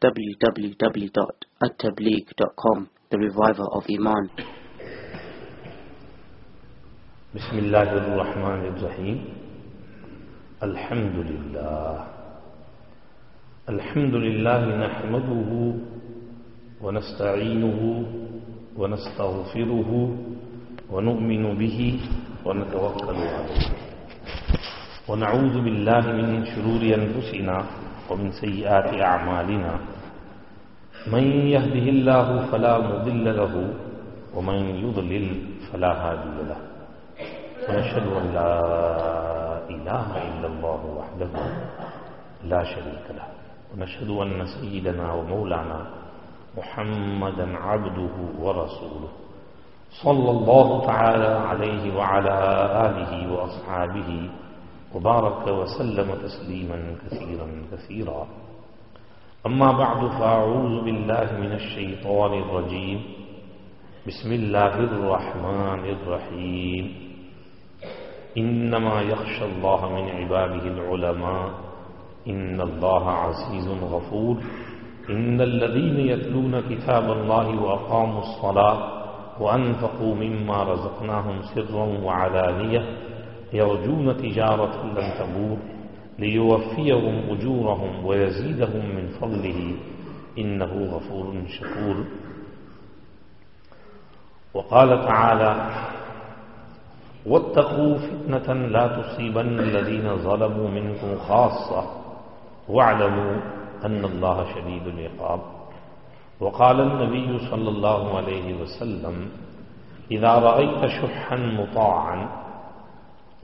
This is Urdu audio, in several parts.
www.attableek.com The Reviver of Iman. بسم الله الرحمن الرحيم الحمد لله الحمد لله نحمده ونستعينه ونستغفره ونؤمن به ونتوكل عليه ونعوذ بالله من شرور أنفسنا ومن سيئات أعمالنا من يهده الله فلا مضل له ومن يضلل فلا هادي له. ونشهد أن لا إله إلا الله وحده لا شريك له. ونشهد أن سيدنا ومولانا محمدا عبده ورسوله. صلى الله تعالى عليه وعلى آله وأصحابه وبارك وسلم تسليما كثيرا كثيرا. أما بعد فأعوذ بالله من الشيطان الرجيم. بسم الله الرحمن الرحيم. إنما يخشى الله من عباده العلماء. إن الله عزيز غفور. إن الذين يتلون كتاب الله وأقاموا الصلاة وأنفقوا مما رزقناهم سرا وعلانية يرجون تجارة لن تبور. ليوفيهم أجورهم ويزيدهم من فضله. إنه غفور شكور. وقال تعالى واتقوا فتنة لا تصيبن الذين ظلموا منكم خاصة. واعلموا أن الله شديد العقاب. وقال النبي صلى الله عليه وسلم إذا رأيت شحا مطاعا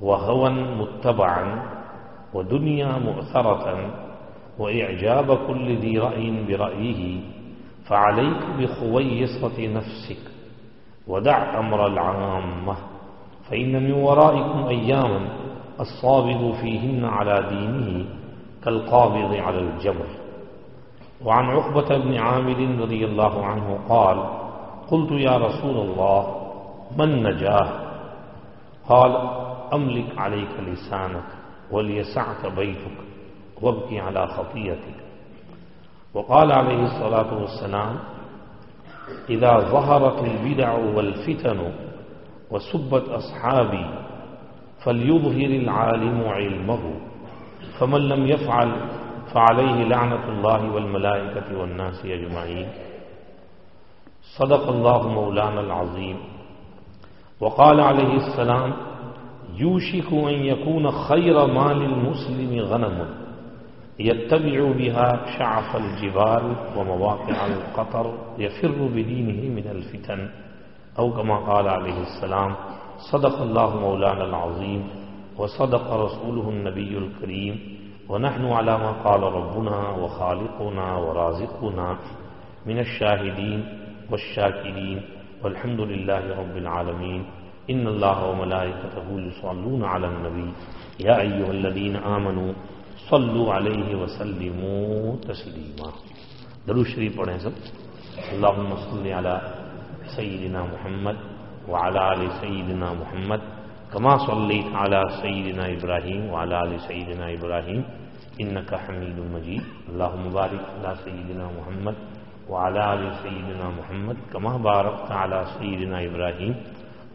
وهوى متبعا ودنيا مؤثرة وإعجاب كل ذي رأي برأيه فعليك بخويصة نفسك ودع أمر العامة. فإن من ورائكم أياما الصابغ فيهن على دينه كالقابض على الجمر وعن عقبة بن عامر رضي الله عنه قال قلت يا رسول الله من نجاه؟ قال أملك عليك لسانك. وليسعك بيتك وابكي على خطيتك. وقال عليه الصلاة والسلام إذا ظهرت البدع والفتن وسبت أصحابي فليظهر العالم علمه فمن لم يفعل فعليه لعنة الله والملائكة والناس أجمعين. صدق الله مولانا العظيم. وقال عليه السلام يوشك أن يكون خير مال المسلم غنم. يتبع بها شعف الجبال ومواقع القطر يفر بدينه من الفتن. أو كما قال عليه السلام صدق الله مولانا العظيم وصدق رسوله النبي الكريم. ونحن على ما قال ربنا وخالقنا ورازقنا من الشاهدين والشاكرين. والحمد لله رب العالمين. إن الله وملائكته يصلون على النبي. يا أيها الذين آمنوا صلوا عليه وسلموا تسليما. درود شریف پڑھیں سب. اللهم صل على سيدنا محمد وعلى آل سيدنا محمد كما صليت على سيدنا إبراهيم وعلى آل سيدنا إبراهيم إنك حميد مجيد. اللهم بارك على سيدنا محمد وعلى آل سيدنا محمد كما باركت على سيدنا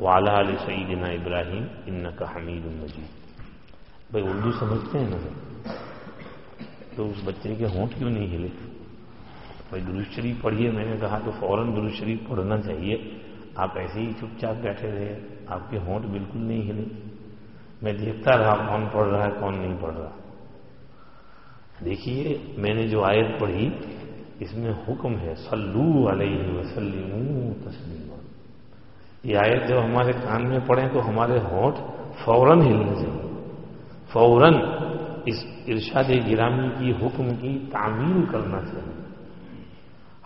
إبراهيم وعلى آل سيدنا إبراهيم إنك حميد مجيد. بھائی، اردو سمجھتے ہیں نا تو اس بچے کے ہونٹ کیوں نہیں ہلے بھائی درست شریف پڑھیے، میں نے کہا تو فوراً درست شریف پڑھنا چاہیے۔ آپ ایسے ہی چپ چاپ بیٹھے رہے، آپ کے ہونٹ بالکل نہیں ہلے میں دیکھتا رہا کون پڑھ رہا ہے، کون نہیں پڑھ رہا۔ دیکھیے، میں نے جو آیت پڑھی، اس میں حکم ہے سلو علیہ وسلم تسلیم یہ آیت جب ہمارے کان میں پڑے تو ہمارے ہونٹ فوراً ہلنے چاہیے فوراً اس ارشاد گرامی کی حکم کی تعمیل کرنا چاہیے۔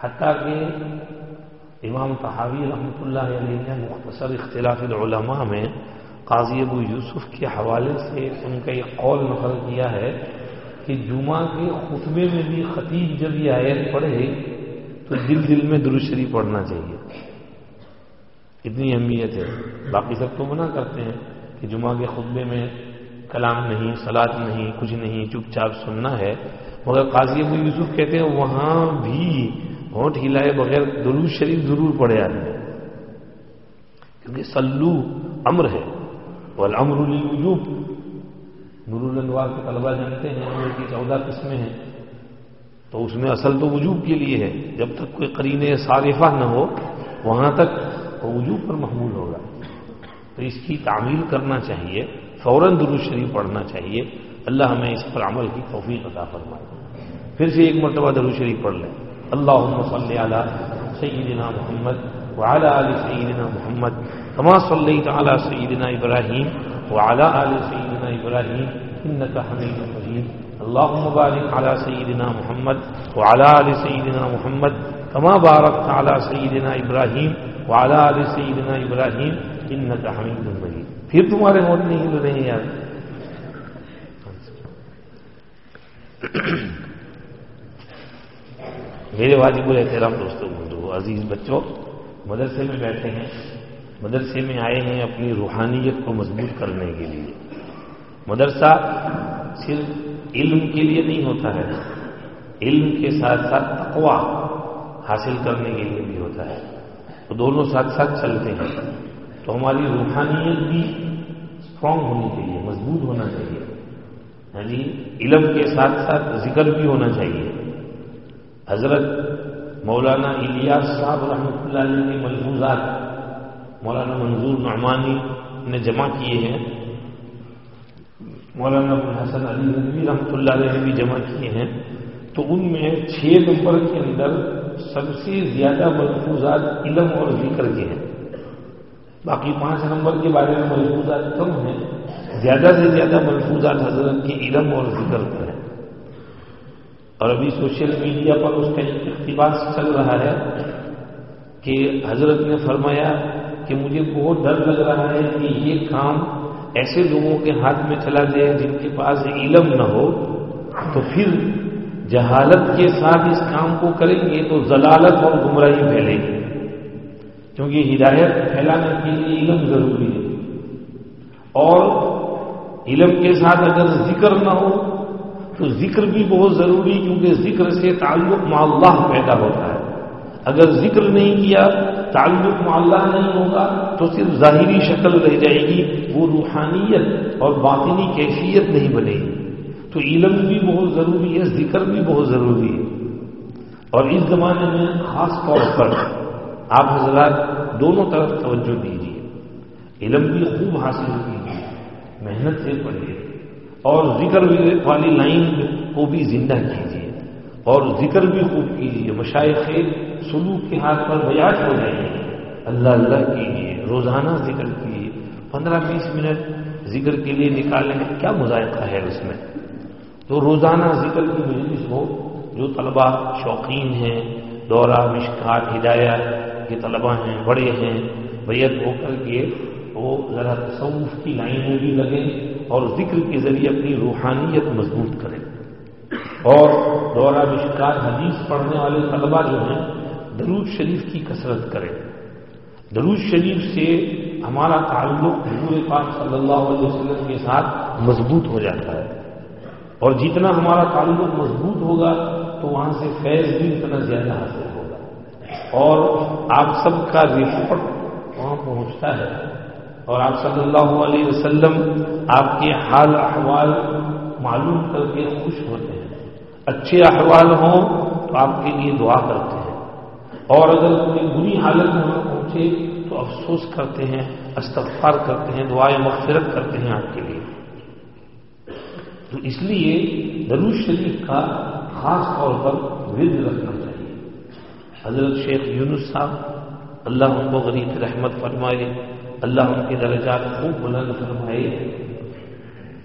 حتیٰ کہ امام تحاوی رحمۃ اللہ علیہ نے مختصر اختلاف العلماء میں قاضی ابو یوسف کے حوالے سے ان کا یہ قول نقل کیا ہے کہ جمعہ کے خطبے میں بھی خطیب جب یہ آیت پڑھے تو دل دل میں درشری پڑھنا چاہیے۔ اتنی اہمیت ہے۔ باقی سب تو منع کرتے ہیں کہ جمعہ کے خطبے میں کلام نہیں سلاد نہیں، کچھ نہیں، چپ چاپ سننا ہے۔ مگر قاضی ابو یوسف کہتے ہیں، وہاں بھی ہونٹ ہلائے بغیر درود شریف ضرور پڑے آدمی۔ کیونکہ سلو امر ہے۔ وہ امر الوجوب نور الانوار کے طلبہ جانتے ہیں امر کی چودہ قسمیں ہیں۔ تو اس میں اصل تو وجوب کے لیے ہے۔ جب تک کوئی قرین صارفہ نہ ہو، وہاں تک وہ وجوب پر محمول ہوگا۔ تو اس کی تعمیل کرنا چاہیے، فوراً درود شریف پڑھنا چاہیے۔ اللہ ہمیں اس پر عمل کی توفیق عطا فرمائے۔ پھر سے ایک مرتبہ درود شریف پڑھ لیں۔ اللہ صلی علی سیدنا محمد وعلى آل سيدنا محمد كما صليت على سيدنا إبراهيم وعلى آل سيدنا إبراهيم إنك حميد مجيد اللهم بارك على سيدنا محمد وعلى آل سيدنا محمد كما باركت على سيدنا إبراهيم وعلى آل سيدنا إبراهيم إنك حميد مجيد. پھر تمہارے ہونٹ نہیں ہل رہے ہیں یار. میرے واجب احترام دوستوں بندو، عزیز بچوں، مدرسے میں بیٹھے ہیں، مدرسے میں آئے ہیں اپنی روحانیت کو مضبوط کرنے کے لیے۔ مدرسہ صرف علم کے لیے نہیں ہوتا ہے، علم کے ساتھ ساتھ تقوا حاصل کرنے کے لیے بھی ہوتا ہے۔ تو دونوں ساتھ ساتھ چلتے ہیں۔ تو ہماری روحانیت بھی اسٹرانگ ہونی چاہیے، مضبوط ہونا چاہیے۔ یعنی علم کے ساتھ ساتھ ذکر بھی ہونا چاہیے۔ حضرت مولانا الیاس صاحب رحمۃ اللہ علیہ کے ملفوظات، مولانا منظور نعمانی نے جمع کیے ہیں۔ مولانا ابوالحسن علی نبی رحمۃ اللہ علیہ نے بھی جمع کیے ہیں۔ تو ان میں چھ نمبر کے اندر سب سے زیادہ ملفوظات علم اور ذکر کے ہیں۔ باقی پانچ نمبر کے بارے میں ملفوظات کم ہیں، زیادہ سے زیادہ ملفوظات حضرت کے علم اور ذکر پر ہیں۔ اور ابھی سوشل میڈیا پر اس کا اقتباس چل رہا ہے کہ حضرت نے فرمایا کہ مجھے بہت ڈر لگ رہا ہے کہ یہ کام ایسے لوگوں کے ہاتھ میں چلا جائے جن کے پاس علم نہ ہو، تو پھر جہالت کے ساتھ اس کام کو کریں گے تو ضلالت اور گمراہی پھیلے گی۔ کیونکہ ہدایت پھیلانے کے لیے علم ضروری ہے۔ اور علم کے ساتھ اگر ذکر نہ ہو، تو ذکر بھی بہت ضروری کیونکہ ذکر سے تعلق اللہ پیدا ہوتا ہے۔ اگر ذکر نہیں کیا، تعلق اللہ نہیں ہوگا، تو صرف ظاہری شکل رہ جائے گی، وہ روحانیت اور باطنی کیفیت نہیں بنے گی۔ تو علم بھی بہت ضروری ہے، ذکر بھی بہت ضروری ہے۔ اور اس زمانے میں خاص طور پر آپ حضرات دونوں طرف توجہ دیجیے علم بھی خوب حاصل کیجیے محنت سے پڑھیے اور ذکر والی لائن کو بھی زندہ کیجیے اور ذکر بھی خوب کیجیے مشائق سلوک کے ہاتھ پر بیاٹ ہو جائیے۔ اللہ اللہ کیجیے روزانہ ذکر کیجیے پندرہ بیس منٹ ذکر کے لیے نکالنے میں کیا مذائقہ ہے اس میں؟ تو روزانہ ذکر کی مجلس ہو، جو طلبہ شوقین ہیں، دورہ مشکات ہدایات کے طلبہ ہیں، بڑے ہیں بیت ہو کر کے وہ ذرا تصوف کی لائن میں بھی لگے اور ذکر کے ذریعے اپنی روحانیت مضبوط کریں۔ اور دورہ مشکات حدیث پڑھنے والے طلبہ جو ہیں درود شریف کی کثرت کریں۔ درود شریف سے ہمارا تعلق حضور پاک صلی اللہ علیہ وسلم کے ساتھ مضبوط ہو جاتا ہے۔ اور جتنا ہمارا تعلق مضبوط ہوگا تو وہاں سے فیض بھی اتنا زیادہ حاصل ہوگا۔ اور آپ سب کا رپورٹ وہاں پہنچتا ہے، اور آپ صلی اللہ علیہ وسلم آپ کے حال احوال معلوم کر کے خوش ہوتے ہیں۔ اچھے احوال ہوں تو آپ کے لیے دعا کرتے ہیں۔ اور اگر کوئی بری حالت میں پہنچے تو افسوس کرتے ہیں، استغفار کرتے ہیں دعائیں مغفرت کرتے ہیں آپ کے لیے۔ تو اس لیے دروش شریف کا خاص طور پر ورد رکھنا چاہیے۔ حضرت شیخ یونس صاحب، اللہ ان کو غریب رحمت فرمائے، اللہ ان کے درجات خوب بلند فرمائے۔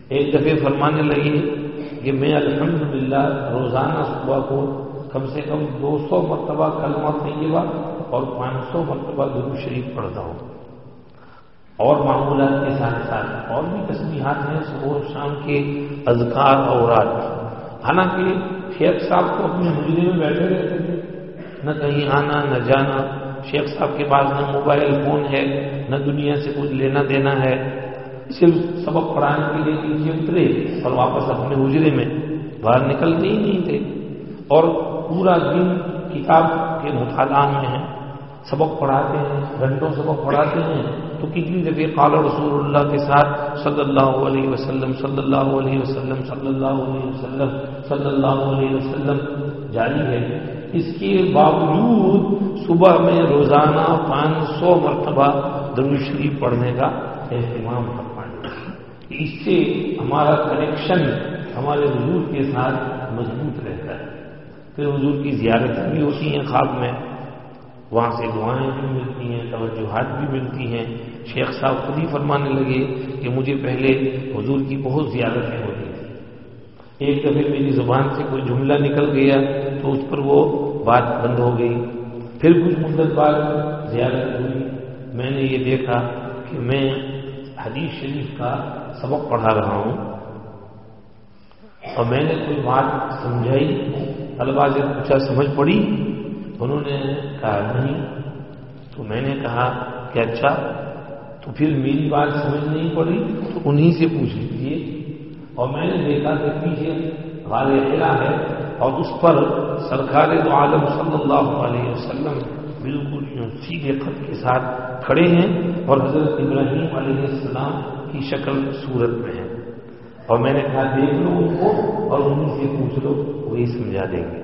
ایک دفعہ فرمانے لگے کہ میں الحمدللہ روزانہ صبح کو کم سے کم دو سو مرتبہ کلمہ طیبہ اور پانچ سو مرتبہ درو شریف پڑھتا ہوں۔ اور معمولات کے ساتھ ساتھ اور بھی تصویرات ہیں صبح شام کے اذکار اور رات حالانکہ شیخ صاحب کو اپنے حجرے میں بیٹھے رہتے تھے۔ نہ کہیں آنا، نہ جانا۔ شیخ صاحب کے پاس نہ موبائل فون ہے، نہ دنیا سے کچھ لینا دینا ہے۔ صرف سبق پڑھانے کے لیے نیچے جی اترے، اور واپس اپنے اجرے میں۔ باہر نکلتے ہی نہیں تھے۔ اور پورا دن کتاب کے مطالعہ میں ہیں۔ سبق پڑھاتے ہیں، گھنٹوں سبق پڑھاتے ہیں۔ تو کتنی دفعہ قال رسول اللہ کے ساتھ صلی اللہ علیہ وسلم صلی اللہ علیہ وسلم صلی اللہ علیہ وسلم صلی اللہ علیہ وسلم، جاری ہے۔ اس کے باوجود صبح میں روزانہ پانچ سو مرتبہ شریف پڑھنے کا اہتمام کر پائیں اس سے ہمارا کنیکشن ہمارے حضور کے ساتھ مضبوط رہتا ہے۔ پھر حضور کی زیارتیں بھی ہوتی ہیں خواب میں۔ وہاں سے دعائیں بھی ملتی ہیں، توجہات بھی ملتی ہیں۔ شیخ صاحب خود ہی فرمانے لگے کہ مجھے پہلے حضور کی بہت زیادتیں ہوتی تھیں ایک دفعہ میری زبان سے کوئی جملہ نکل گیا تو اس پر وہ بات بند ہو گئی۔ پھر کچھ مدت بعد زیادت ہوئی۔ میں نے یہ دیکھا کہ میں حدیث شریف کا سبق پڑھا رہا ہوں۔ اور میں نے کوئی بات سمجھائی طلبا سے پوچھا، سمجھ پڑی؟ انہوں نے کہا، نہیں، تو میں نے کہا کہ اچھا تو پھر میری بات سمجھ نہیں پڑی، تو انہیں سے پوچھ لیجیے اور میں نے دیکھا کہ پیچھے قلعہ ہے اور اس پر سرکار دو عالم صلی اللہ علیہ وسلم بالکل سیدھے خط کے ساتھ کھڑے ہیں اور حضرت ابراہیم علیہ السلام کی شکل صورت میں ہے اور میں نے کہا، دیکھ لو ان کو اور انہیں سے پوچھ لو وہی سمجھا دیں گے۔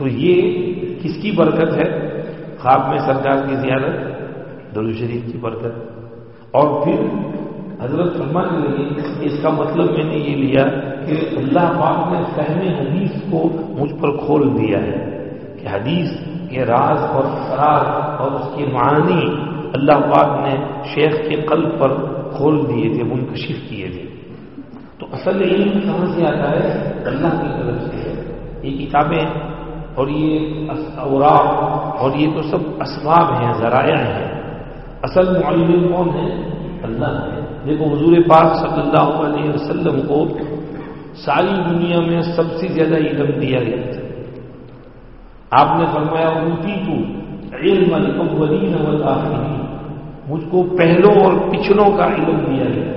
تو یہ کس کی برکت ہے؟ خواب میں سرکار کی زیارت درو شریف کی برکت۔ اور پھر حضرت فرمان لگی اس کا مطلب میں نے یہ لیا کہ اللہ پاک نے فہم حدیث کو مجھ پر کھول دیا ہے کہ حدیث کے راز اور فرار اور اس کے معنی اللہ پاک نے شیخ کے قلب پر کھول دیے تھے، منکشف کیے تھے۔ تو اصل علم کہاں سے آتا ہے، اللہ کی طرف سے یہ کتابیں اور یہ اوراق اور یہ تو سب اسباب ہیں، ذرائع ہیں۔ اصل معلم کون ہے؟ اللہ ہے۔ دیکھو، حضور پاک صلی اللہ علیہ وسلم کو ساری دنیا میں سب سے زیادہ علم دیا گیا تھا۔ آپ نے فرمایا اونتی تو علم الاولین والآخرین۔ مجھ کو پہلوں اور پچھلوں کا علم دیا گیا۔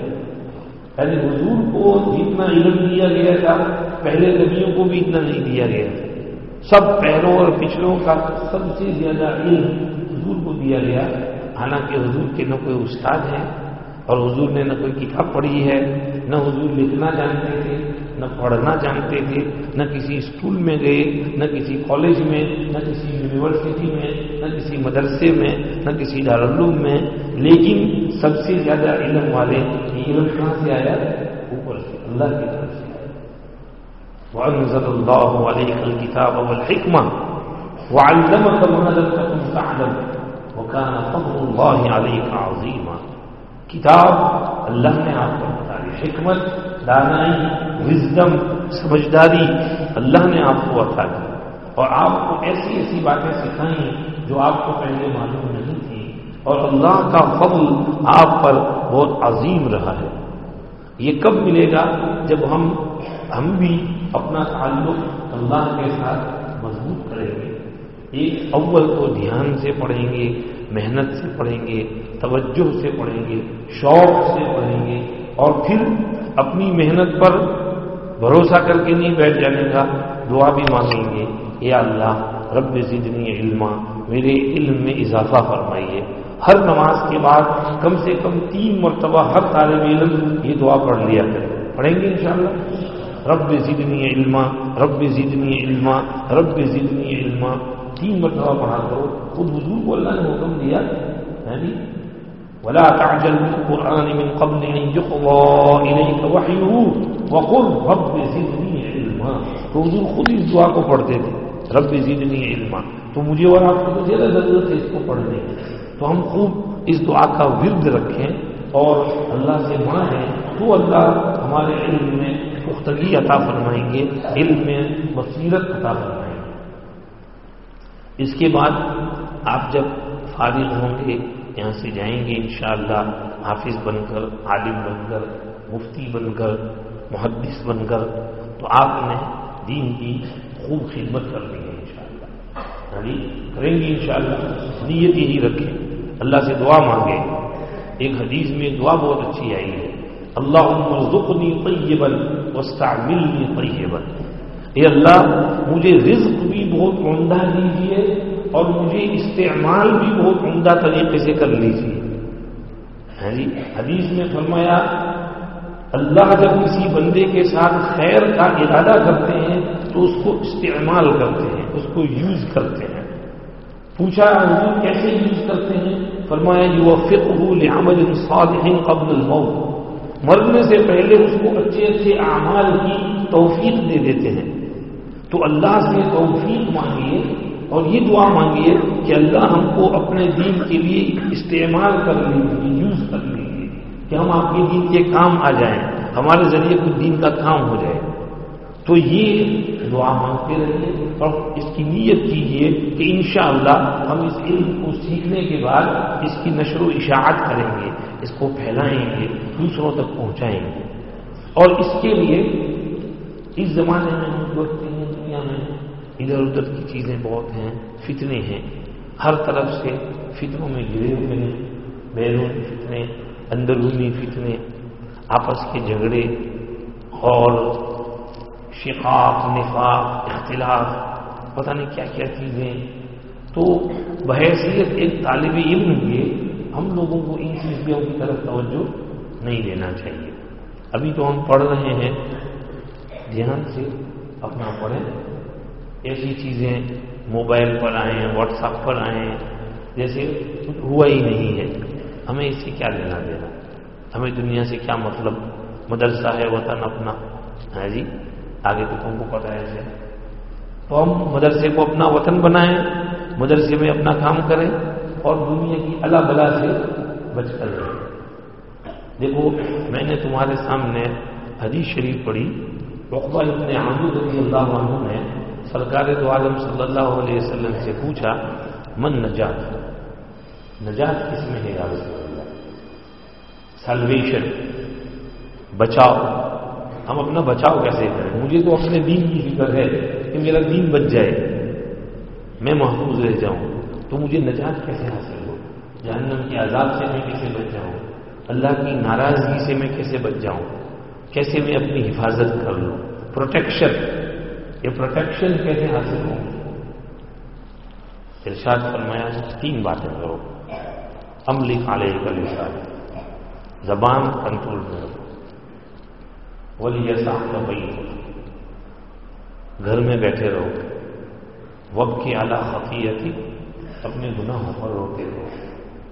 یعنی حضور کو جتنا علم دیا گیا تھا، پہلے نبیوں کو بھی اتنا نہیں دیا گیا تھا۔ سب پہلوں اور پچھلوں کا سب سے زیادہ علم حضور کو دیا گیا۔ حالانکہ حضور کے نہ کوئی استاد ہے اور حضور نے نہ کوئی کتاب پڑھی ہے، نہ حضور لکھنا جانتے تھے، نہ پڑھنا جانتے تھے، نہ کسی اسکول میں گئے، نہ کسی کالج میں، نہ کسی یونیورسٹی میں، نہ کسی مدرسے میں، نہ کسی دارالعلوم میں۔ لیکن سب سے زیادہ علم والے علم کہاں سے آیا؟ اوپر سے، اللہ کی طرف سے۔ وأنزل الله عليك الكتاب والحكمة وعلمك ما لم تكن تعلم وكان فضل الله عليك عظيما. کتاب اللہ نے آپ کو بتائی، حکمت، دانائی وزدم سمجھداری اللہ نے آپ کو عطا کی۔ اور آپ کو ایسی ایسی باتیں سکھائیں جو آپ کو پہلے معلوم نہیں تھی۔ اور اللہ کا فضل آپ پر بہت عظیم رہا ہے۔ یہ کب ملے گا؟ جب ہم ہم بھی اپنا تعلق اللہ کے ساتھ مضبوط کریں گے۔ ایک اول تو دھیان سے پڑھیں گے، محنت سے پڑھیں گے، توجہ سے پڑھیں گے، شوق سے پڑھیں گے، اور پھر اپنی محنت پر بھروسہ کر کے نہیں بیٹھ جانے کا دعا بھی مانگیں گے۔ یا اللہ، رب زدنی علما، میرے علم میں اضافہ فرمائیے۔ ہر نماز کے بعد کم سے کم تین مرتبہ ہر طالب علم یہ دعا پڑھ لیا کرے۔ پڑھیں گے انشاءاللہ؟ رب زدنی علما، رب زدنی علما، رب زدنی علما۔ تین مرتبہ پڑھا کرو۔ خود حضور کو اللہ نے حکم دیا یعنی ولا تعجل بالقرآن من قبل أن يقضى إليك وحيه وقل رب زدني علما۔ تو حضور خود اس دعا کو پڑھتے تھے، رب زدنی علما۔ تو مجھے اور آپ کو زیادہ ضرورت ہے اس کو پڑھنے کی۔ تو ہم خوب اس دعا کا ورد رکھیں اور اللہ سے مانگیں۔ تو اللہ ہمارے علم میں پختگی عطا فرمائیں گے، علم میں بصیرت عطا فرمائیں گے۔ اس کے بعد آپ جب فارغ ہوں گے، یہاں سے جائیں گے انشاءاللہ، حافظ بن کر، عالم بن کر، مفتی بن کر، محدث بن کر، تو آپ نے دین کی خوب خدمت کر لی ہے انشاءاللہ۔ یعنی کریں گے انشاءاللہ، نیت یہی رکھیں۔ اللہ سے دعا مانگے ایک حدیث میں دعا بہت اچھی آئی ہے۔ اللہ مرزقنی طیبا واستعملنی طیبا۔ اے اللہ، مجھے رزق بھی بہت عمدہ دیجیے اور مجھے استعمال بھی بہت عمدہ طریقے سے کر لیجیے ہاں جی حدیث میں فرمایا، اللہ جب کسی بندے کے ساتھ خیر کا ارادہ کرتے ہیں تو اس کو استعمال کرتے ہیں، اس کو یوز کرتے ہیں۔ پوچھا حضور کیسے یوز کرتے ہیں؟ فرمایا یو فکر صالح قبل الموت۔ مرنے سے پہلے اس کو اچھے اچھے اعمال کی توفیق دے دیتے ہیں۔ تو اللہ سے توفیق مانگیے اور یہ دعا مانگیے کہ اللہ ہم کو اپنے دین کے لیے استعمال کر لیں گے یوز کر لیں۔ گے کہ ہم آپ کے دین کے کام آ جائیں، ہمارے ذریعے کچھ دین کا کام ہو جائے۔ تو یہ دعا مانگتے رہیے اور اس کی نیت کیجیے کہ انشاءاللہ ہم اس علم کو سیکھنے کے بعد اس کی نشر و اشاعت کریں گے، اس کو پھیلائیں گے، دوسروں تک پہنچائیں گے۔ اور اس کے لیے اس زمانے میں ہم دیکھتے ہیں، دنیا میں ادھر ادھر کی چیزیں بہت ہیں، فتنے ہیں۔ ہر طرف سے فتنوں میں گرے ہوئے ہیں، بیرون فتنے، اندرونی فتنے، آپس کے جھگڑے اور شقاق، نفاق، اختلاف، پتہ نہیں کیا کیا چیزیں۔ تو بحیثیت ایک طالب علم یہ ہم لوگوں کو ان چیزوں کی طرف توجہ نہیں دینا چاہیے۔ ابھی تو ہم پڑھ رہے ہیں۔ دھیان سے اپنا پڑھیں۔ ایسی چیزیں موبائل پر آئیں واٹس ایپ پر آئیں، جیسے ہوا ہی نہیں ہے۔ ہمیں اس سے کیا لینا دینا؟ ہمیں دنیا سے کیا مطلب؟ مدرسہ ہے، وطن اپنا۔ ہاں جی؟ آگے تو تم کو پتا ہے جی۔ تو ہم مدرسے کو اپنا وطن بنائیں، مدرسے میں اپنا کام کریں اور دنیا کی اللہ بلا سے بچ کر رہیں۔ دیکھو، میں نے تمہارے سامنے حدیث شریف پڑھی۔ رقبہ ابن عامر رضی اللہ عنہ نے سرکار دو عالم صلی اللہ علیہ وسلم سے پوچھا، من نجات؟ نجات کس میں ہے؟ یا رسول اللہ؟ سلویشن بچاؤ۔ ہم اپنا بچاؤ کیسے کریں؟ مجھے تو اپنے دین کی فکر ہے کہ میرا دین بچ جائے۔ میں محفوظ رہ جاؤں۔ تو مجھے نجات کیسے حاصل ہو؟ جہنم کی عذاب سے میں کیسے بچ جاؤں؟ اللہ کی ناراضگی سے میں کیسے بچ جاؤں؟ کیسے میں اپنی حفاظت کر لوں؟ پروٹیکشن، یہ پروٹیکشن کیسے حاصل ہوں؟ ارشاد فرمایا، تین باتیں کرو۔ عملی خالے کا لسان زبان کنٹرول میں رکھو ولی ایسا بھائی گھر میں بیٹھے رہو۔ وقت کی اعلیٰ خفیہ تھی اپنے گناہوں پر روتے رہو۔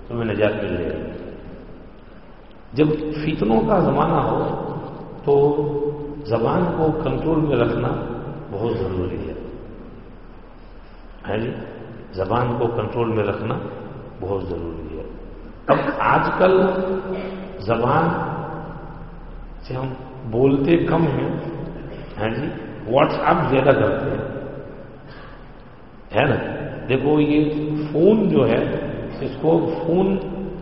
تمہیں نجات مل جائے جب فتنوں کا زمانہ ہو، تو زبان کو کنٹرول میں رکھنا بہت ضروری ہے جی؟ زبان کو کنٹرول میں رکھنا بہت ضروری ہے۔ اب آج کل زبان سے ہم بولتے کم ہیں ہاں جی؟ واٹس ایپ زیادہ کرتے ہیں۔ ہے نا؟ دیکھو، یہ فون جو ہے، اس کو فون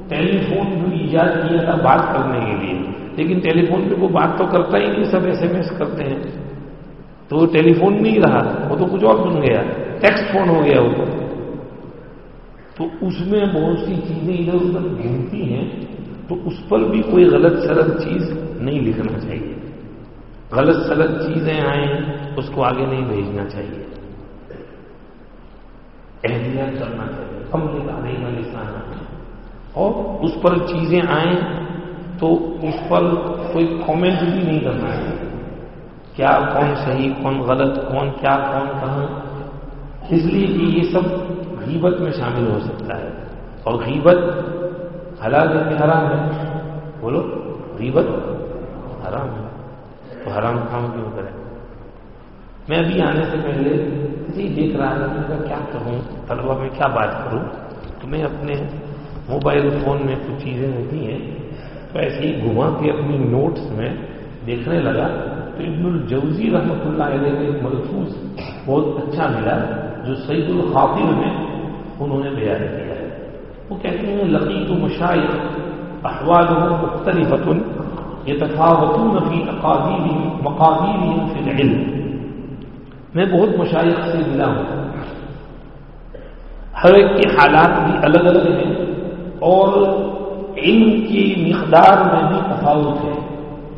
ٹیلی فون بھی ایجاد کیا تھا بات کرنے کے لیے۔ لیکن ٹیلی فون پہ وہ بات تو کرتا ہی نہیں، سب ایس ایم ایس کرتے ہیں۔ تو وہ ٹیلی فون نہیں رہا، وہ تو کچھ اور بن گیا۔ ٹیکسٹ فون ہو گیا وہ۔ تو اس میں بہت سی چیزیں ادھر ادھر گھومتی ہیں۔ تو اس پر بھی کوئی غلط سلط چیز نہیں لکھنا چاہیے۔ غلط سلط چیزیں آئیں، اس کو آگے نہیں بھیجنا چاہیے۔ احتیاط کرنا چاہیے۔ کم نکالے گا لسانا اور اس پر چیزیں آئیں تو اس پر کوئی کامنٹ بھی نہیں کرنا چاہیے۔ کیا کون صحیح، کون غلط، کون کیا، کون کہاں۔ اس لیے کہ یہ سب غیبت میں شامل ہو سکتا ہے۔ اور غیبت حلال ہے کہ حرام ہے؟ بولو، غیبت حرام ہے۔ تو حرام کام کیوں کریں؟ میں ابھی آنے سے پہلے جی دیکھ رہا تھا کیا کہوں طلبا میں کیا بات کروں؟ تو میں اپنے موبائل فون میں کچھ چیزیں ہوتی ہیں، تو ایسے ہی گھما کے اپنی نوٹس میں دیکھنے لگا تو ابن الجوزی رحمۃ اللہ علیہ نے ایک ملفوظ بہت اچھا ملا، جو سعید الخاطر میں انہوں نے بیان کیا۔ وہ کہتے ہیں لقیت مشائق احوالهم مختلفة يتفاوتون في اقاديرهم مقاديرهم في العلم۔ میں بہت مشائق سے ملا ہوں۔ ہر ایک کے حالات بھی الگ الگ ہیں اور علم کی مقدار میں بھی تفاوت ہے۔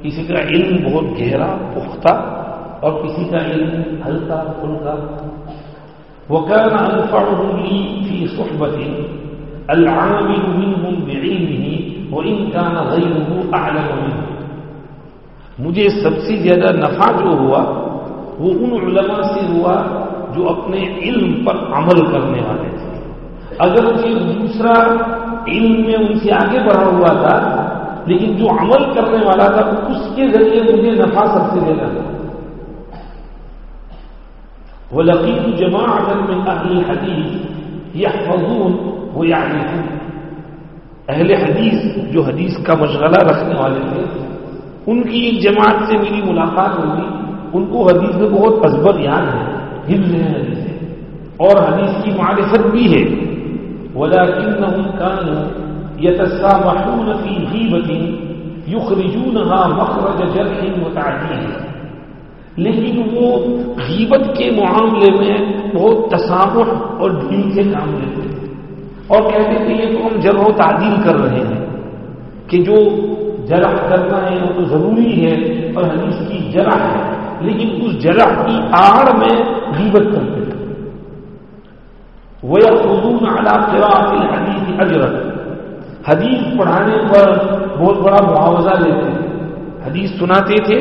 کسی کا علم بہت گہرا، پختہ اور کسی کا علم ہلکا پھلکا۔ وہ كان أنفعهم لي في صحبة العامل منهم بعلمه، وإن كان غيره أعلم منه. مجھے سب سے زیادہ نفع جو ہوا، وہ ان علماء سے ہوا جو اپنے علم پر عمل کرنے والے تھے۔ اگر دوسرا علم میں ان سے آگے بڑھا ہوا تھا، لیکن جو عمل کرنے والا تھا، اس کے ذریعے مجھے نفع سب سے زیادہ تھا وہ لقیب جمع اگر میں اہل حدیث یا فضون وہ یعنی اہل حدیث جو حدیث کا مشغلہ رکھنے والے تھے ان کی ایک جماعت سے میری ملاقات ہوگی ان کو حدیث میں بہت ازبر یاد ہے۔ ہند ہے حدیث اور حدیث کی معرفت بھی ہے۔ ولكنهم كانوا يتسامحون في غيبة يخرجونها مخرج جرح وتعديل۔ لیکن وہ غیبت کے معاملے میں بہت تسامح اور ڈھیل سے کام لیتے تھے اور کہتے تھے یہ تو ہم جرح و تعدیل کر رہے ہیں کہ جو جرح کرنا ہے وہ تو ضروری ہے اور حدیث کی جرح ہے، لیکن اس جرح کی آڑ میں غیبت کرتے تھے وہ خزون اعلیٰ حدیث اجرت حدیث پڑھانے پر بہت بڑا معاوضہ لیتے تھے حدیث سناتے تھے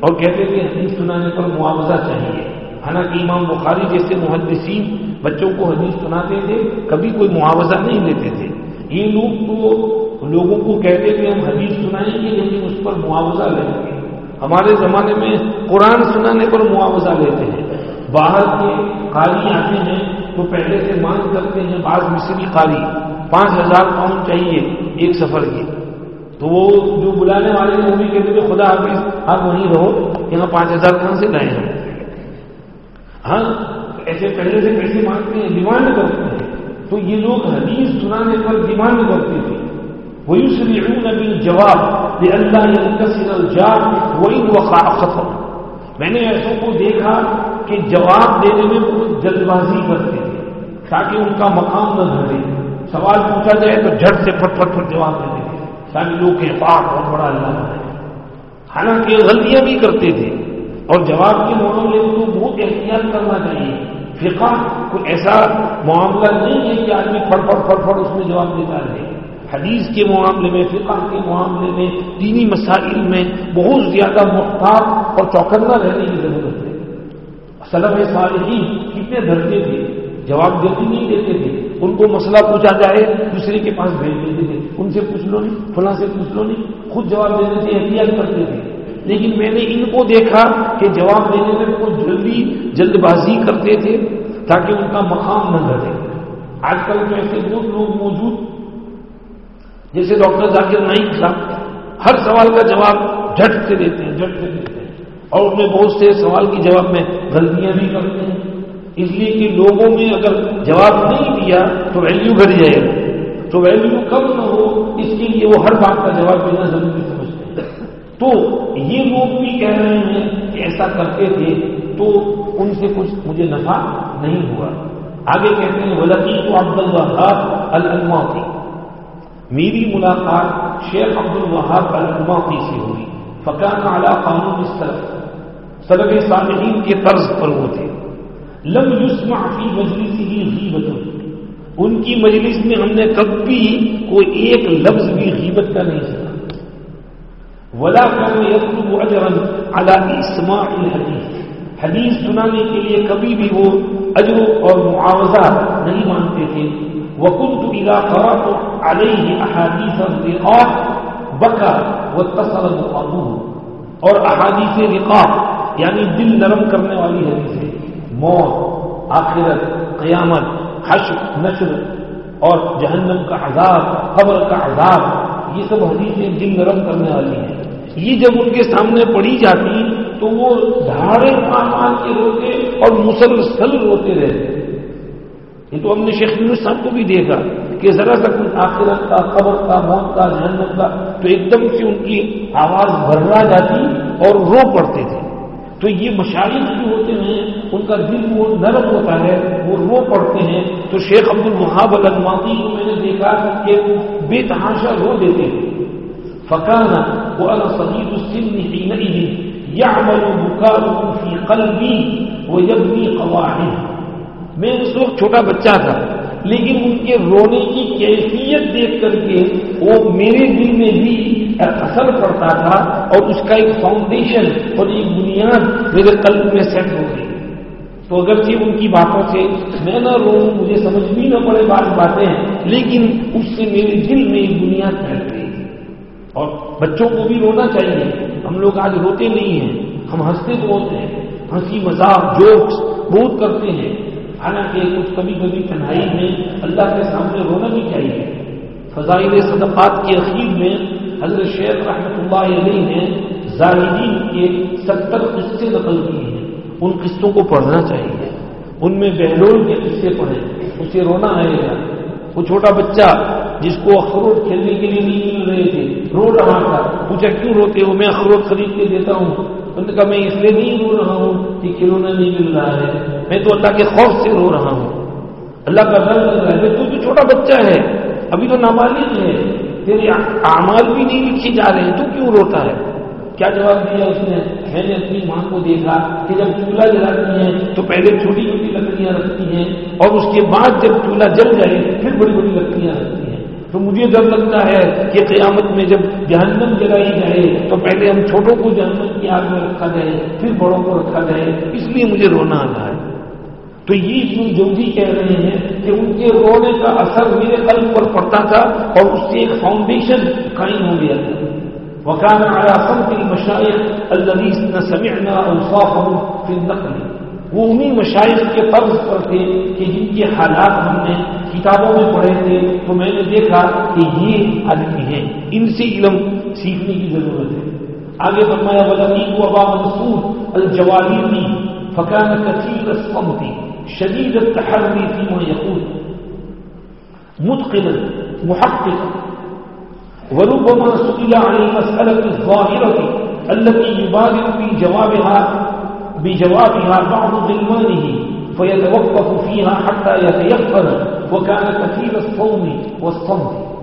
اور کہتے تھے حدیث سنانے پر معاوضہ چاہیے۔ حالانکہ امام بخاری جیسے محدثین بچوں کو حدیث سناتے تھے، کبھی کوئی معاوضہ نہیں لیتے تھے۔ یہ لوگ تو لوگوں کو کہتے تھے ہم حدیث سنائیں گے لیکن اس پر معاوضہ لیں گے۔ ہمارے زمانے میں قرآن سنانے پر معاوضہ لیتے ہیں۔ باہر کے قاری آتے ہیں تو پہلے سے مانگ کرتے ہیں، بعض مصری قاری، پانچ ہزار پاؤنڈ چاہیے ایک سفر کی تو وہ جو بلانے والے ہیں، وہ بھی کہتے تھے خدا حافظ، آپ وہیں رہو، یہاں پانچ ہزار کہاں سے لائے ہیں؟ ہاں ایسے پہلے سے پیسے مانگتے ہیں ڈیمانڈ کرتے ہیں۔ تو یہ لوگ حدیث سنانے پر ڈیمانڈ کرتے تھے۔ وہی سلیحون جواب یہ اللہ وہی ختم میں نے ایسوں کو دیکھا کہ جواب دینے میں بہت جلد بازی کرتے تھے، تاکہ ان کا مقام نہ دھرے۔ سوال پوچھا جائے تو جھٹ سے پھٹ پھٹ پھٹ جواب دیتے تھے، تاکہ لوگ کے پاک بہت بڑا اللہ ہے حالانکہ غلطیاں بھی کرتے تھے۔ اور جواب کے معاملے میں تو بہت احتیاط کرنا چاہیے۔ فقہ کوئی ایسا معاملہ نہیں ہے کہ آدمی پھٹ پھٹ پھٹ پھٹ اس میں جواب دیتا رہے۔ حدیث کے معاملے میں، فقہ کے معاملے میں، دینی مسائل میں بہت زیادہ محتاط اور چوکنا رہنے کی ضرورت ہے۔ سلب صالحین کتنے دھرتے تھے، جواب دیتے نہیں دیتے تھے۔ ان کو مسئلہ پوچھا جائے، دوسرے کے پاس بھیج دیتے تھے۔ ان سے پوچھ لو نہیں، فلاں سے پوچھ لو نہیں، خود جواب دیتے تھے احتیاط کرتے تھے۔ لیکن میں نے ان کو دیکھا کہ جواب دینے میں وہ جلدی جلد بازی کرتے تھے تاکہ ان کا مقام نہ گھٹے آج کل تو ایسے بہت لوگ موجود جیسے ڈاکٹر ذاکر نائک صاحب ہر سوال کا جواب جھٹ سے دیتے ہیں، جھٹ سے دیتے ہیں۔ اور ان میں بہت سے سوال کی جواب میں غلطیاں بھی کرتے ہیں۔ اس لیے کہ لوگوں میں اگر جواب نہیں دیا تو ویلیو گھٹ جائے گا تو ویلیو کم نہ ہو، اس کے لیے وہ ہر بات کا جواب دینا ضروری سمجھتے ہیں تو یہ لوگ بھی کہہ رہے ہیں کہ ایسا کرتے تھے تو ان سے کچھ مجھے نفع نہیں ہوا۔ آگے کہتے ہیں ولقی تو عبد الوہاب الماتی میری ملاقات شیخ عبد الوہاب الماتی سے ہوئی۔ فقان اعلیٰ قانون اس طرف سلب سامعین کے طرز پر وہ تھے۔ لم یسمع فی مجلس ہی غیبت ان کی مجلس میں ہم نے کبھی کوئی ایک لفظ بھی غیبت کا نہیں سنا۔ ولا كان يطلب اجرا على اسماع الحديث. حدیث سنانے کے لیے کبھی بھی وہ اجر اور معاوضہ نہیں مانتے تھے. وكنت اذا قرات عليه احاديث الرقاق بكى واتصل مقامه. اور احادیث رقاق یعنی دل نرم کرنے والی حدیثیں. موت، آخرت، قیامت، حشر، نشر، اور جہنم کا عذاب، قبر کا عذاب، یہ سب حدیثیں دل نرم کرنے والی ہیں. یہ جب ان کے سامنے پڑی جاتی تو وہ دھاڑے مان مان کے روتے اور مسلسل روتے رہتے۔ یہ تو ہم نے شیخ یونس صاحب کو بھی دیکھا کہ ذرا سا کچھ آخرت کا، قبر کا، موت کا جہنم کا، تو ایک دم سے ان کی آواز بھرا جاتی اور رو پڑتے تھے۔ تو یہ مشاہد جو ہوتے ہیں، ان کا دل وہ نرم ہوتا ہے، وہ رو پڑتے ہیں۔ تو شیخ عبد الوہاب الماتی کو میں نے دیکھا کہ بے تحاشا رو دیتے ہیں۔ فقانہ وأنا صغير السن حينئذ يعمل بكاؤه في قلبي ويبني قواعد میں اس وقت چھوٹا بچہ تھا، لیکن ان کے رونے کی کیفیت دیکھ کر کے وہ میرے دل میں بھی اثر پڑتا تھا اور اس کا ایک فاؤنڈیشن اور ایک بنیاد میرے قلب میں سیٹ ہو گئی۔ تو اگرچہ ان کی باتوں سے میں نہ رو مجھے سمجھ بھی نہ پڑے بات باتیں، لیکن اس سے میرے دل میں ایک بنیاد بیٹھ گئی۔ اور بچوں کو بھی رونا چاہیے۔ ہم لوگ آج روتے نہیں ہیں۔ ہم ہنستے تو ہوتے ہیں۔ ہنسی مذاق، جوکس بہت کرتے ہیں۔ حالانکہ کچھ کبھی کبھی تنہائی میں اللہ کے سامنے رونا بھی چاہیے۔ فضائل صدقات کے اخیر میں حضرت شیخ رحمۃ اللہ علیہ نے زاہدین کے ستر قصے نقل کیے ہیں۔ ان قصوں کو پڑھنا چاہیے۔ ان میں بہلول کے قصے پڑھیں۔ اسے رونا آئے گا۔ وہ چھوٹا بچہ جس کو اخروٹ کھیلنے کے لیے نہیں مل رہے تھے۔ رو رہا تھا۔ پوچھا، کیوں روتے ہو؟ میں اخروٹ خرید کے دیتا ہوں۔ انہوں نے کہا، میں اس لیے نہیں رو رہا ہوں کہ کھلونا نہیں مل رہا ہے۔ میں تو اللہ کے خوف سے رو رہا ہوں۔ اللہ کا ڈر لگ رہا ہے۔ تو تو چھوٹا بچہ ہے۔ ابھی تو نابالغ ہے۔ تیرے اعمال بھی نہیں لکھے جا رہے ہیں۔ تو کیوں روتا ہے؟ کیا جواب دیا اس نے؟ میں نے اپنی ماں کو دیکھا کہ جب چولہا جلاتی ہیں تو پہلے چھوٹی چھوٹی لکڑیاں رکھتی ہیں اور اس کے بعد جب چولہا جل جائے، پھر بڑی بڑی لکڑیاں رکھتی ہیں۔ تو مجھے ڈر لگتا ہے کہ قیامت میں جب جہنم جلائی جائے تو پہلے ہم چھوٹوں کو جہنم کی آگ میں رکھا جائے، پھر بڑوں کو رکھا جائے۔ اس لیے مجھے رونا آ رہا ہے۔ تو یہ جو بھی کہہ رہے ہیں کہ ان کے رونے کا اثر میرے قلب پر پڑتا تھا اور اس سے ایک فاؤنڈیشن قائم ہو گیا تھا۔ وكان على صمت المشايخ الذين سمعنا اوصافهم في النقل۔ وہ انہیں مشاعر کے فرض پر تھے کہ جن کے حالات ہم نے کتابوں میں پڑھے تھے، تو میں نے دیکھا کہ یہ آدمی ہیں۔ ان سے علم سیکھنے کی ضرورت ہے۔ آگے فرمایا ولقی کو ابا منصور الجوالی فقان کثیر الصمت شدید التحری فی ما یقول متقنا، محققا۔ وربما سئل عن المسألة الظاهرة التي يبادر بجوابها بجوابها بعض ظلمانه فيتوقف فيها حتى يتيقن وكان كثير الصوم والصمت.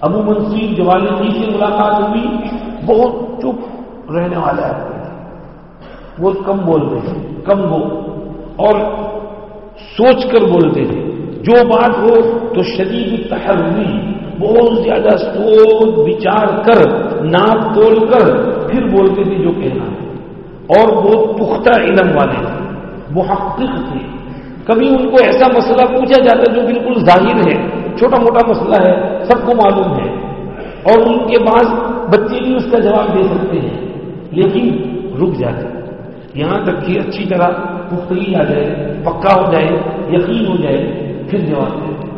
ابو منصیر جوالی جی سے ملاقات ہوئی، بہت چپ رہنے والا ہے۔ بہت کم بولتے تھے کم بول اور سوچ کر بولتے تھے جو بات ہو تو شدید تحری بہت زیادہ سوچ بچار کر ناپ توڑ کر پھر بولتے تھے جو کہنا ہے۔ اور بہت پختہ علم والے تھے محقق تھے۔ کبھی ان کو ایسا مسئلہ پوچھا جاتا جو بالکل ظاہر ہے، چھوٹا موٹا مسئلہ ہے، سب کو معلوم ہے۔ اور ان کے پاس بچے بھی اس کا جواب دے سکتے ہیں۔ لیکن رک جاتے۔ یہاں تک کہ اچھی طرح پختگی آ جائے، پکا ہو جائے، یقین ہو جائے، پھر جواب دے۔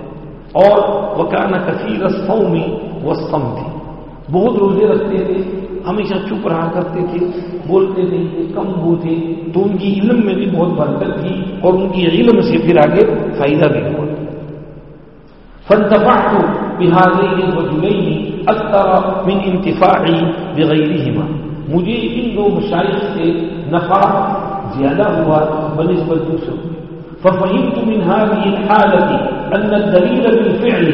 اور وہ کثیر سو میں وہ سم تھی بہت روزے رکھتے تھے۔ ہمیشہ چپ رہا کرتے تھے، بولتے نہیں تھے، کم وہ تھے۔ تو ان کی علم میں بھی بہت برکت تھی اور ان کی علم سے پھر آگے فائدہ بھی ہوا۔ فنتفاق بہار وجوئی اکثر من انتفاعی بغیرہما مجھے ان دو مشاہد سے نفع زیادہ ہوا بنسبت دوسروں ففهمت من هذه الحالة أن الدليل بالفعل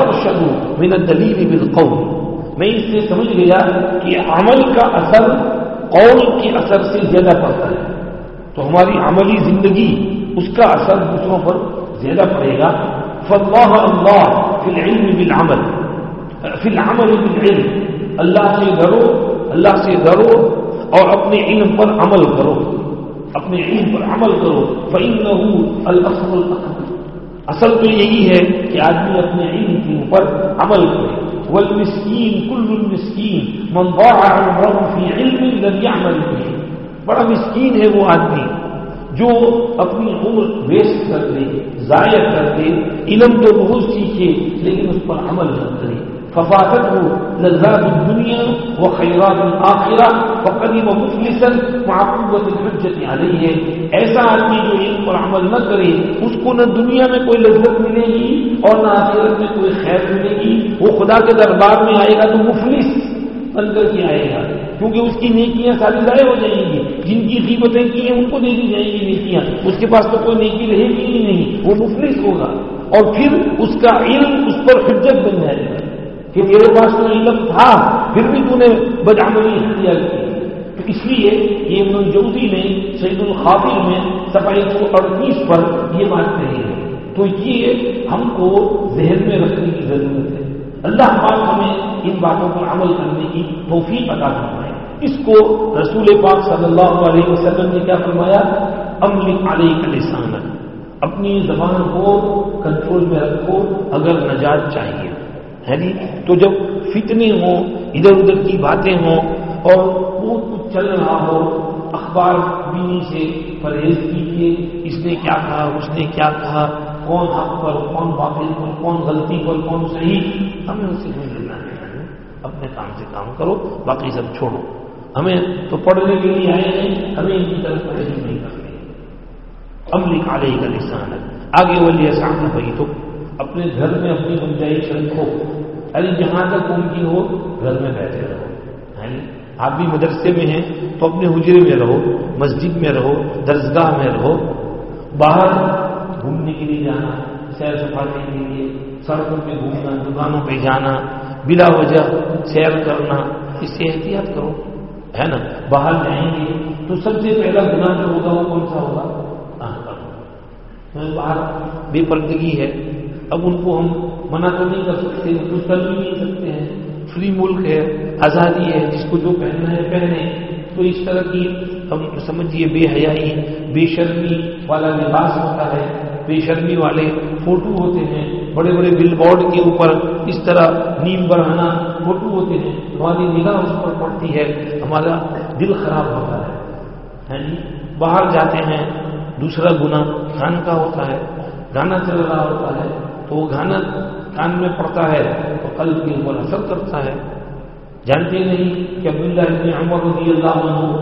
أرشد من الدليل بالقول۔ میں اس سے سمجھ گیا کہ عمل کا اثر قول کے اثر سے زیادہ پڑتا ہے۔ تو ہماری عملی زندگی اس کا اثر دوسروں پر زیادہ پڑے گا۔ فاللہ اللہ فی العلم بالعمل۔ فی العمل بالعلم۔ اللہ سے ڈرو، اللہ سے ڈرو اور اپنے علم پر عمل کرو۔ اپنے علم پر عمل کرو۔ فعین الاصل اصل تو یہی ہے کہ آدمی اپنے علم کے اوپر عمل کرے۔ والمسکین کل المسکین من ضاع عمره في علم لم يعمل به. بڑا مسکین ہے وہ آدمی جو اپنی عمر ویسٹ کر دے، ضائع کر دے، علم تو بہت سیکھے لیکن اس پر عمل نہ کرے۔ ففاتته لذات الدنيا وخيرات الآخرة فقدم مفلسا مع قوة الحجة عليه. ایسا آدمی جو علم پر عمل نہ کرے، اس کو نہ دنیا میں کوئی لذت ملے گی اور نہ آخرت میں کوئی خیر ملے گی۔ وہ خدا کے دربار میں آئے گا تو مفلس بن کر کے آئے گا، کیونکہ اس کی نیکیاں ساری ضائع ہو جائیں گی۔ جن کی قیمتیں کی ہیں، ان کو دے دی جائیں گی نیکیاں۔ اس کے پاس تو کوئی نیکی رہے گی ہی نہیں، وہ مفلس ہوگا۔ اور پھر اس کا علم اس پر حجت بن جائے گا۔ کہ تیرے پاس تو علم تھا، پھر بھی تو نے بدعملی اختیار کی تو اس لیے یہ منجودی نے سعید الخابر میں سفائی ایک سو اڑتیس پر یہ بات کہی ہے۔ تو یہ ہم کو ذہن میں رکھنے کی ضرورت ہے۔ اللہ پاک ہمیں ان باتوں پر عمل کرنے کی توفیق ادا کرنا ہے اس کو رسول پاک صلی اللہ علیہ وسلم نے کیا فرمایا؟ عمل علیہ کا اپنی زبان کو کنٹرول میں رکھو، اگر نجات چاہیے۔ ہے جی تو جب فتنے ہوں، ادھر ادھر کی باتیں ہوں اور وہ کچھ چل رہا ہو، اخبار بینی سے پرہیز کیجیے اس نے کیا کہا، اس نے کیا کہا، کون حق پر، کون باطل پر، کون غلطی پر، کون صحیح؟ ہمیں اسے نہیں لینا ہے۔ اپنے کام سے کام کرو، باقی سب چھوڑو۔ ہمیں تو پڑھنے کے لیے آئے ہیں، ہمیں ان کی طرف پرہیز نہیں کرنی۔ عملی کالے کا نشان ہے آگے والی احسان بھائی تو اپنے گھر میں اپنی گنجائش رکھو ارے، جہاں تک ان کی ہو، گھر میں بیٹھے رہو۔ یعنی آپ بھی مدرسے میں ہیں تو اپنے حجرے میں رہو، مسجد میں رہو، درسگاہ میں رہو۔ باہر گھومنے کے لیے جانا، سیر سفارنے کے لیے، سڑکوں پہ گھومنا، دکانوں پہ جانا، بلا وجہ سیر کرنا، اس سے احتیاط کرو۔ ہے نا؟ باہر جائیں گے تو سب سے پہلا گناہ جو ہوگا وہ کون سا ہوگا؟ باہر بے پردگی ہے۔ اب ان کو ہم منع تو نہیں کر سکتے کچھ کر بھی نہیں سکتے ہیں۔ فری ملک ہے، آزادی ہے، جس کو جو پہننا ہے، پہنے۔ تو اس طرح کی ہم سمجھیے بے حیائی، بے شرمی والا لباس ہوتا ہے۔ بے شرمی والے فوٹو ہوتے ہیں۔ بڑے بڑے بل بورڈ کے اوپر اس طرح نیم بڑھانا فوٹو ہوتے ہیں۔ ہماری نگاہ اس پر پڑتی ہے۔ ہمارا دل خراب ہوتا ہے۔ جی؟ باہر جاتے ہیں، دوسرا گنا کان کا ہوتا ہے۔ گانا چل رہا ہوتا ہے۔ تو وہ گانا کان میں پڑتا ہے تو قلب کے اوپر اثر کرتا ہے۔ جانتے نہیں کہ عبداللہ ابن عمر رضی اللہ عنہ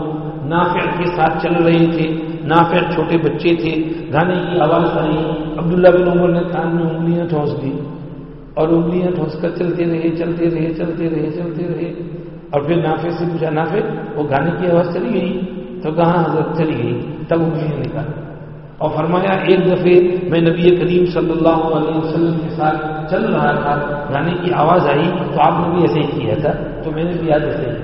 نافع کے ساتھ چل رہے تھے، نافع چھوٹے بچے تھے۔ گانے کی آواز آئی عبداللہ بن عمر نے کان میں انگلیاں ٹھونس دی اور انگلیاں ٹھونس کر چلتے رہے چلتے رہے چلتے رہے چلتے رہے۔ اور پھر نافع سے پوچھا، نافع، وہ گانے کی آواز چلی گئی؟ تو کہاں حضرت چلی گئی؟ تب انگلیاں نکالی۔ اور فرمایا، ایک دفعہ میں نبی کریم صلی اللہ علیہ وسلم کے ساتھ چل رہا تھا یعنی گانے کی آواز آئی، تو آپ نے بھی ایسے ہی کیا تھا؟ تو میں نے بھی آج ایسے ہی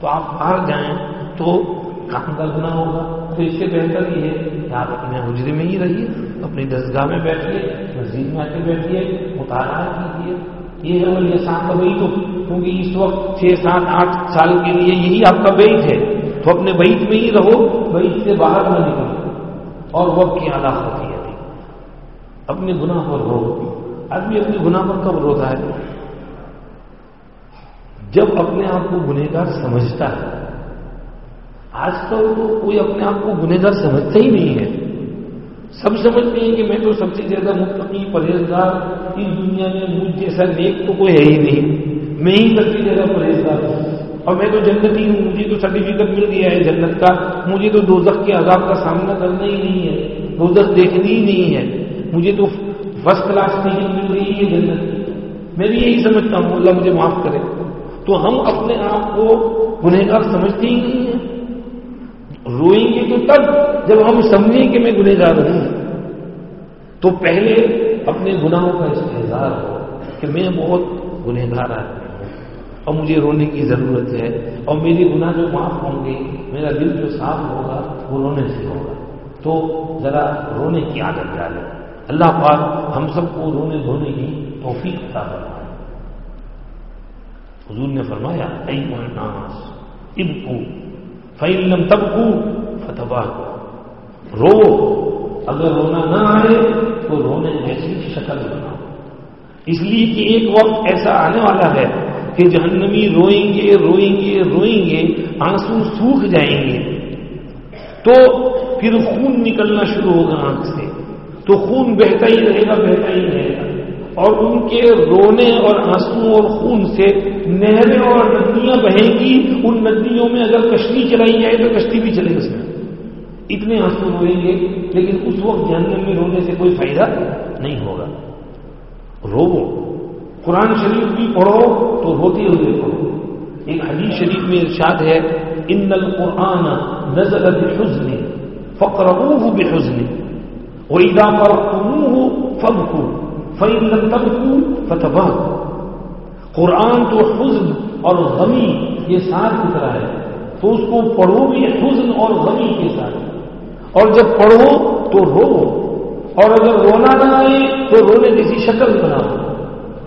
تو آپ باہر جائیں تو کام کا گنا ہوگا؟ تو اس سے بہتر یہ ہے کہ آپ اپنے حجرے میں ہی رہیے، اپنی دستگاہ میں بیٹھیے، مسجد میں آ کے بیٹھیے، مطالعہ کیجیے۔ یہ ہے یہ سات کا بئی تو، کیونکہ اس وقت چھ، سات، آٹھ سال کے لیے یہی آپ کا بیٹ ہے۔ تو اپنے بیٹ میں ہی رہو بیٹ سے باہر نہ نکلو۔ اور وقت کی ادا ہوتی ہے۔ اپنے گناہ پر رو۔ آدمی اپنے گناہ پر کب روتا ہے؟ جب اپنے آپ کو گنہگار سمجھتا ہے۔ آج کل تو کوئی اپنے آپ کو گنہگار سمجھتا ہی نہیں ہے۔ سب سمجھتے ہیں کہ میں تو سب سے زیادہ متقی، پرہیزگار، اس دنیا میں مجھ جیسا نیک تو کوئی ہے ہی نہیں۔ میں ہی سب سے زیادہ پرہیزگار ہوں۔ اور میں تو جنتی ہوں، مجھے تو سرٹیفکیٹ مل گیا ہے جنت کا۔ مجھے تو دوزخ کے عذاب کا سامنا کرنا ہی نہیں ہے، دوزخ دیکھنی ہی نہیں ہے۔ مجھے تو فرسٹ کلاس ٹکٹ مل رہی ہے جنت کی۔ میں بھی یہی سمجھتا ہوں، اللہ مجھے معاف کرے۔ تو ہم اپنے آپ کو گنہگار سمجھتے ہی نہیں ہیں۔ روئیں گے تو تب جب ہم سمجھیں کہ میں گنہگار ہوں۔ تو پہلے اپنے گناہوں کا استحصال ہو کہ میں بہت گنہگار آدمی اور مجھے رونے کی ضرورت ہے اور میری گناہ جو معاف ہوں گے، میرا دل جو صاف ہوگا، وہ رونے سے ہوگا۔ تو ذرا رونے کی عادت ڈالے اللہ پاک ہم سب کو رونے دھونے کی توفیق عطا فرمائے۔ حضور نے فرمایا ائی الناس اب کو فعلم تب کو رو، اگر رونا نہ آئے تو رونے جیسی شکل بناؤ۔ اس لیے کہ ایک وقت ایسا آنے والا ہے کہ جہنمی روئیں گے روئیں گے روئیں گے، آنسو سوکھ جائیں گے۔ تو پھر خون نکلنا شروع ہوگا آنکھ سے۔ تو خون بہتا ہی رہے گا، بہتا ہی رہے گا۔ اور ان کے رونے اور آنسو اور خون سے نہریں اور ندیاں بہیں گی ان ندیوں میں اگر کشتی چلائی جائے تو کشتی بھی چلے اس میں اتنے آنسو روئیں گے، لیکن اس وقت جہنم میں رونے سے کوئی فائدہ نہیں ہوگا۔ رو قرآن شریف بھی پڑھو تو ہوتے ہوئے پڑھو۔ ایک حدیث شریف میں ارشاد ہے، ان القرآن نزل بحزن فقرؤوه بحزن وإذا قرأتموه فابكوا فإن لم تبكوا فتباكوا قرآن تو حزن اور غمی کے ساتھ اترا ہے۔ تو اس کو پڑھو بھی حزن اور غمی کے ساتھ۔ اور جب پڑھو تو رو۔ اور اگر رونا نہ آئے تو رونے جیسی شکل بناؤ۔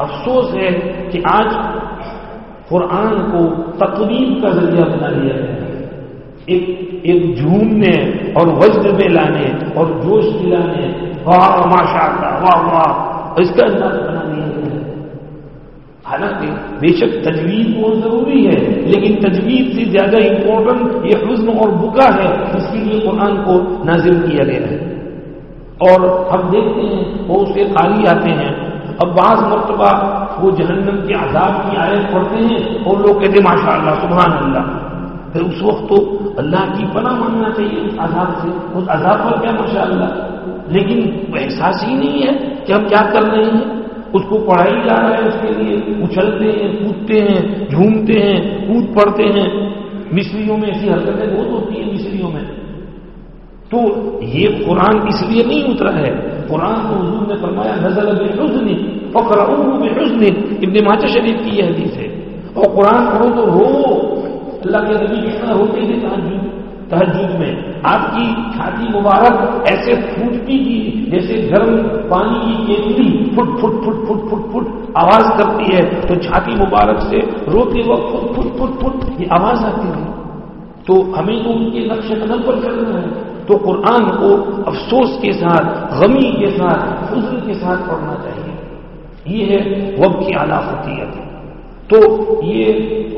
افسوس ہے کہ آج قرآن کو تقریب کا ذریعہ بنا لیا گیا ہے۔ ایک ایک جھومنے اور وجد میں لانے اور جوش دلانے۔ واہ ماشاء اللہ واہ واہ۔ اس کا انداز بنا دیا گیا ہے۔ حالانکہ بے شک تجویز بہت ضروری ہے، لیکن تجویز سے زیادہ امپورٹنٹ یہ حزن اور بکا ہے، اس کے لیے قرآن کو نازل کیا گیا ہے۔ اور ہم دیکھتے ہیں وہ اسے خالی آتے ہیں اب بعض مرتبہ وہ جہنم کے عذاب کی آیت پڑھتے ہیں اور لوگ کہتے ہیں ماشاء اللہ سبحان اللہ پھر اس وقت تو اللہ کی پناہ ماننا چاہیے اس عذاب سے۔ اس عذاب پر کیا ماشاء اللہ لیکن وہ احساس ہی نہیں ہے کہ ہم کیا کر رہے ہیں۔ اس کو پڑھائی جا رہا ہے اس کے لیے۔ اچھلتے ہیں، کودتے ہیں، جھومتے ہیں، کود پڑتے ہیں۔ مصریوں میں ایسی حرکتیں بہت ہوتی ہیں، مصریوں میں۔ تو یہ قرآن اس لیے نہیں اترا ہے قرآن کو حضور نے فرمایا، نزل بحزن فقرؤه بحزن۔ ابن ماجہ شریف کی یہ حدیث ہے۔ اور قرآن پڑھو تو رو۔ اللہ کے نبی کتنا روتے تھے تحجد تحجد میں۔ آپ کی چھاتی مبارک ایسے پھوٹتی تھی جیسے گرم پانی کی کیتلی فٹ فٹ فٹ فٹ فٹ فٹ آواز کرتی ہے۔ تو چھاتی مبارک سے روتے وقت فٹ فٹ فٹ فٹ یہ آواز آتی تھی تو ہمیں تو ان کے نقش قدم پر چلنا ہے۔ تو قرآن کو افسوس کے ساتھ، غمی کے ساتھ حضر کے ساتھ پڑھنا چاہیے۔ یہ ہے وب کی اعلیٰ ہوتی تو یہ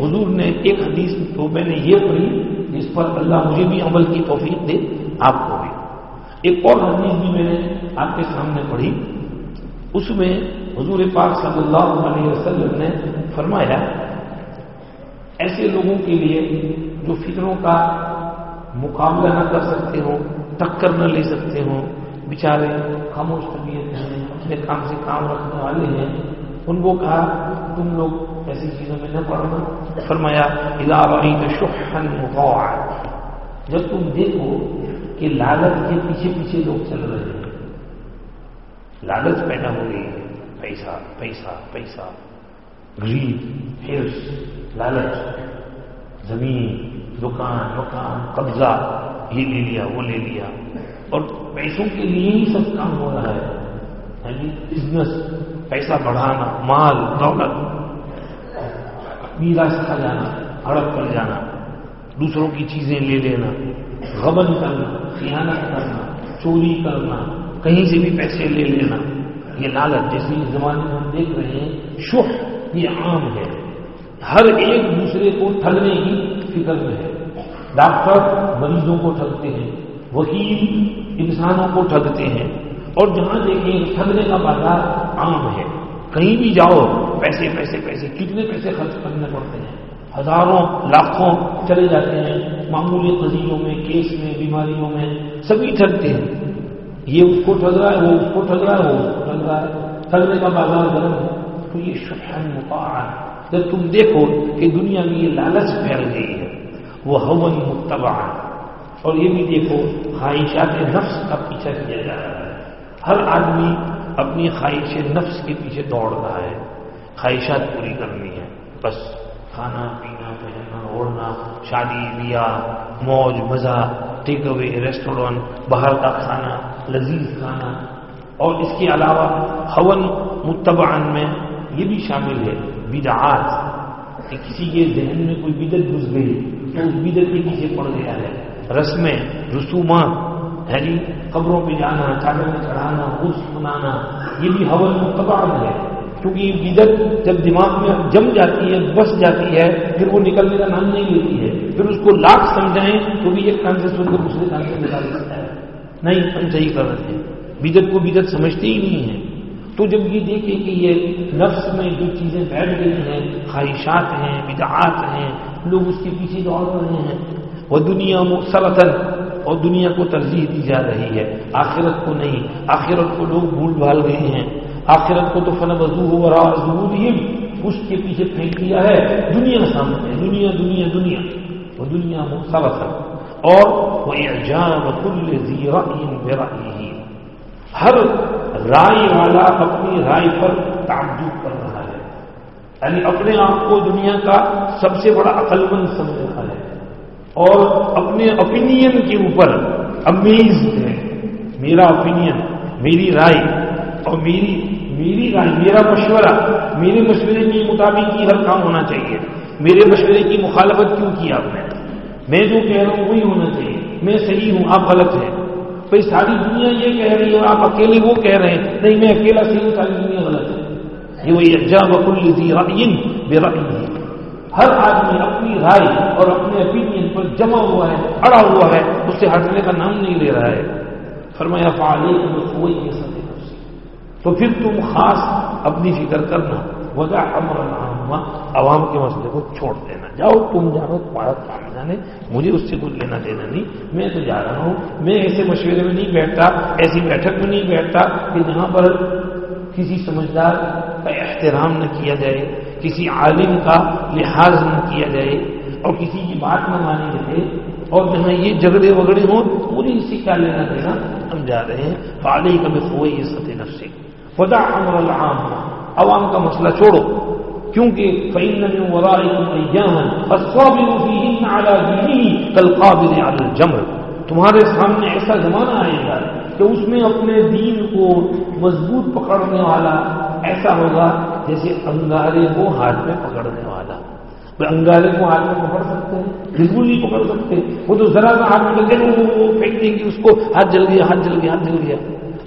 حضور نے ایک حدیث تو میں نے یہ پڑھی، جس پر اللہ مجھے بھی عمل کی توفیق دے، آپ کو بھی۔ ایک اور حدیث بھی میں نے آپ کے سامنے پڑھی۔ اس میں حضور پاک صلی اللہ علیہ وسلم نے فرمایا، ایسے لوگوں کے لیے جو فکروں کا مقابلہ نہ کر سکتے ہوں ٹکر نہ لے سکتے ہوں بیچارے خاموش طبیعت ہیں، اپنے کام سے کام رکھنے والے ہیں۔ ان کو کہا، تم لوگ ایسی چیزوں میں نہ پڑھنا فرمایا شخن جب تم دیکھو کہ لالچ کے پیچھے پیچھے لوگ چل رہے ہیں۔ لالچ پیدا ہو گئی ہے۔ پیسہ پیسہ پیسہ۔ غریب، ہرس، لالچ۔ زمین دکان، مکان، قبضہ یہ لے لیا، وہ لے لیا۔ اور پیسوں کے لیے ہی سب کام ہو رہا ہے۔ یعنی بزنس پیسہ بڑھانا، مال، دولت۔ میرا کھا جانا، ہڑپ کر جانا، دوسروں کی چیزیں لے لینا، غبن کرنا، خیانت کرنا، چوری کرنا، کہیں سے بھی پیسے لے لینا۔ یہ لالچ جیسے اس زمانے میں ہم دیکھ رہے ہیں شخ یہ عام ہے۔ ہر ایک دوسرے کو ٹھگنے کی فکر میں ہے۔ ڈاکٹر مریضوں کو ٹھگتے ہیں، وکیل انسانوں کو ٹھگتے ہیں۔ اور جہاں دیکھیں، ٹھگنے کا بازار عام ہے۔ کہیں بھی جاؤ، پیسے پیسے پیسے، کتنے پیسے خرچ کرنے پڑتے ہیں۔ ہزاروں، لاکھوں چلے جاتے ہیں۔ معمولی قضیوں میں، کیس میں، بیماریوں میں سبھی ٹھگتے ہیں۔ یہ اس کو ٹھگ رہا ہے، وہ اس کو ٹھگ رہا ہے، وہ اس کو ٹھگ رہا ہے۔ ٹھگنے کا بازار گرم ہے۔ تو یہ شفن مقار جب تم دیکھو کہ دنیا میں یہ لالچ پھیل گئی ہے۔ وہ ہون متبع۔ اور یہ بھی دیکھو، خواہشات نفس کا پیچھا کیا جا رہا ہے۔ ہر آدمی اپنی خواہش نفس کے پیچھے دوڑ رہا ہے۔ خواہشات پوری کرنی ہے بس کھانا، پینا، پہننا، اوڑھنا، شادی، بیاہ، موج، مزہ ٹیک اوے ریسٹورینٹ باہر کا کھانا، لذیذ کھانا۔ اور اس کے علاوہ ہون متبعن میں یہ بھی شامل ہے، بدعات۔ کہ کسی کے ذہن میں کوئی بدت گھس گئی تو اس بدت کے پیچھے پڑ گیا ہے۔ رسمیں، رسومات، ہے جی قبروں پہ جانا، چادر میں چڑھانا خوش منانا یہ بھی حول متبار ہے۔ کیونکہ یہ بدت جب دماغ میں جم جاتی ہے، بس جاتی ہے، پھر وہ نکلنے کا نام نہیں لیتی ہے۔ پھر اس کو لاکھ سمجھائیں تو بھی ایک کان سے سن کر دوسرے کان سے نکال سکتا ہے۔ نہیں، ہم صحیح کر رہے ہیں۔ بدت کو بدت سمجھتے ہی نہیں ہیں۔ تو جب یہ دیکھیں کہ یہ نفس میں جو چیزیں بیٹھ گئی ہیں، خواہشات ہیں، بدعات ہیں، لوگ اس کے پیچھے دوڑ رہے ہیں، وہ دنیا مسلطن اور دنیا کو ترجیح دی جا رہی ہے۔ آخرت کو نہیں، آخرت کو لوگ بھول بھال گئے ہیں۔ آخرت کو تو فن وضو ہو رہا ضرور ہی اس کے پیچھے پھینک دیا ہے۔ دنیا سامنے دنیا دنیا دنیا۔ وہ دنیا مختلف اور وہ اعجام کل زیرا ہر رائے والا اپنی رائے پر تعجب کر رہا ہے۔ یعنی اپنے آپ کو دنیا کا سب سے بڑا عقل مند سمجھتا ہے۔ اور اپنے اوپینین کے اوپر امیز ہے۔ میرا اوپینین میری رائے اور میری میری رائے میرا مشورہ، میرے مشورے کے مطابق ہی ہر کام ہونا چاہیے۔ میرے مشورے کی مخالفت کیوں کی آپ نے؟ میں جو کہہ رہا ہوں وہی ہونا چاہیے۔ میں صحیح ہوں، آپ غلط ہیں۔ بھائی ساری دنیا یہ کہہ رہی ہے اور آپ اکیلے وہ کہہ رہے ہیں، نہیں میں اکیلا صحیح ہوں، ساری دنیا غلط ہے۔ یہ وہی اجا بکل بے رقی ہر آدمی اپنی رائے اور اپنے اوپینین پر جمع ہوا ہے، اڑا ہوا ہے اس سے ہٹنے کا نام نہیں لے رہا ہے۔ فرمایا فعلی کوئی یہ سب تو پھر تم خاص اپنی فکر کرنا وجہ امر عوام کے مسئلے کو چھوڑ دینا۔ جاؤ، تم جاؤ تمہارا کام جانے، مجھے اس سے کچھ لینا دینا نہیں۔ میں تو جا رہا ہوں، میں ایسے مشورے میں نہیں بیٹھتا، ایسی بیٹھک میں نہیں بیٹھتا کہ جہاں پر کسی سمجھدار کا احترام نہ کیا جائے، کسی عالم کا لحاظ نہ کیا جائے اور کسی کی بات نہ مانی جائے۔ اور جہاں یہ جگڑے وگڑے ہوں، پوری اسی کا لینا دینا؟ ہم جا رہے ہیں۔ فعلی کبھی ہوئی یہ سطح نفسی خدا امر العام عوام کا مسئلہ چھوڑو۔ کیونکہ کل قابل جمر تمہارے سامنے ایسا زمانہ آئے گا کہ اس میں اپنے دین کو مضبوط پکڑنے والا ایسا ہوگا جیسے انگارے کو ہاتھ میں پکڑنے والا۔ انگارے کو ہاتھ میں پکڑ سکتے ہیں بالکل نہیں پکڑ سکتے۔ وہ تو ذرا سا ہاتھ میں وہ پھینک دیں گے اس کو۔ ہاتھ جل گیا، ہاتھ جل گیا، ہاتھ جل گیا۔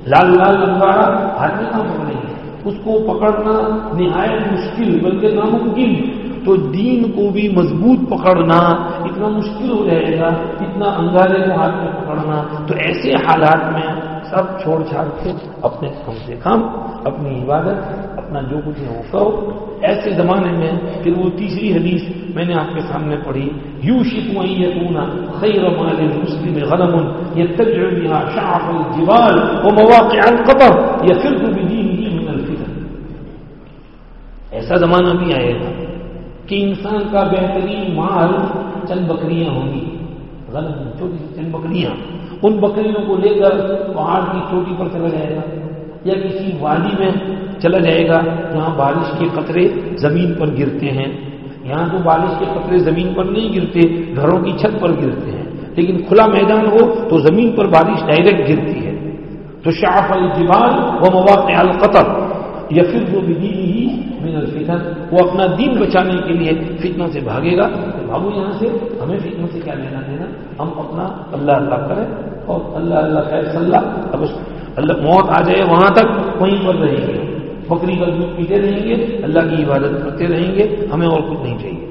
لال لال انگارا ہاتھ میں کہاں پکڑیں گے؟ اس کو پکڑنا نہایت مشکل، بلکہ ناممکن۔ تو دین کو بھی مضبوط پکڑنا اتنا مشکل ہو جائے گا، اتنا انگارے کو ہاتھ میں پکڑنا۔ تو ایسے حالات میں سب چھوڑ چھاڑ کے اپنے کم سے کم، اپنی عبادت، اپنا جو کچھ ہے وہ کرو۔ ایسے زمانے میں پھر وہ تیسری حدیث میں نے آپ کے سامنے پڑھی یو شکو یتونا خیر مال مسلم غلم یہ شاف الجبال و مواقع القبر یا صرف بدین ایسا زمانہ بھی آئے گا کہ انسان کا بہترین مال چند بکریاں ہوں گی۔ غلط چھوٹی سی چند بکریاں۔ ان بکریوں کو لے کر پہاڑ کی چوٹی پر چلا جائے گا یا کسی وادی میں چلا جائے گا جہاں بارش کے قطرے زمین پر گرتے ہیں۔ یہاں تو بارش کے قطرے زمین پر نہیں گرتے، گھروں کی چھت پر گرتے ہیں۔ لیکن کھلا میدان ہو تو زمین پر بارش ڈائریکٹ گرتی ہے۔ تو شاف الجبال و مواقع القطر۔ یا پھر وہ بدین ہی من الفتن۔ وہ اپنا دین بچانے کے لیے فتنہ سے بھاگے گا۔ بھاگو یہاں سے ہمیں فتنہ سے کیا لینا دینا؟ ہم اپنا اللہ اللہ کریں اور اللہ اللہ خیر صلی اللہ اب اللہ موت آ جائے وہاں تک، وہیں پر رہیں گے۔ بکری کا دودھ پیتے رہیں گے، اللہ کی عبادت کرتے رہیں گے، ہمیں اور کچھ نہیں چاہیے۔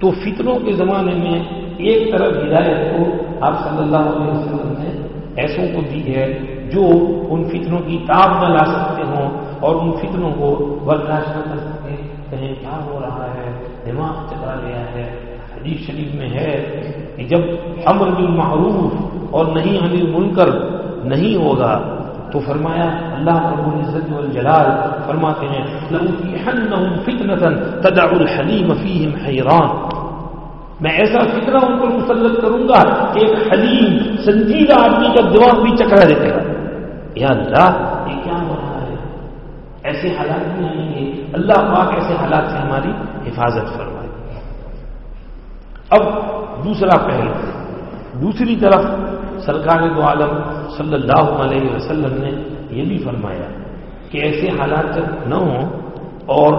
تو فتنوں کے زمانے میں ایک طرف ہدایت کو آپ صلی اللہ علیہ وسلم نے ایسوں کو دی ہے جو ان فتنوں کی تاب نہ لا سکتے ہوں۔ اور ان فتنوں کو برداشت نہ کر سکے۔ کہیں کیا ہو رہا ہے؟ دماغ چکرا گیا ہے۔ حدیث شریف میں ہے کہ جب امر بالمعروف اور نہیں علی منکر نہیں ہوگا، تو فرمایا اللہ رب العزت والجلال فرماتے ہیں تدع الحلیم فیہم حیران میں ایسا فکرہ ان پر مسلط کروں گا کہ ایک حلیم، سنجیدہ آدمی کا دماغ بھی چکرا دیتے گا یا اللہ یہ کیا ہو رہا ہے ایسے حالات بھی آئیں گے، اللہ پاک ایسے حالات سے ہماری حفاظت فرمائے۔ اب دوسرا پہلو، دوسری طرف سرکار دو عالم صلی اللہ علیہ وسلم نے یہ بھی فرمایا کہ ایسے حالات جب نہ ہوں اور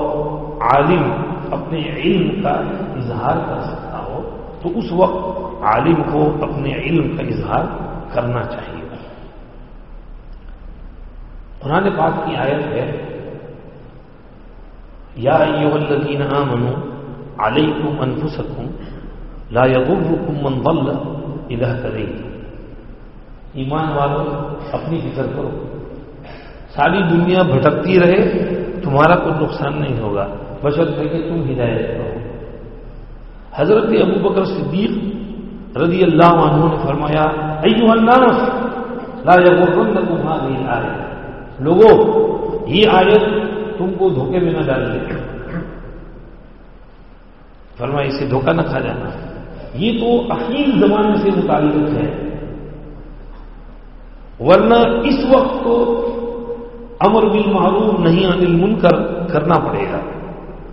عالم اپنے علم کا اظہار کر سکتا ہو، تو اس وقت عالم کو اپنے علم کا اظہار کرنا چاہیے۔ قرآن پاک کی آیت ہے یا الذین آمنوا علیکم انفسکم لا یغرکم من ضل اذا کرے ایمان والوں اپنی فکر کرو۔ ساری دنیا بھٹکتی رہے، تمہارا کوئی نقصان نہیں ہوگا۔ بشر کہ تم ہدایت کرو۔ حضرت ابو بکر صدیق رضی اللہ عنہ نے فرمایا ایوہ الناس لا یغرنکم هذه الآیت۔ لوگوں یہ آیت تم کو دھوکے میں نہ ڈال دے۔ فرما اسے دھوکہ نہ کھا جانا۔ یہ تو عقیل زمانے سے متعلق ہے۔ ورنہ اس وقت تو امر بل معروف نہیں انل من کرنا پڑے گا۔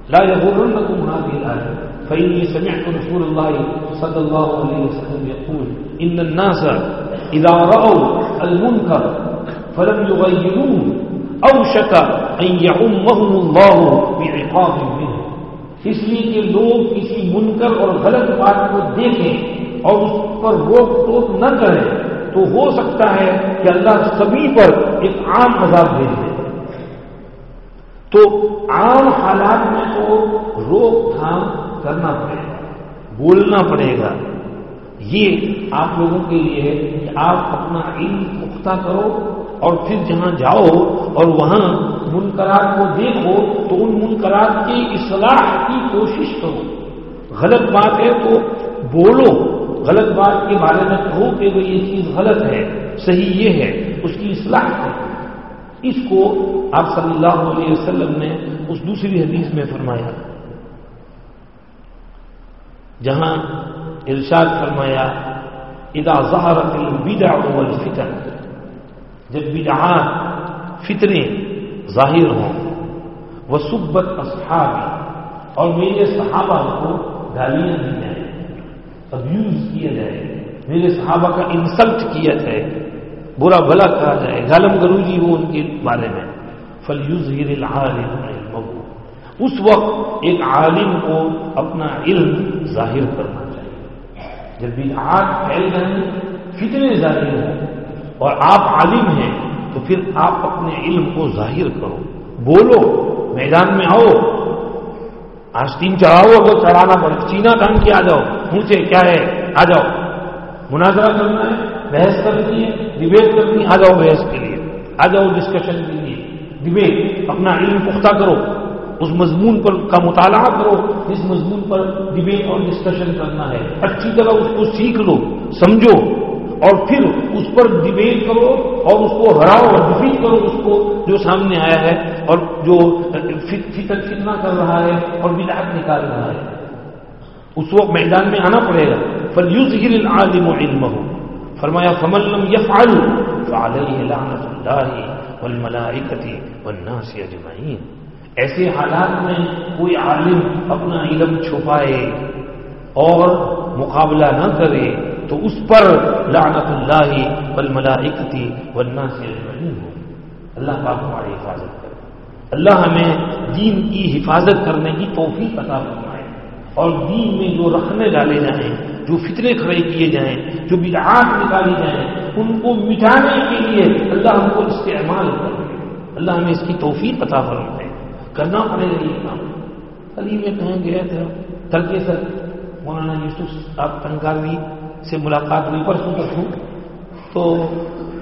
لا يغرنكم هذه الآية فإني سمعت رسول الله صلى الله عليه وسلم يقول، إن الناس إذا رأوا المنكر فلم يغيروه أوشك أن يعمهم الله بعقاب منه۔ اس لیے کہ لوگ کسی منکر اور غلط بات کو دیکھیں اور اس پر روک ٹوک نہ کریں، تو ہو سکتا ہے کہ اللہ سبھی پر ایک عام عذاب دے دے۔ تو عام حالات میں تو روک تھام کرنا پڑے گا بولنا پڑے گا۔ یہ آپ لوگوں کے لیے ہے کہ آپ اپنا علم پختہ کرو اور پھر جہاں جاؤ اور وہاں منکرات کو دیکھو تو ان منکرات کی اصلاح کی کوشش کرو۔ غلط بات ہے تو بولو۔ غلط بات کے بارے میں کہو کہ وہ یہ چیز غلط ہے، صحیح یہ ہے، اس کی اصلاح کرو اس کو آپ صلی اللہ علیہ وسلم نے اس دوسری حدیث میں فرمایا۔ جہاں ارشاد فرمایا ادا ظہرت البدع والفتن جب بدعات، فتنے ظاہر ہوں وہ سبت اصحابی، اور میرے صحابہ کو گالیاں دی جائیں ابیوز کیا جائے، میرے صحابہ کا انسلٹ کیا جائے، برا بھلا کہا جائے، غالم گروجی ہو ان کے بارے میں فل یوز اس وقت ایک عالم کو اپنا علم ظاہر کرنا چاہیے۔ جب بھی آگ پھیل جائیں فتنے ظاہر ہوں اور آپ عالم ہیں، تو پھر آپ اپنے علم کو ظاہر کرو۔ بولو، میدان میں آؤ۔ آج تین چڑھاؤ اگر چڑھانا پڑے چینا ڈان کے آ جاؤ۔ پوچھے، کیا ہے؟ آ جاؤ۔ مناظرہ کرنا ہے، بحث کرنی ہے ڈبیٹ کرنی آ جاؤ بحث کے لیے۔ آ جاؤ ڈسکشن کے لیے۔ ڈبیٹ اپنا علم پختہ کرو۔ اس مضمون پر کا مطالعہ کرو۔ جس مضمون پر ڈبیٹ اور ڈسکشن کرنا ہے۔ اچھی طرح اس کو سیکھ لو، سمجھو۔ اور پھر اس پر ڈبیٹ کرو اور اس کو ہراؤ اور ڈفیٹ کرو اس کو جو سامنے آیا ہے اور جو فکر کتنا کر رہا ہے اور بدعت نکال رہا ہے۔ اس وقت میدان میں آنا پڑے گا۔ فل یوز ہر العالم و علم ہو فرمایا فملم یفعل فعلیہ لعنت اللہ والملائکتی والناس اجمعین ایسے حالات میں کوئی عالم اپنا علم چھپائے اور مقابلہ نہ کرے۔ تو اس پر لعنت اللہ والملائکتی والناس اجمعین ہو اللہ پاک ہماری حفاظت کرے۔ اللہ ہمیں دین کی حفاظت کرنے کی توفیق عطا فرمائے۔ اور دین میں جو رکھنے ڈالے جائیں، جو فطرے کھڑے کیے جائیں، جو بدعات نکالی جائیں، ان کو مٹانے کے لیے اللہ ہم کو استعمال کرے۔ اللہ ہمیں اس کی توفیق عطا فرمائے۔ کرنا پڑے گا یہ کام۔ کل ہی میں کہیں گئے تھے۔ کل کے سر، مولانا یوسف آپ تنگاوی سے ملاقات ہوئی، پرسوں ہوں تو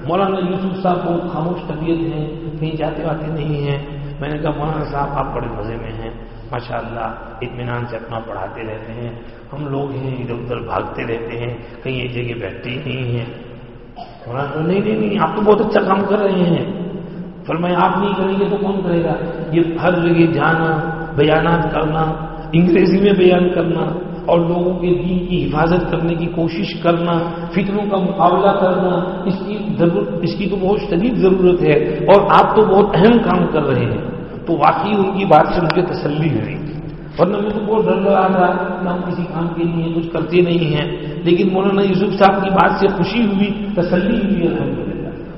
مولانا یوسف صاحب بہت خاموش طبیعت ہیں، کہیں جاتے آتے نہیں ہیں۔ میں نے کہا، مولانا صاحب، آپ بڑے مزے میں ہیں۔ ماشاء اللہ اطمینان سے اپنا پڑھاتے رہتے ہیں۔ ہم لوگ ہیں، ادھر ادھر بھاگتے رہتے ہیں۔ کہیں ایک جگہ بیٹھتے ہی نہیں ہیں۔ مولانا نہیں نہیں نہیں، آپ تو بہت اچھا کام کر رہے ہیں۔ فرمایا، آپ نہیں کریں گے تو کون کرے گا؟ یہ ہر جگہ جانا، بیانات کرنا، انگریزی میں بیان کرنا۔ اور لوگوں کے دین کی حفاظت کرنے کی کوشش کرنا فکروں کا مقابلہ کرنا، اس کی ضرورت اس کی تو بہت شدید ضرورت ہے اور آپ تو بہت اہم کام کر رہے ہیں۔ تو واقعی ان کی بات سے مجھے تسلی ہوئی۔ ورنہ میں تو بہت ڈر رہا تھا کہ ہم کسی کام کے لیے کچھ کرتے نہیں ہیں۔ لیکن مولانا یوسف صاحب کی بات سے خوشی ہوئی، تسلی ہوئی الحمد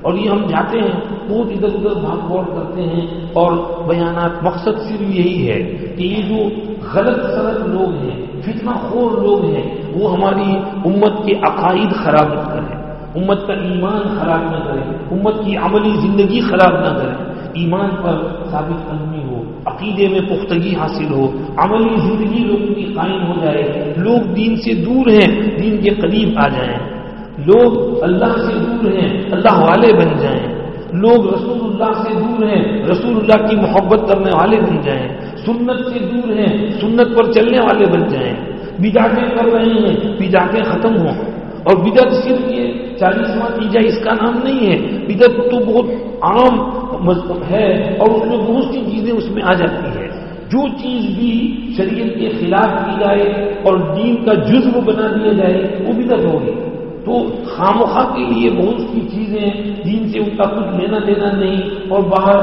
اور یہ ہم جاتے ہیں بہت ادھر ادھر بھاگ دوڑ کرتے ہیں اور بیانات مقصد صرف یہی ہے کہ یہ جو غلط سلط لوگ ہیں، فتنہ خور لوگ ہیں، وہ ہماری امت کے عقائد خراب نہ کریں، امت کا ایمان خراب نہ کرے امت کی عملی زندگی خراب نہ کرے ایمان پر ثابت قدمی ہو، عقیدے میں پختگی حاصل ہو، عملی زندگی لوگوں کی قائم ہو جائے۔ لوگ دین سے دور ہیں، دین کے قریب آ جائیں۔ لوگ اللہ سے دور ہیں، اللہ والے بن جائیں۔ لوگ رسول اللہ سے دور ہیں رسول اللہ کی محبت کرنے والے بن جائیں۔ سنت سے دور ہیں، سنت پر چلنے والے بن جائیں۔ بداٹیں کر رہے ہیں بداٹیں ختم ہوں۔ اور بدت صرف یہ چالیسواں تیجا، اس کا نام نہیں ہے۔ بدت تو بہت عام مذہب ہے اور اس میں بہت سی چیزیں اس میں آ جاتی ہے جو چیز بھی شریعت کے خلاف کی جائے اور دین کا جزو بنا دیا جائے، وہ بدت ہوگی۔ تو خامخواہ کے لیے بہت سی چیزیں جن سے ان کا کچھ لینا دینا نہیں اور باہر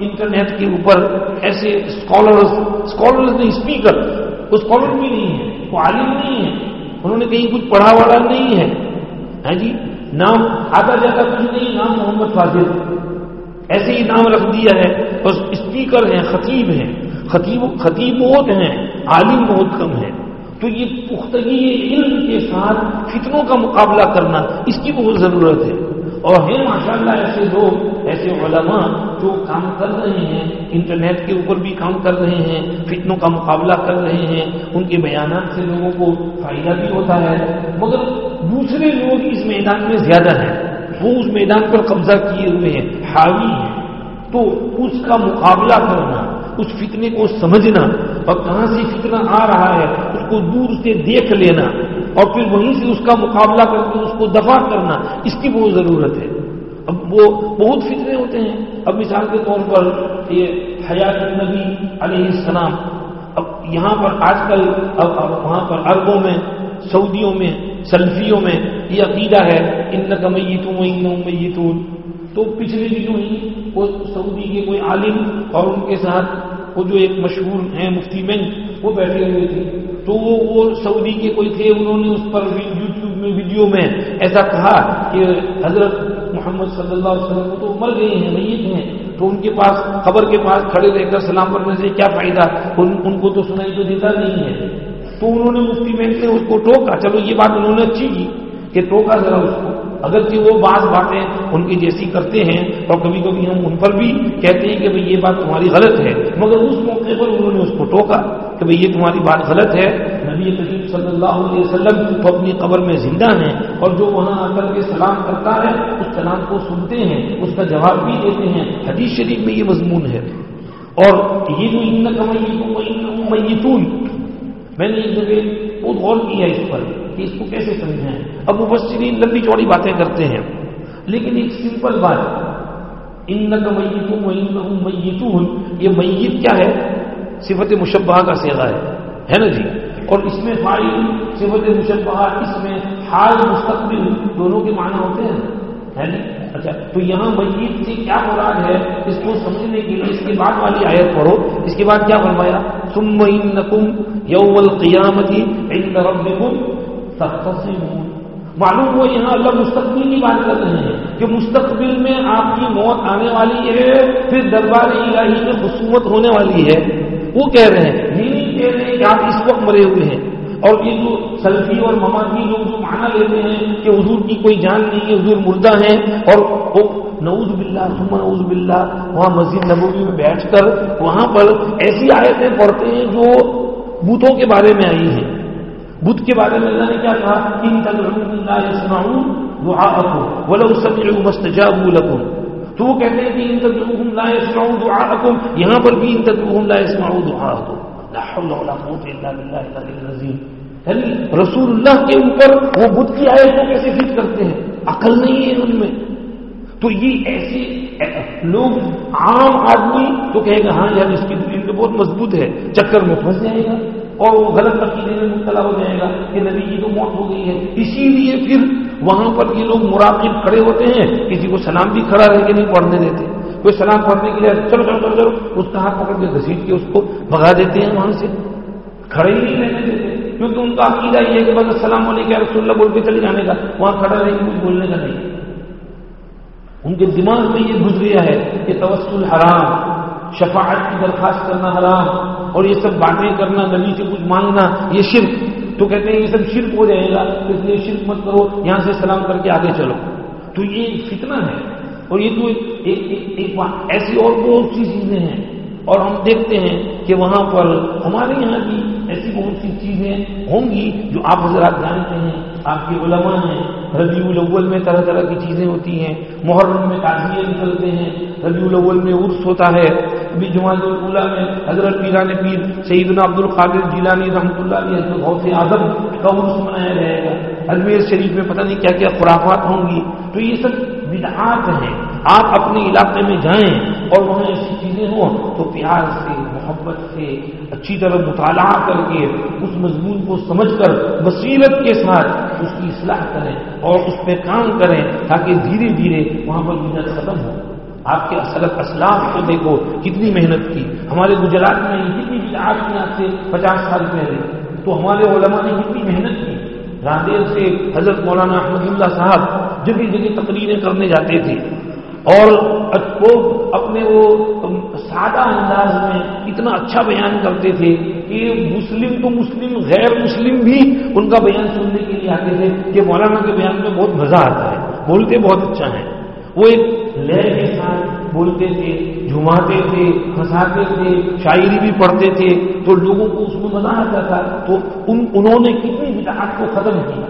انٹرنیٹ کے اوپر ایسے اسکالرس اسکالرس نہیں اسپیکر وہ اسکالر بھی نہیں ہے وہ عالم نہیں ہے انہوں نے کہیں کچھ پڑھا والا نہیں ہے۔ ہاں جی؟ نام آتا جاتا کچھ نہیں، نام محمد فاضل۔ ایسے ہی نام رکھ دیا ہے۔ بس اسپیکر ہیں، خطیب ہیں۔ خطیب خطیب بہت ہیں، عالم بہت کم ہے تو یہ پختگی علم کے ساتھ فتنوں کا مقابلہ کرنا اس کی بہت ضرورت ہے۔ اور ہیں ماشاء اللہ ایسے لوگ، ایسے علماء جو کام کر رہے ہیں، انٹرنیٹ کے اوپر بھی کام کر رہے ہیں، فتنوں کا مقابلہ کر رہے ہیں، ان کے بیانات سے لوگوں کو فائدہ بھی ہوتا ہے۔ مگر دوسرے لوگ اس میدان میں زیادہ ہیں۔ وہ اس میدان پر قبضہ کیے ہوئے ہیں، حاوی ہیں۔ تو اس کا مقابلہ کرنا اس فتنے کو سمجھنا اور کہاں سے فتنہ آ رہا ہے، اس کو دور سے دیکھ لینا اور پھر وہیں سے اس کا مقابلہ کر کے اس کو دفاع کرنا، اس کی بہت ضرورت ہے۔ اب وہ بہت فتنے ہوتے ہیں۔ اب مثال کے طور پر یہ حیات النبی علیہ السلام، اب یہاں پر آج کل، اب وہاں پر عربوں میں، سعودیوں میں، سلفیوں میں یہ عقیدہ ہے ان میتوں میتون۔ تو پچھلے دنوں ہی وہ سعودی کے کوئی عالم اور ان کے ساتھ وہ جو ایک مشہور ہیں مفتی مینگ وہ بیٹھے ہوئے تھے۔ تو وہ وہ سعودی کے کوئی تھے انہوں نے اس پر یوٹیوب میں ویڈیو میں ایسا کہا کہ حضرت محمد صلی اللہ علیہ وسلم تو مر گئے ہیں میت ہیں۔ تو ان کے پاس خبر کے پاس کھڑے رہ کر سلام پڑھنے سے کیا فائدہ؟ ان, ان کو تو سنائی تو دیتا نہیں ہے۔ تو انہوں نے مفتی مینگ نے اس کو ٹوکا۔ چلو یہ بات انہوں نے اچھی کی کہ ٹوکا ذرا اس کو۔ اگرچہ وہ بعض باتیں ان کی جیسی کرتے ہیں اور کبھی کبھی ہم ان پر بھی کہتے ہیں کہ بھئی یہ بات تمہاری غلط ہے، مگر اس موقع پر انہوں نے اس کو ٹوکا کہ بھئی یہ تمہاری بات غلط ہے۔ نبی کریم صلی اللہ علیہ وسلم تو اپنی قبر میں زندہ ہیں اور جو وہاں آ کر کے سلام کرتا ہے، اس سلام کو سنتے ہیں، اس کا جواب بھی دیتے ہیں۔ حدیث شریف میں یہ مضمون ہے۔ اور یہ جو ان میتون میں نے ایک جگہ بہت غور کیا اس پر کہ اس کو کیسے سمجھیں اب وہ لمبی چوڑی باتیں کرتے ہیں۔ لیکن ایک سمپل بات ان میتون یہ میت کیا ہے؟ صفت مشبہ کا سیگا ہے۔ ہے نا جی؟ اور اس میں فائل صفت مشبہ اس میں حال، مستقبل، دونوں کے معنی ہوتے ہیں۔ ہے نا اچھا تو یہاں میت سے کیا مراد ہے؟ اس کو سمجھنے کے لیے اس کے بعد والی آیت پڑھو۔ اس کے بعد کیا فرمایا؟ ثم انکم یوم القیامت عند ربکم تختصمون۔ معلوم ہو یہاں اللہ مستقبل کی بات کر رہے ہیں کہ مستقبل میں آپ کی موت آنے والی ہے، پھر دربار الہی میں خصومت ہونے والی ہے۔ وہ کہہ رہے ہیں یہ نہیں کہہ رہے ہیں کہ آپ اس وقت مرے ہوئے ہیں۔ اور یہ جو سلفی اور مماثی لوگ جو مانا لیتے ہیں کہ حضور کی کوئی جان نہیں ہے، حضور مردہ ہیں، اور وہ نعوذ باللہ، ثم نعوذ باللہ، وہاں مسجد نبوی میں بیٹھ کر وہاں پر ایسی آیتیں پڑھتے ہیں جو بتوں کے بارے میں آئی ہیں۔ بت کے بارے میں اللہ نے کیا کہا؟ ان تک تو وہ کہتے ہیں کہ ان تک لا يسمعون دعاءكم یہاں پر بھی ان تک لا يسمعون دعاءكم لا حول ولا قوت الا بالله العلي العظيم یعنی رسول اللہ کے اوپر وہ بدھ کی آیت کو کیسے فٹ کرتے ہیں؟ عقل نہیں ہے ان میں۔ تو یہ ایسے لوگ عام آدمی تو کہے گا ہاں یار، اس کی دلیل تو بہت مضبوط ہے۔ چکر میں پھنس جائے گا اور وہ غلط عقیدے میں مبتلا ہو جائے گا کہ نبی کی تو موت ہو گئی ہے۔ اسی لیے پھر وہاں پر یہ لوگ مراقب کھڑے ہوتے ہیں۔ کسی کو سلام بھی کھڑا رہ کے نہیں پڑھنے دیتے۔ کوئی سلام پڑھنے کے لیے چلو چلو چلو چلو، اس کا ہاتھ پکڑ کے گھسیٹ کے اس کو بھگا دیتے ہیں وہاں سے۔ کھڑے ہی نہیں رہنے دیتے۔ کیونکہ ان کا عقیدہ یہ ہے کہ بس السلام علیکم رسول اللہ، بول کے چلے جانے کا۔ وہاں کھڑا رہے کچھ بولنے کا نہیں۔ ان کے دماغ میں یہ گزر گیا ہے کہ توسل حرام، شفاعت کی درخواست کرنا حرام، اور یہ سب باتیں کرنا، نبی سے کچھ مانگنا، یہ شرک۔ تو کہتے ہیں یہ سب شرک ہو جائے گا اس لیے شرک مت کرو، یہاں سے سلام کر کے آگے چلو۔ تو یہ فتنہ ہے، اور یہ تو ایک بات ایسی اور بہت سی چیزیں ہیں۔ اور ہم دیکھتے ہیں کہ وہاں پر ہمارے یہاں بھی ایسی بہت سی چیزیں ہوں گی جو آپ حضرات جانتے ہیں، آپ کے علماء ہیں۔ ربیع الاول میں طرح طرح کی چیزیں ہوتی ہیں۔ محرم میں تعزیے نکلتے ہیں۔ ربیع الاول میں عرس ہوتا ہے۔ ابھی جماعت اللہ میں حضرت پیران پیر سیدنا عبد القادر جیلانی رحمۃ اللہ علیہ حضرت اعظم کا عرس منایا جائے گا۔ اجمیر شریف میں پتہ نہیں کیا کیا خرافات ہوں گی۔ تو یہ سب بدعات ہیں۔ آپ اپنے علاقے میں جائیں اور وہاں ایسی چیزیں ہوں تو پیار سے، محبت سے اچھی طرح مطالعہ کر کے اس مضمون کو سمجھ کر بصیرت کے ساتھ اس کی اصلاح کریں اور اس پہ کام کریں تاکہ دھیرے دھیرے وہاں پر بدت ختم ہو۔ آپ کے اسلف اسلاف کو دیکھو، کتنی محنت کی۔ ہمارے گجرات میں کتنی آج کی آج سے پچاس سال پہلے۔ تو ہمارے علماء نے کتنی محنت کی۔ راندیل سے حضرت مولانا احمد اللہ صاحب جگہ جگہ تقریریں کرنے جاتے تھے۔ اور وہ اپنے وہ سادہ انداز میں اتنا اچھا بیان کرتے تھے کہ مسلم تو مسلم، غیر مسلم بھی ان کا بیان سننے کے لیے آتے تھے کہ مولانا کے بیان میں بہت مزہ آتا ہے، بولتے بہت اچھا ہے۔ وہ ایک لہر کے ساتھ بولتے تھے، جھماتے تھے ہنساتے تھے، شاعری بھی پڑھتے تھے۔ تو لوگوں کو اس میں مزہ آتا تھا۔ تو ان، انہوں نے کتنی بدعات کو ختم کیا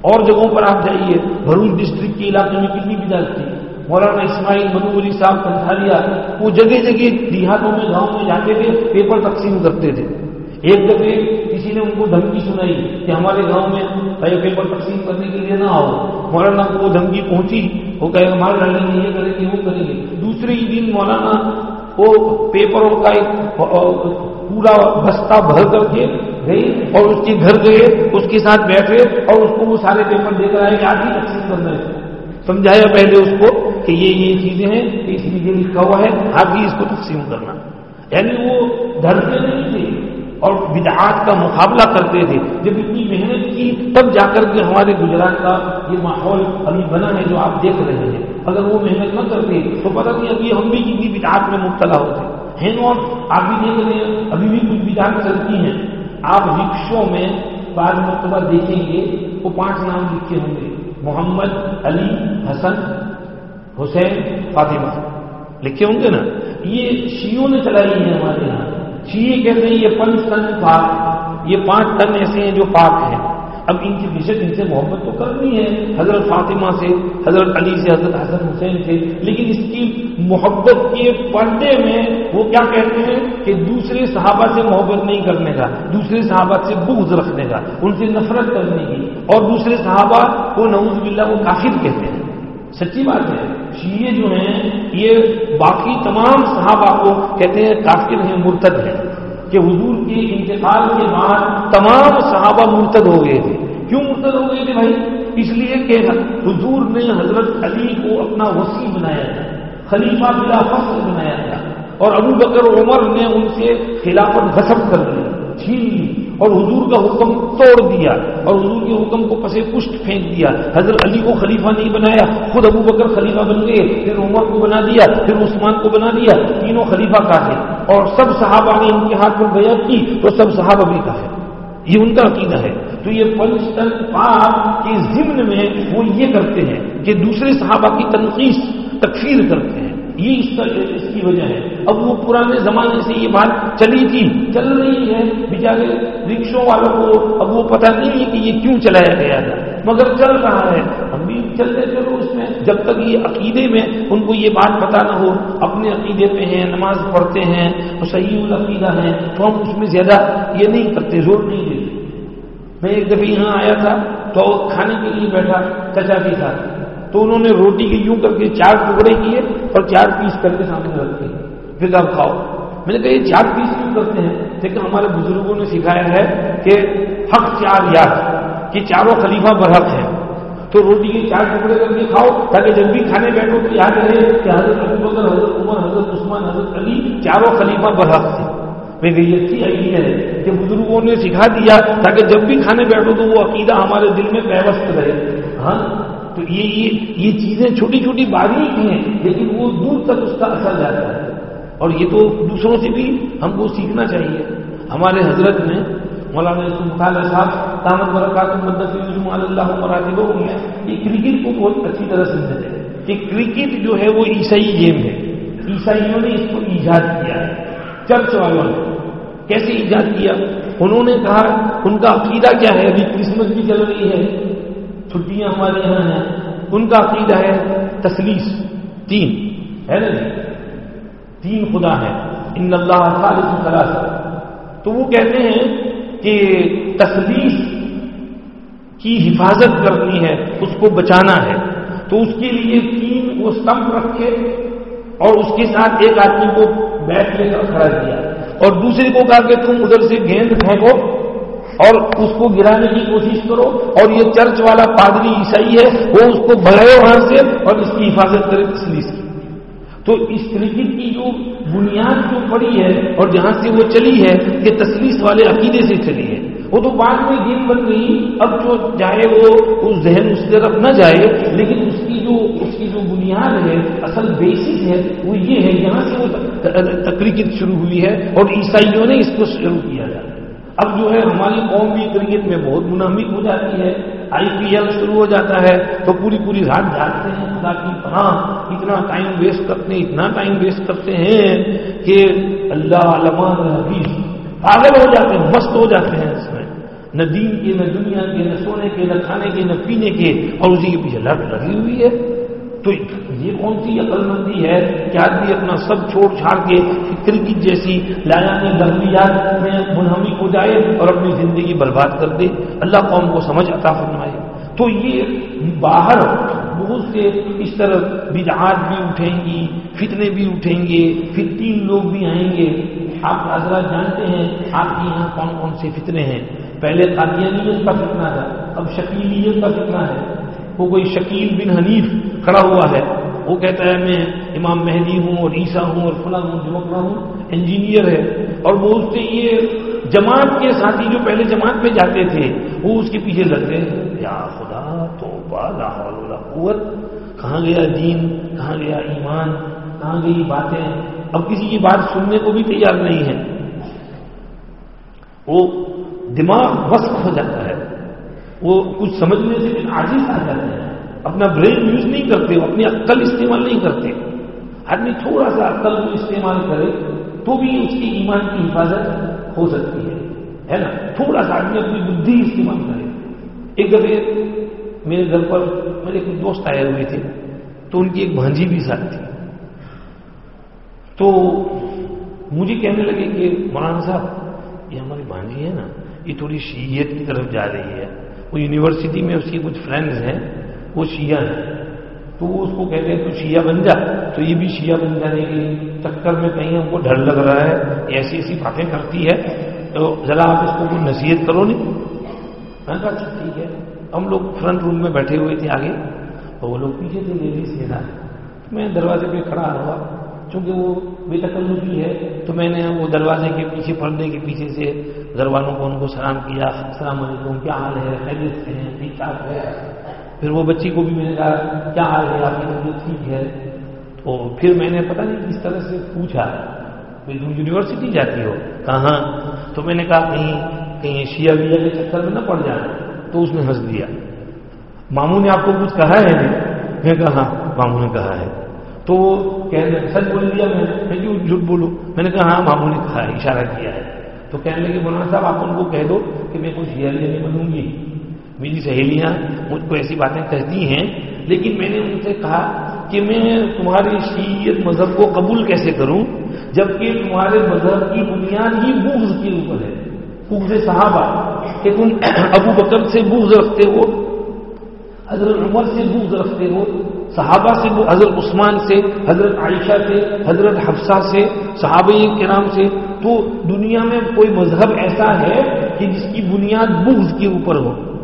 اور جگہوں پر آپ جائیے، بھروچ ڈسٹرکٹ کے علاقے میں کتنی بدعت تھی مولانا اسماعیل منو علی صاحب کنٹھالیا وہ جگہ جگہ دیہاتوں میں، گاؤں میں جاتے تھے، پیپر تقسیم کرتے تھے۔ ایک دفعہ کسی نے ان کو دھمکی سنائی کہ ہمارے گاؤں میں پیپر تقسیم کرنے کے لیے نہ آؤ۔ مولانا کو وہ دھمکی پہنچی، وہ کہے ہمارے لڑنے میں یہ کریں گے، وہ کریں گے۔ دوسرے ہی دن مولانا وہ پیپروں کا ایک پورا بستہ بھر کر کے گئی اور اس کے گھر گئے، اس کے ساتھ بیٹھے اور اس کو وہ سارے پیپر دے کر آئے کہ آج ہی تقسیم کرنا ہے۔ سمجھایا پہلے اس کو۔ کہ یہ یہ چیزیں ہیں، کہ اس لیے لکھا ہوا ہے آج ہی اس کو تقسیم کرنا۔ یعنی وہ ڈرتے نہیں تھے اور بدعات کا مقابلہ کرتے تھے۔ جب اتنی محنت کی، تب جا کر کے ہمارے گجرات کا یہ ماحول ابھی بنا ہے جو آپ دیکھ رہے ہیں۔ اگر وہ محنت نہ کرتے، تو پتہ نہیں ابھی ہم بھی کتنی بدعات میں مبتلا ہوتے۔ ہیں اور آپ بھی دیکھ رہے ہیں، ابھی بھی کچھ بدعات چلتی ہیں۔ آپ رکشوں میں بعض مرتبہ دیکھیں گے، وہ پانچ نام لکھے ہوں گے۔ محمد، علی، حسن حسین، فاطمہ۔ لکھے ہوں گے نا، یہ شیوں نے چلائی ہے ہمارے یہاں۔ شیعہ کہتے ہیں یہ پنچ تن پاک، یہ پانچ تن ایسے ہیں جو پاک ہیں۔ اب ان کی بشک ان سے محبت تو کرنی ہے، حضرت فاطمہ سے، حضرت علی سے، حضرت حسن حسین سے۔ لیکن اس کی محبت کے پردے میں وہ کیا کہتے ہیں کہ دوسرے صحابہ سے محبت نہیں کرنے کا، دوسرے صحابہ سے بغض رکھنے کا، ان سے نفرت کرنے کی۔ اور دوسرے صحابہ کو نعوذ باللہ وہ کافر کہتے ہیں۔ سچی بات ہے۔ شیعہ جو ہیں، یہ باقی تمام صحابہ کو کہتے ہیں کافر ہیں، مرتد ہیں۔ کہ حضور کے انتقال کے بعد تمام صحابہ مرتد ہو گئے تھے۔ کیوں مرتد ہو گئے تھے بھائی؟ اس لیے کہ حضور نے حضرت علی کو اپنا وسیع بنایا تھا، خلیفہ بلا فصل بنایا تھا اور ابو بکر عمر نے ان سے خلافت غصب کر لی چھین لی۔ اور حضور کا حکم توڑ دیا اور حضور کے حکم کو پسے پشت پھینک دیا۔ حضرت علی کو خلیفہ نہیں بنایا، خود ابو بکر خلیفہ بن گئے، پھر عمر کو بنا دیا، پھر عثمان کو بنا دیا۔ تینوں خلیفہ کا ہے اور سب صحابہ نے ان کے ہاتھ میں بیعت کی تو سب صحابہ بھی کا ہے یہ ان کا عقیدہ ہے۔ تو یہ پنچتن پاک کے ضمن میں وہ یہ کرتے ہیں کہ دوسرے صحابہ کی تنقید تکفیر کرتے ہیں۔ یہ اس اس کی وجہ ہے۔ اب وہ پرانے زمانے سے یہ بات چلی تھی، چل رہی ہے۔ بیچارے رکشوں والوں کو اب وہ پتہ نہیں ہے کہ یہ کیوں چلایا گیا تھا۔ مگر چل رہا ہے۔ ہم بھی چلتے چلو اس میں جب تک یہ عقیدے میں ان کو یہ بات پتا نہ ہو، اپنے عقیدے پہ ہیں، نماز پڑھتے ہیں اور صحیح العقیدہ ہیں، تو ہم اس میں زیادہ یہ نہیں کرتے، زور نہیں دیتے۔ میں ایک دفعہ یہاں آیا تھا تو کھانے کے لیے بیٹھا، چچا کے ساتھ۔ تو انہوں نے روٹی کے یوں کر کے چار ٹکڑے کیے اور چار پیس کر کے سامنے رکھتے پھر آپ کھاؤ۔ میں نے کہا یہ چار پیس کیوں کرتے ہیں؟ لیکن ہمارے بزرگوں نے سکھایا ہے کہ حق چار یاد، کہ چاروں خلیفہ برحق ہیں۔ تو روٹی کے چار ٹکڑے کر کے کھاؤ، تاکہ جب بھی کھانے بیٹھو تو یاد رہے کہ حضرت ابو بکر، حضرت عمر، حضرت عثمان، حضرت علی چاروں خلیفہ برحق تھے۔ میں یہ اچھی عقیدہ ہے کہ بزرگوں نے سکھا دیا تاکہ جب بھی کھانے بیٹھو تو وہ عقیدہ ہمارے دل میں پیوست رہے۔ ہاں؟ تو یہ یہ یہ چیزیں چھوٹی چھوٹی باریک ہیں، لیکن وہ دور تک اس کا اثر جاتا ہے۔ اور یہ تو دوسروں سے بھی ہم کو سیکھنا چاہیے۔ ہمارے حضرت نے مولانا مطالعہ صاحب تامت برکات اللہ مراتب میں یہ کرکٹ کو بہت اچھی طرح سمجھتے ہیں۔ کہ کرکٹ جو ہے وہ عیسائی گیم ہے۔ عیسائیوں نے اس کو ایجاد کیا۔ ہے چرچ والوں نے کیسے ایجاد کیا؟ انہوں نے کہا، ان کا عقیدہ کیا ہے؟ ابھی کرسمس بھی چل رہی ہے۔ چھٹیاں ہمارے یہاں ہیں۔ ان کا عقیدہ ہے تسلیس، تین۔ ہے نا جی؟ تین خدا ہے ان اللہ خالص تو وہ کہتے ہیں کہ تسلیس کی حفاظت کرنی ہے، اس کو بچانا ہے۔ تو اس کے لیے تین وہ استمپ رکھے اور اس کے ساتھ ایک آدمی کو بیٹھ لے کر کھڑا کیا۔ اور دوسرے کو کہا کہ تم ادھر سے گیند پھینکو۔ اور اس کو گرانے کی کوشش کرو اور یہ چرچ والا پادری عیسائی ہے، وہ اس کو بڑھائے وہاں سے اور اس کی حفاظت کرے تسلیس کی تو اس کرکٹ کی جو بنیاد جو پڑی ہے اور جہاں سے وہ چلی ہے یہ تصویر والے عقیدے سے چلی ہے، وہ تو بعد میں گیم بن گئی۔ اب جو جائے وہ اس ذہن اس طرف نہ جائے، لیکن اس کی جو اس کی جو بنیاد ہے، اصل بیسس ہے، وہ یہ ہے، یہاں سے وہ کرکٹ شروع ہوئی ہے اور عیسائیوں نے اس کو شروع کیا جائے اب جو ہے ہماری قوم بھی کرکٹ میں بہت منہمک ہو جاتی ہے، آئی پی ایل شروع ہو جاتا ہے، تو پوری پوری رات جاگتے ہیں خدا کی طرح اتنا ٹائم ویسٹ کرتے ہیں، اتنا ٹائم ویسٹ کرتے ہیں کہ اللہ علمان حدیث پاگل ہو جاتے ہیں، مست ہو جاتے ہیں اس میں۔ نہ دین کے، نہ دنیا کے، نہ سونے کے، نہ کھانے کے، نہ پینے کے، اور اسی کے پیچھے لٹ لگی ہوئی ہے۔ تو یہ کون سی عقل مندی ہے کہ آدمی اپنا سب چھوڑ چھاڑ کے فکر کی جیسی لایانی لغویات میں منہمک ہو جائے اور اپنی زندگی برباد کر دے؟ اللہ قوم کو سمجھ عطا فرمائے۔ تو یہ باہر بہت سے اس طرح بدعات بھی اٹھیں گی، فتنے بھی اٹھیں گے، پھر تین لوگ بھی آئیں گے۔ آپ حضرات جانتے ہیں آپ کے یہاں کون کون سے فتنے ہیں۔ پہلے قادیانیت کا فتنہ تھا، اب شکیلیت کا فتنہ ہے۔ وہ کوئی شکیل بن حنیف کھڑا ہوا ہے۔ وہ کہتا ہے میں امام مہدی ہوں اور عیسیٰ ہوں اور فلاں ہوں، جمکنا ہوں، انجینئر ہے۔ اور وہ اس سے یہ جماعت کے ساتھی جو پہلے جماعت میں جاتے تھے، وہ اس کے پیچھے لگ گئے۔ یا خدا تو قوت۔ کہاں گیا دین؟ کہاں گیا ایمان؟ کہاں گئی باتیں؟ اب کسی کی بات سننے کو بھی تیار نہیں ہے۔ وہ دماغ وسط ہو جاتا ہے۔ وہ کچھ سمجھنے سے بھی عاجز آ جاتے ہیں اپنا برین یوز نہیں کرتے وہ اپنی عقل استعمال نہیں کرتے۔ آدمی تھوڑا سا عقل کو استعمال کرے تو بھی اس کی ایمان کی حفاظت ہو سکتی ہے۔ نا؟ تھوڑا سا آدمی اپنی بدھی استعمال کرے۔ ایک دفعہ میرے گھر پر میرے کچھ دوست آئے ہوئے تھے، تو ان کی ایک بھانجی بھی ساتھ تھی۔ تو مجھے کہنے لگے کہ مولانا صاحب، یہ ہماری بھانجی ہے نا، یہ تھوڑی شیعت کی طرف جا رہی ہے۔ وہ یونیورسٹی میں اس کی کچھ فرینڈز ہیں۔ وہ شیعہ ہیں۔ تو وہ اس کو کہتے ہیں تو شیعہ بن جا۔ تو یہ بھی شیعہ بن جانے کے چکر میں کہیں ہم کو ڈر لگ رہا ہے، ایسی ایسی باتیں کرتی ہے۔ تو ذرا آپ اس کو کوئی نصیحت کرو نہیں میں کہا اچھا ٹھیک ہے۔ ہم لوگ فرنٹ روم میں بیٹھے ہوئے تھے آگے۔ تو وہ لوگ پیچھے تھے لیڈیز کے میں دروازے پہ کھڑا ہوا، چونکہ وہ بے تکلفی ہے، تو میں نے وہ دروازے کے پیچھے، پردے کے پیچھے سے گھر والوں کو ان کو سلام کیا۔ السلام علیکم، کیا حال ہے؟ خیریت سے ہیں؟ ٹھیک ٹھاک ہے؟ پھر وہ بچی کو بھی میں نے کہا، کیا حال ہے؟ آپ کی طبیعت ٹھیک ہے؟ تو پھر میں نے پتہ نہیں کس طرح سے پوچھا تم یونیورسٹی جاتی ہو؟ کہاں تو میں نے کہا، کہیں کہیں شیعہ ویا کے چکر میں نہ پڑ جانا تو اس نے ہنس دیا۔ ماموں نے آپ کو کچھ کہا ہے؟ میں کہا ہاں ماموں نے کہا ہے۔ تو وہ کہنے سچ بول دیا میں میں کیوں جھوٹ بولوں میں نے کہا ہاں ماموں نے کہا ہے، اشارہ کیا ہے۔ تو کہنے لگے، مولانا صاحب، آپ ان کو کہہ دو کہ میں کچھ ہیئر نہیں بنوں گی۔ میری سہیلیاں مجھ کو ایسی باتیں کہتی ہیں، لیکن میں نے ان سے کہا کہ میں تمہاری شیعت مذہب کو قبول کیسے کروں؟ جبکہ تمہارے مذہب کی بنیاد ہی بغض کے اوپر ہے۔ بغض صحابہ کہ تم ابو بکر سے بغض رکھتے ہو، حضرت عمر سے بغض رکھتے ہو، صحابہ سے حضرت عثمان سے، حضرت عائشہ سے، حضرت حفصہ سے، صحابہ کے نام سے۔ تو دنیا میں کوئی مذہب ایسا ہے کہ جس کی بنیاد بغض کے اوپر ہو۔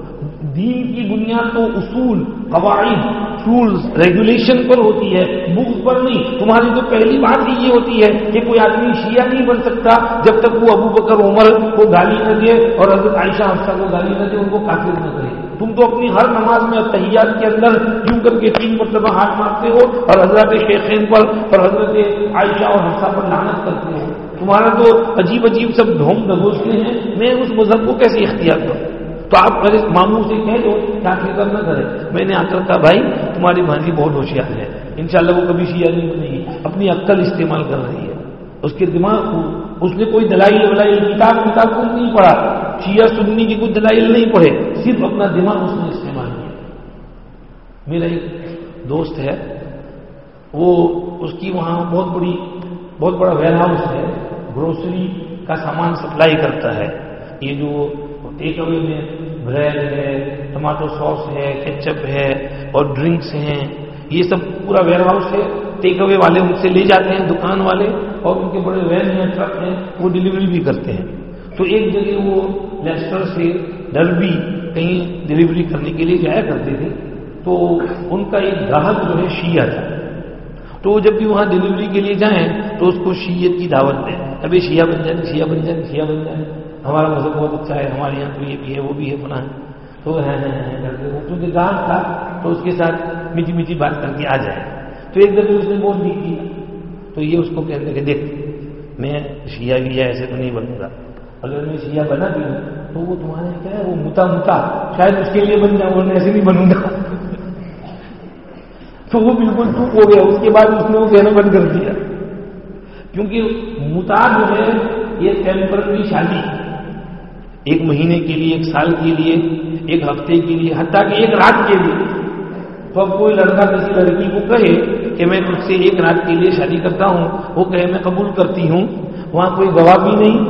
دین کی بنیاد تو اصول، قواعد رولز ریگولیشن پر ہوتی ہے بغض پر نہیں۔ تمہاری تو پہلی بات ہی یہ ہوتی ہے کہ کوئی آدمی شیعہ نہیں بن سکتا جب تک وہ ابو بکر، عمر کو گالی نہ دے اور حضرت عائشہ، حفصہ کو گالی نہ دے، ان کو کافر نہ کرے۔ تم تو اپنی ہر نماز میں تحیات کے اندر یوں کر کے تین مرتبہ ہاتھ مارتے ہو اور حضرت شیخین پر اور حضرت عائشہ اور حفصہ پر لانت کرتے ہو۔ تمہارا تو عجیب عجیب سب ڈھونگ دبوستے ہیں۔ میں اس مذہب کو کیسے اختیار کروں؟ تو آپ میرے ماموں سے کہہ دو کیا فکر نہ کرے میں نے آ کر کہا، بھائی، تمہاری بھانجی بہت ہوشیار ہے۔ انشاءاللہ وہ کبھی شیعہ نہیں بنے گی اپنی عقل استعمال کر رہی ہے۔ اس کے دماغ کو، اس نے کوئی دلائل ولائل کتاب کتاب کو نہیں پڑھا۔ شیعہ سننی کی کوئی دلائل نہیں پڑھے۔ صرف اپنا دماغ اس نے استعمال کیا۔ میرا ایک دوست ہے، وہ اس کی وہاں بہت بڑی، بہت بڑا ویئر ہاؤس ہے۔ گروسری کا سامان سپلائی کرتا ہے۔ یہ جو ٹیک اوے میں بریڈ ہے، ٹماٹو سوس ہے، کیچپ ہے اور ڈرنکس ہیں۔ یہ سب پورا ویئر ہاؤس ہے۔ ٹیک اوے والے ان سے لے جاتے ہیں دکان والے اور ان کے بڑے وین ہیں، ٹرک ہیں، وہ ڈلیوری بھی کرتے ہیں۔ تو ایک جگہ وہ لیسٹر سے ڈربی کہیں ڈلیوری کرنے کے لیے جایا کرتے تھے۔ تو ان کا ایک گاہک جو ہے شیعہ تھا۔ تو جب بھی وہاں ڈلیوری کے لیے جائیں تو اس کو شیت کی دعوت دیں۔ ابھی شیعہ بن جائیں، شیعہ بن جائیں، شیعہ بن جائیں۔ ہمارا مذہب بہت اچھا ہے، ہمارے یہاں تو یہ بھی ہے، وہ بھی ہے، فلاں تو کیونکہ گان تھا، تو اس کے ساتھ میٹھی میٹھی بات کر کے آ جائے۔ تو ایک دفعہ اس نے بول دی کی تو یہ اس کو کہتے کہ دیکھ، میں شیعہ گیا ایسے تو نہیں بنوں گا۔ اگر میں شیعہ بنا بھی ہوں، تو وہ تمہارے کیا ہے؟ وہ متا متا۔ شاید اس کے لیے بن جاؤں میں ایسے نہیں بنوں گا۔ تو وہ بالکل چپ ہو گیا۔ اس کے بعد اس نے وہ کہنا بند کر دیا۔ کیونکہ متا جو ہے، یہ ٹیمپرری شادی۔ ایک مہینے کے لیے، ایک سال کے لیے، ایک ہفتے کے لیے، حتیٰ کہ ایک رات کے لیے۔ تو اب کوئی لڑکا، کسی لڑکی کو کہے کہ میں تجھ سے ایک رات کے لیے شادی کرتا ہوں، وہ کہے میں قبول کرتی ہوں۔ وہاں کوئی گواہ بھی نہیں،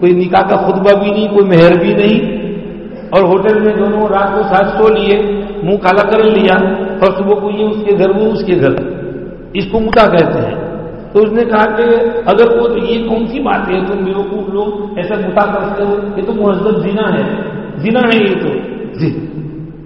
کوئی نکاح کا خطبہ بھی نہیں، کوئی مہر بھی نہیں۔ اور ہوٹل میں دونوں رات کو ساتھ سو لیے، منہ کالا کر لیا۔ اور صبح کو یہ اس کے گھر، وہ اس کے گھر۔ اس کو متا کہتے ہیں۔ تو اس نے کہا کہ اگر وہ یہ کون سی بات ہے؟ تم میرے لوگ ایسا متا کرتے ہو یہ تو مہذب زنا ہے۔ زنا ہے یہ تو۔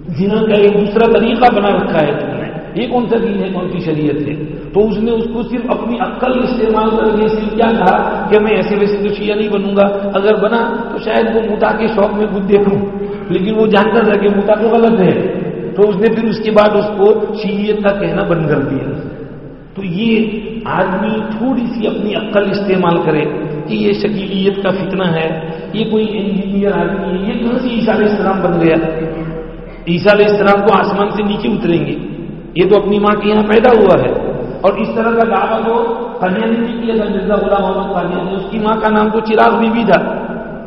زنا کا ایک دوسرا طریقہ بنا رکھا ہے تم نے۔ یہ کون سا دین ہے؟ کون سی شریعت ہے؟ تو اس نے اس کو صرف اپنی عقل استعمال کر کے صرف کیا کہا کہ میں ایسے ویسے تو شیعہ نہیں بنوں گا۔ اگر بنا تو شاید وہ متا کے شوق میں خود دیکھوں۔ لیکن وہ جانتا تھا کہ متا تو غلط ہے۔ تو اس نے پھر اس کے بعد اس کو شیعت کا کہنا بند کر دیا۔ تو یہ آدمی تھوڑی سی اپنی عقل استعمال کرے کہ یہ شکیلیت کا فتنہ ہے، یہ کوئی انجینئر آدمی ہے، یہ کہاں سے عیسیٰ علیہ السلام بن گیا؟ عیسیٰ علیہ السلام کو آسمان سے نیچے اتریں گے۔ یہ تو اپنی ماں کے یہاں پیدا ہوا ہے۔ اور اس طرح کا دعویٰ جو قادیانی نے کیا تھا، مرزا غلام محمد قادیانی، اس کی ماں کا نام تو چراغ بی بی تھا۔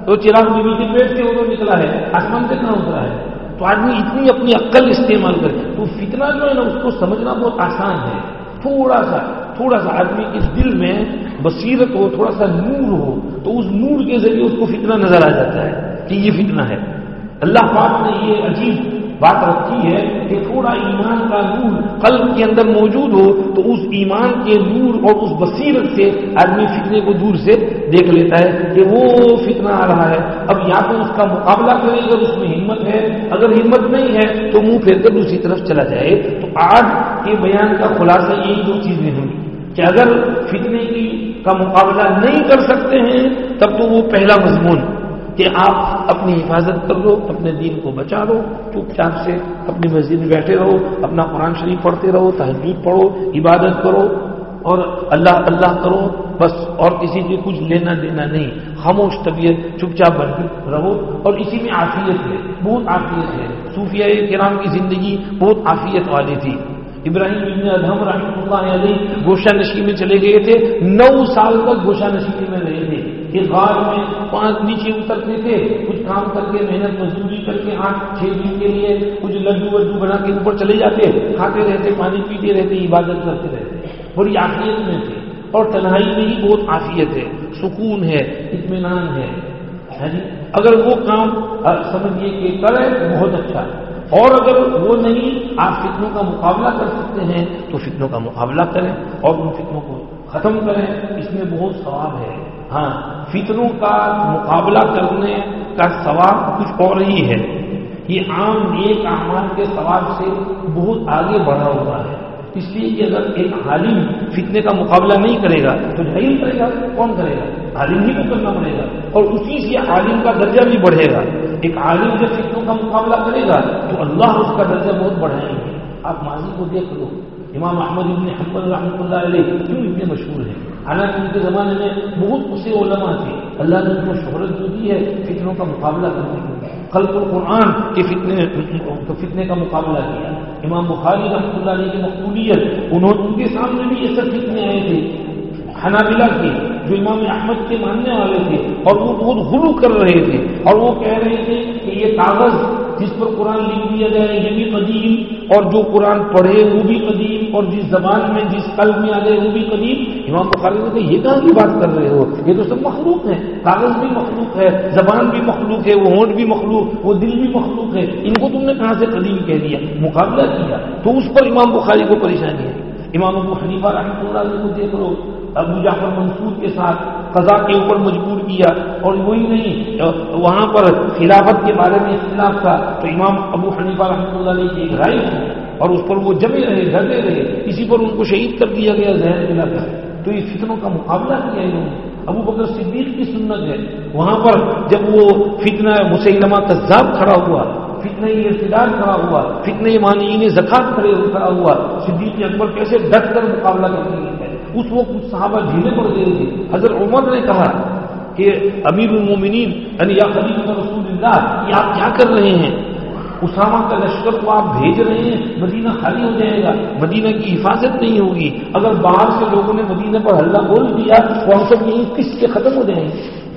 تو چراغ بی بی کے پیٹ سے وہ تو نکلا ہے، آسمان سے کہاں اترا ہے؟ تو آدمی اتنی اپنی عقل استعمال کرے۔ تو فتنہ جو ہے نا، اس کو سمجھنا بہت آسان ہے۔ تھوڑا سا تھوڑا سا آدمی اس دل میں بصیرت ہو، تھوڑا سا نور ہو، تو اس نور کے ذریعے اس کو فتنہ نظر آ جاتا ہے کہ یہ فتنہ ہے۔ اللہ پاک نے یہ عجیب بات رکھی ہے کہ تھوڑا ایمان کا نور قلب کے اندر موجود ہو تو اس ایمان کے نور اور اس بصیرت سے آدمی فتنے کو دور سے دیکھ لیتا ہے کہ وہ فتنہ آ رہا ہے۔ اب یا تو اس کا مقابلہ کرے اگر اس میں ہمت ہے۔ اگر ہمت نہیں ہے تو منہ پھیر کر دوسری طرف چلا جائے۔ تو آج کے بیان کا خلاصہ یہی دو چیزیں ہوں کہ اگر فتنے کی کا مقابلہ نہیں کر سکتے ہیں، تب تو وہ پہلا مضمون۔ کہ آپ اپنی حفاظت کر لو، اپنے دین کو بچا لو، چپ چاپ سے اپنی مسجد میں بیٹھے رہو، اپنا قرآن شریف پڑھتے رہو تحجید پڑھو، عبادت کرو اور اللہ اللہ کرو، بس اور کسی سے کچھ لینا دینا نہیں۔ خاموش طبیعت، چپ چاپ بن رہو اور اسی میں عافیت ہے، بہت عافیت ہے۔ صوفیہ کرام کی زندگی بہت عافیت والی تھی۔ ابراہیم ابن ادہم رحمۃ اللہ علیہ گوشہ نشی میں چلے گئے تھے، نو سال تک گوشہ نشی میں رہے تھے۔ کہ غار میں پانچ نیچے اترتے تھے، کچھ کام کر کے محنت مزدوری کر کے آٹھ چھ دن کے لیے کچھ لڈو وڈو بنا کے اوپر چلے جاتے، کھاتے رہتے، پانی پیتے رہتے، عبادت کرتے رہتے۔ بڑی آفیت میں تھے۔ اور تنہائی میں ہی بہت آفیت ہے، سکون ہے، اطمینان ہے۔ جی؟ اگر وہ کام سمجھیے کہ کرے بہت اچھا۔ اور اگر وہ نہیں، آپ فتنوں کا مقابلہ کر سکتے ہیں، تو فتنوں کا مقابلہ کریں اور ان فتنوں کو ختم کریں۔ اس میں بہت ثواب ہے۔ ہاں۔ فتنوں کا مقابلہ کرنے کا ثواب کچھ اور ہی ہے۔ یہ عام ایک اعمال کے ثواب سے بہت آگے بڑھا ہوا ہے۔ اس لیے کہ اگر ایک عالم فتنے کا مقابلہ نہیں کرے گا تو نہیں کرے گا، کون کرے گا؟ عالم ہی کو کرنا پڑے گا۔ اور اسی سے عالم کا درجہ بھی بڑھے گا۔ ایک عالم جب فتنوں کا مقابلہ کرے گا تو اللہ اس کا درجہ بہت بڑھائیں گے۔ آپ ماضی کو دیکھ لو۔ امام احمد ابن حمد رحمۃ اللہ علیہ کیوں اتنے مشہور ہیں؟ حالانکہ ان کے زمانے میں بہت سے علماء تھے۔ اللہ نے ان کو شہرت جو دی ہے، فتنوں کا مقابلہ کرنے کے خلق القرآن کے فتنے فتنے کا مقابلہ کیا۔ امام بخاری رحمۃ اللہ علیہ کی مقبولیت انہوں ان کے سامنے بھی یہ سب فتنے آئے تھے، حنابلہ کے، جو امام احمد کے ماننے والے تھے، اور وہ بہت غلو کر رہے تھے۔ اور وہ کہہ رہے تھے کہ یہ کاغذ جس پر قرآن لکھ دیا جائے، یہ بھی قدیم، اور جو قرآن پڑھے وہ بھی قدیم، اور جس زبان میں، جس قلب میں آ جائے وہ بھی قدیم۔ امام بخاری نے کہا یہ کہاں کی بات کر رہے ہو؟ یہ تو سب مخلوق ہے کاغذ بھی مخلوق ہے، زبان بھی مخلوق ہے، وہ ہونٹ بھی مخلوق، وہ دل بھی مخلوق ہے۔ ان کو تم نے کہاں سے قدیم کہہ دیا؟ مقابلہ کیا۔ تو اس پر امام بخاری کو پریشانی ہے۔ امام ابو حنیفہ رحمۃ اللہ علیہ کو دیکھ لو۔ ابو جعفر منصور کے ساتھ قضا کے اوپر مجبور کیا اور وہی نہیں، وہاں پر خلافت کے بارے میں اختلاف تھا۔ تو امام ابو حنیفہ رحمۃ اللہ علیہ کی ایک رائے تھی اور اس پر وہ جمے رہے ڈھلے رہے۔ اسی پر ان کو شہید کر دیا گیا ذہن ملا کر تو یہ فتنوں کا مقابلہ کیا انہوں نے؟ ابو بکر صدیق کی سنت ہے۔ وہاں پر جب وہ فتنہ مسلمہ کذاب کھڑا ہوا، فتنہ ارتدار کھڑا ہوا، فتنہ مانی زکات کھڑے کھڑا ہوا صدیق اکبر کیسے ڈٹ کر مقابلہ کرنے ہے اس وقت کچھ صحابہ ڈھیلے پڑ گئے تھے حضرت عمر نے کہا کہ امیر المومنین یعنی یا خلیفہ رسول اللہ، یہ آپ کیا کر رہے ہیں؟ اسامہ کا لشکر کو آپ بھیج رہے ہیں، مدینہ خالی ہو جائے گا، مدینہ کی حفاظت نہیں ہوگی۔ اگر باہر سے لوگوں نے مدینہ پر ہلہ بول دیا تو ہم سب یہیں کس کے ختم ہو جائیں گے؟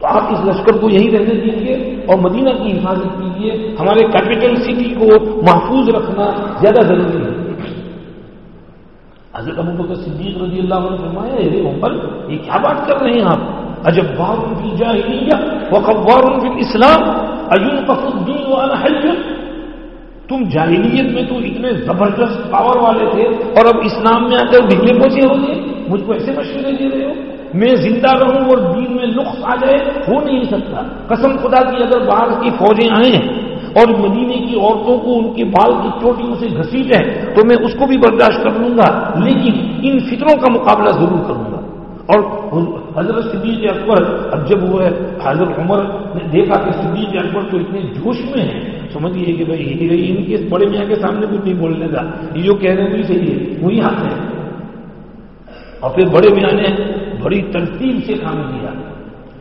تو آپ اس لشکر کو یہیں رہنے دیجیے اور مدینہ کی حفاظت کیجیے۔ ہمارے کیپٹل سٹی کو محفوظ رکھنا زیادہ ضروری ہے۔ حضرت ابو بکر صدیق رضی اللہ عنہ فرمایا ارے عمر یہ کیا بات کر رہے ہیں آپ؟ اجب بار فی جاہلیہ وقوار فی الاسلام ایون الدین وانا حی تم جاہلیت میں تو اتنے زبردست پاور والے تھے اور اب اسلام میں آ کر ڈھگلے پہنچے ہو گئے مجھ کو ایسے مشورے دے رہے ہو؟ میں زندہ رہوں اور دین میں نقص آ جائے، ہو نہیں سکتا۔ قسم خدا کی اگر باہر کی فوجیں آئیں اور مدینے کی عورتوں کو ان کے بال کی چوٹیوں سے گھسیٹ ہے تو میں اس کو بھی برداشت کر لوں گا، لیکن ان فطروں کا مقابلہ ضرور کروں گا۔ اور حضرت صدیق اکبر، اب جب وہ حضرت عمر نے دیکھا کہ صدیق اکبر تو اتنے جوش میں ہیں سمجھیے کہ بھائی ان کے بڑے میاں کے سامنے کچھ نہیں بولنے کا یہ جو کہہ رہے ہیں صحیح ہے، وہی حق ہے۔ اور پھر بڑے میاں نے بڑی ترتیب سے کام کیا۔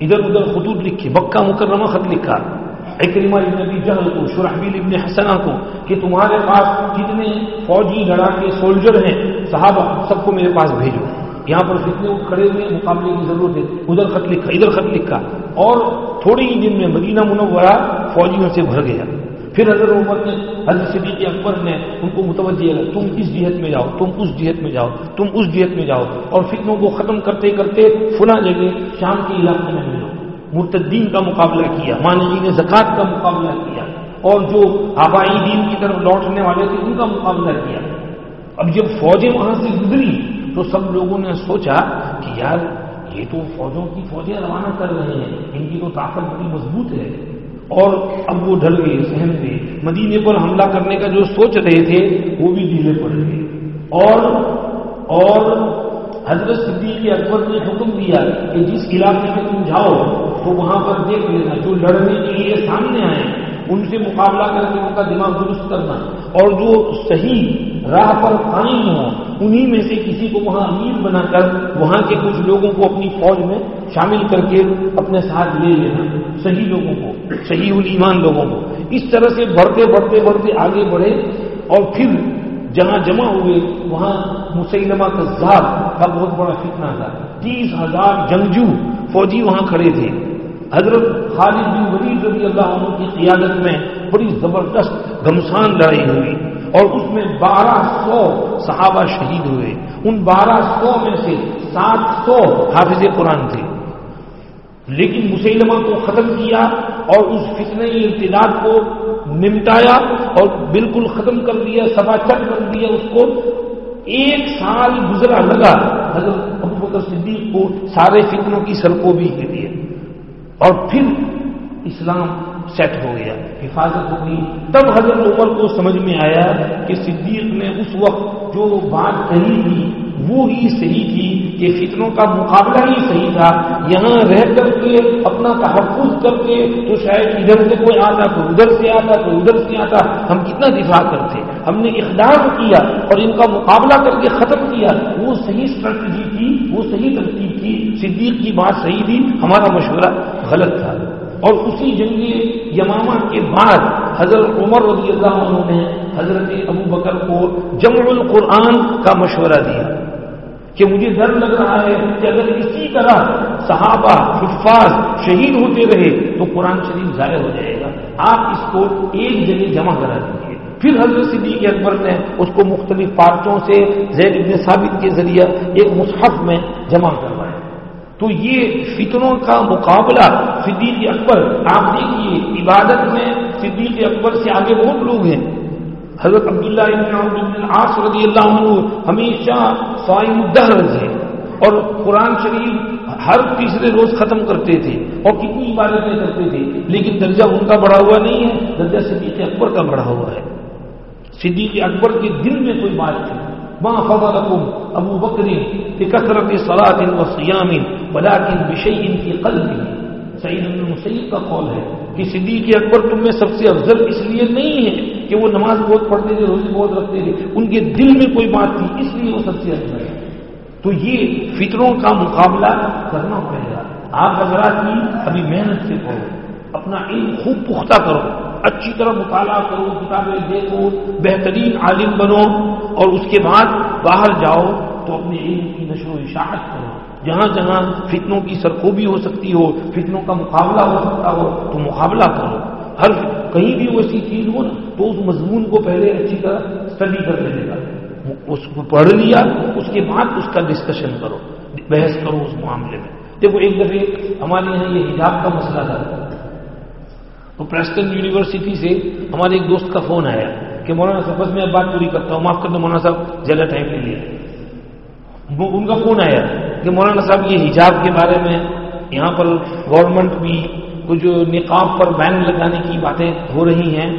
ادھر ادھر خطوط لکھی بکا مکرمہ خط لکھا۔ اکرما ابن ابی جہل کو شرحبیل ابن حسنا کو، کہ تمہارے پاس کتنے فوجی لڑا کے سولجر ہیں، صحابہ سب کو میرے پاس بھیجو۔ یہاں پر کتنے کھڑے ہوئے، مقابلے کی ضرورت ہے۔ ادھر خط لکھا ادھر خط لکھا اور تھوڑے ہی دن میں مدینہ منورہ فوجیوں سے بھر گیا۔ پھر حضرت عمر نے، حضرت صدیق اکبر نے ان کو متوجہ کیا، تم اس جہت میں جاؤ، تم اس جہت میں جاؤ، تم اس جہت میں جاؤ۔ اور فتنوں کو ختم کرتے کرتے فنا جگہ شام کے علاقے میں ملو مرتدین کا مقابلہ کیا مانجین زکوٰۃ کا مقابلہ کیا، اور جو آبائی دین کی طرف لوٹنے والے تھے، ان کا مقابلہ کیا۔ اب جب فوجیں وہاں سے گزری، تو سب لوگوں نے سوچا کہ یار، یہ تو فوجوں کی فوجیں روانہ کر رہے ہیں، ان کی تو طاقت بڑی مضبوط ہے۔ اور اب وہ ڈھل گئے سہم گئے مدینے پر حملہ کرنے کا جو سوچ رہے تھے، وہ بھی ڈھیلے پڑ گئے اور اور حضرت صدیق اکبر نے حکم دیا کہ جس علاقے میں تم جاؤ، تو وہاں پر دیکھ لینا، جو لڑنے کے لیے سامنے آئے، ان سے مقابلہ کر کے ان کا دماغ درست کرنا۔ اور جو صحیح راہ پر قائم ہو انہی میں سے کسی کو وہاں امیر بنا کر وہاں کے کچھ لوگوں کو اپنی فوج میں شامل کر کے اپنے ساتھ لے لینا۔ صحیح لوگوں کو، صحیح الایمان لوگوں کو۔ اس طرح سے بڑھتے بڑھتے بڑھتے آگے بڑھے اور پھر جہاں جمع ہوئے، وہاں مسلمہ کذاب کا بہت بڑا فتنہ تھا۔ تیس ہزار جنگجو فوجی وہاں کھڑے تھے۔ حضرت خالد بن ولید رضی اللہ عنہ کی قیادت میں بڑی زبردست گمسان لڑائی ہوئی اور اس میں بارہ سو صحابہ شہید ہوئے۔ ان بارہ سو میں سے سات سو حافظ قرآن تھے۔ لیکن مسلمہ کو ختم کیا اور اس فتنہ ارتداد کو نمٹایا اور بالکل ختم کر دیا سفا چک کر دیا اس کو۔ ایک سال گزرا لگا۔ حضرت ابو بکر صدیق کو سارے فتنوں کی سڑکوں بھی کے لیے اور پھر اسلام سیٹ ہو گیا، حفاظت ہو گئی۔ تب حضرت عمر کو سمجھ میں آیا کہ صدیق نے اس وقت جو بات کہی تھی وہ ہی صحیح تھی کہ فتنوں کا مقابلہ ہی صحیح تھا۔ یہاں رہ کر کے اپنا تحفظ کر کے تو شاید ادھر سے کوئی آتا تو ادھر سے آتا تو ادھر سے آتا۔ ہم کتنا دفاع کرتے ہم نے اقدام کیا اور ان کا مقابلہ کر کے ختم کیا۔ وہ صحیح اسٹریٹجی تھی، وہ صحیح ترتیب تھی۔ صدیق کی بات صحیح تھی، ہمارا مشورہ غلط تھا۔ اور اسی جنگی یمامہ کے بعد حضرت عمر رضی اللہ عنہ نے حضرت ابو بکر کو جمع القرآن کا مشورہ دیا کہ مجھے ڈر لگ رہا ہے کہ اگر اسی طرح صحابہ حفاظ شہید ہوتے رہے تو قرآن شریف ضائع ہو جائے گا۔ آپ اس کو ایک جگہ جمع کرا دیجیے پھر حضرت صدیق اکبر نے اس کو مختلف پارٹوں سے زید ابن ثابت کے ذریعے ایک مصحف میں جمع کروایا۔ تو یہ فتنوں کا مقابلہ صدیق اکبر، آپ دیکھیے عبادت میں صدیق اکبر سے آگے بہت لوگ ہیں۔ حضرت عبداللہ العاص رضی اللہ عنہ ہمیشہ سوائم الدہرز ہے اور قرآن شریف ہر تیسرے روز ختم کرتے تھے اور کتنی عبادتیں کرتے تھے، لیکن درجہ ان کا بڑھا ہوا نہیں ہے، درجہ صدیق اکبر کا بڑھا ہوا ہے۔ صدیق اکبر کے دل میں کوئی بات تھی۔ ماں فضلکم ابو بکری کہ کثرت صلاح و سیام بلاکن بشعین کی قلب سعید المسیب کا قول ہے کہ صدیق اکبر تم میں سب سے افضل اس لیے نہیں ہے کہ وہ نماز بہت پڑھتے تھے روزی بہت رکھتے تھے، ان کے دل میں کوئی بات تھی، اس لیے وہ سب سے افضل ہے۔ تو یہ فطروں کا مقابلہ کرنا پڑے گا۔ آپ حضرات کی ابھی محنت سے کرو اپنا علم خوب پختہ کرو۔ اچھی طرح مطالعہ کرو کتابیں دیکھو بہترین عالم بنو اور اس کے بعد باہر جاؤ تو اپنے علم کی نشر و اشاعت کرو۔ جہاں جہاں فتنوں کی سرخوبی ہو سکتی ہو، فتنوں کا مقابلہ ہو سکتا ہو، تو مقابلہ کرو۔ ہر کہیں بھی ایسی چیز ہو نا، تو اس مضمون کو پہلے اچھی طرح اسٹڈی کر لینے کا۔ اس کو پڑھ لیا، اس کے بعد اس کا ڈسکشن کرو۔ بحث کرو اس معاملے میں۔ دیکھو، ایک دفعہ ہمارے یہاں یہ حجاب کا مسئلہ تھا۔ تو پریسٹن یونیورسٹی سے ہمارے ایک دوست کا فون آیا کہ مولانا صاحب میں اب بات پوری کرتا ہوں، معاف کر دو مولانا صاحب، زیادہ ٹائم کے لیے۔ ان کا فون آیا کہ مولانا صاحب، یہ حجاب کے بارے میں یہاں پر گورنمنٹ بھی کچھ نقاب پر بین لگانے کی باتیں ہو رہی ہیں،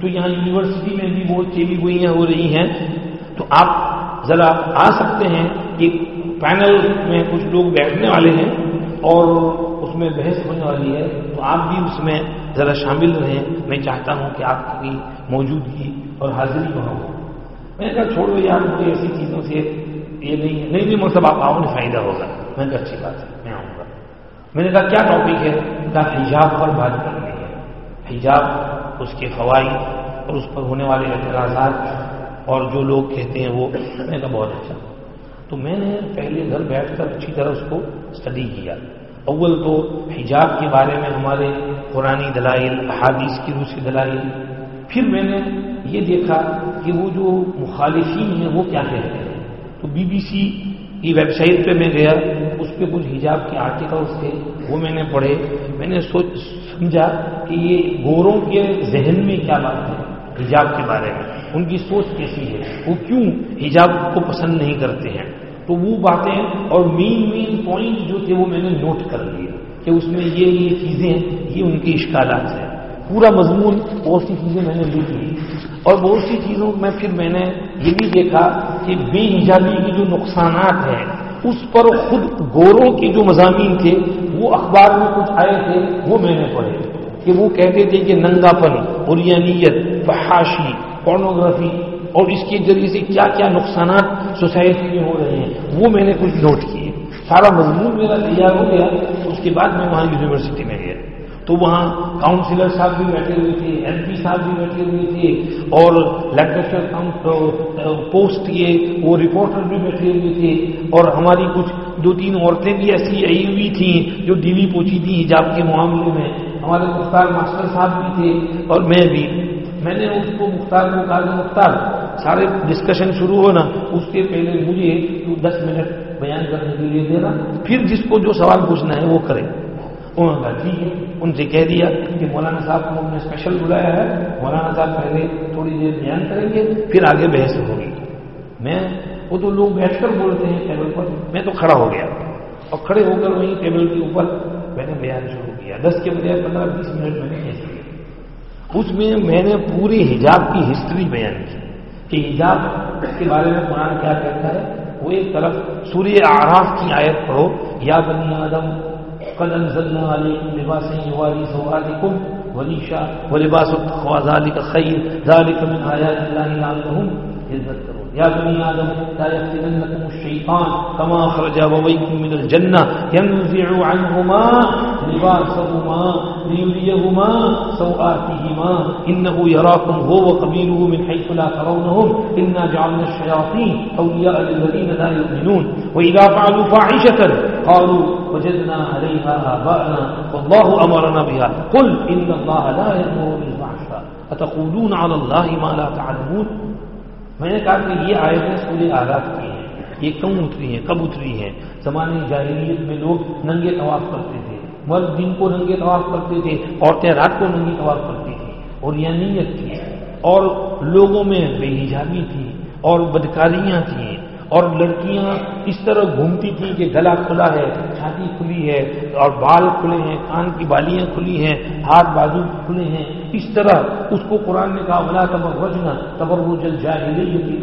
تو یہاں یونیورسٹی میں بھی بہت چیلی گوئیاں ہو رہی ہیں۔ تو آپ ذرا آ سکتے ہیں کہ پینل میں کچھ لوگ بیٹھنے والے ہیں اور اس میں بحث ہونے والی ہے، تو آپ بھی اس میں ذرا شامل رہیں، میں چاہتا ہوں کہ آپ کی موجودگی اور حاضری وہاں ہو میں نے کہا چھوڑو یار، مجھے ایسی چیزوں سے یہ نہیں ہے۔ نہیں نہیں مطلب آپ آؤ فائدہ ہوگا۔ میں نے کہا اچھی بات ہے، میں آؤں گا۔ میں نے کہا کیا ٹاپک ہے؟ کہا حجاب پر بات کرنی ہے۔ حجاب اس کے فوائد اور اس پر ہونے والے اعتراضات اور جو لوگ کہتے ہیں وہ، میں کہا بہت اچھا۔ تو میں نے پہلے گھر بیٹھ کر اچھی طرح اس کو اسٹڈی کیا۔ اول تو حجاب کے بارے میں ہمارے پرانی دلائل، احادیث کی روسی دلائل۔ پھر میں نے یہ دیکھا کہ وہ جو مخالفین ہیں وہ کیا کہتے ہیں۔ تو بی بی سی کی ویب سائٹ پہ میں گیا، اس پہ کچھ حجاب کے آرٹیکلس تھے، وہ میں نے پڑھے۔ میں نے سوچ، سمجھا کہ یہ گوروں کے ذہن میں کیا بات ہے، حجاب کے بارے میں۔ ان کی سوچ کیسی ہے؟ وہ کیوں حجاب کو پسند نہیں کرتے ہیں؟ تو وہ باتیں اور مین مین پوائنٹ جو تھے وہ میں نے نوٹ کر لیے کہ اس میں یہ یہ چیزیں یہ ان کی اشکالات ہیں۔ پورا مضمون بہت سی چیزیں میں نے لکھ لی اور بہت سی چیزوں میں پھر میں نے یہ بھی دیکھا کہ بے حجابی کی جو نقصانات ہیں، اس پر خود گوروں کے جو مضامین تھے، وہ اخبار میں کچھ آئے تھے، وہ میں نے پڑھے کہ وہ کہتے تھے کہ ننگا پن، بریانیت، فحاشی، پورنوگرافی اور اس کے ذریعے سے کیا کیا نقصانات سوسائٹی میں ہو رہے ہیں، وہ میں نے کچھ نوٹ کیے۔ سارا مضمون میرا تیار ہو گیا، اس کے بعد میں وہاں یونیورسٹی میں گیا۔ تو وہاں کاؤنسلر صاحب بھی بیٹھے ہوئے تھے ایم پی صاحب بھی بیٹھے ہوئے تھے، اور لیکچر پوسٹ یہ وہ رپورٹر بھی بیٹھے ہوئے تھے۔ اور ہماری کچھ دو تین عورتیں بھی ایسی آئی ہوئی تھیں جو ڈیلی پوچھی تھی حجاب کے معاملے میں۔ ہمارے مختار ماسٹر صاحب بھی تھے اور میں بھی۔ میں نے اس کو مختار کو کہا مختار۔ سارے ڈسکشن شروع ہونا، اس کے پہلے مجھے تو دس منٹ بیان کرنے کے لیے دینا، پھر جس کو جو سوال پوچھنا ہے وہ کرے انہوں نے کہا، ٹھیک ہے۔ ان سے کہہ دیا کہ مولانا صاحب کو ہم نے اسپیشل بلایا ہے۔ مولانا صاحب پہلے تھوڑی دیر بیان کریں گے، پھر آگے بحث ہوگی۔ میں، وہ تو لوگ بیٹھ کر بولتے ہیں ٹیبل پر، میں تو کھڑا ہو گیا۔ اور کھڑے ہو کر وہیں ٹیبل کے اوپر میں نے بیان شروع کیا۔ دس کے بجائے پندرہ بیس منٹ میں نے کیا۔ اس میں میں نے پوری حجاب کی ہسٹری بیان کی۔ کہ حجاب کے بارے میں قرآن کیا کہتا ہے، وہ ایک طرف سوریہ آراف کی آیت پڑھو، یا بنی آدم، قد انزلنا علیکم لباس یواری سوالکم ولیشا، ولباس التقوى ذلك خیر ذلك من آیات اللہ لعلهم عزت کرو يا بني آدم لا يفتننكم الشيطان كما خرج أبويكم من الجنة ينزع عنهما لباسهما ليريهما سوآتهما. إنه يراكم هو وقبيله من حيث لا ترونهم. إنا جعلنا الشياطين أولياء للذين لا يؤمنون. وإذا فعلوا فاحشة قالوا وجدنا عليها آباءنا والله أمرنا بها. قل إن الله لا يأمر بالفحشاء. أتقولون على الله ما لا تعلمون؟ میں نے کہا کہ یہ آیتیں سورہ آغاز کی ہیں، یہ کم اتری ہیں؟ کب اتری ہیں؟ زمانے جاہلیت میں لوگ ننگے طواف کرتے تھے، مرد دن کو ننگے طواف کرتے تھے، عورتیں رات کو ننگی طواف کرتی تھی اور یہ نیت تھی، اور لوگوں میں بے حجابی تھی، اور بدکاریاں تھیں اور لڑکیاں اس طرح گھومتی تھیں کہ گلا کھلا ہے، چھاتی کھلی ہے اور بال کھلے ہیں، کان کی بالیاں کھلی ہیں، ہاتھ بازو کھلے ہیں۔ اس طرح اس کو قرآن نے کہا بلا تبر وجنا تبر وہ جل جائے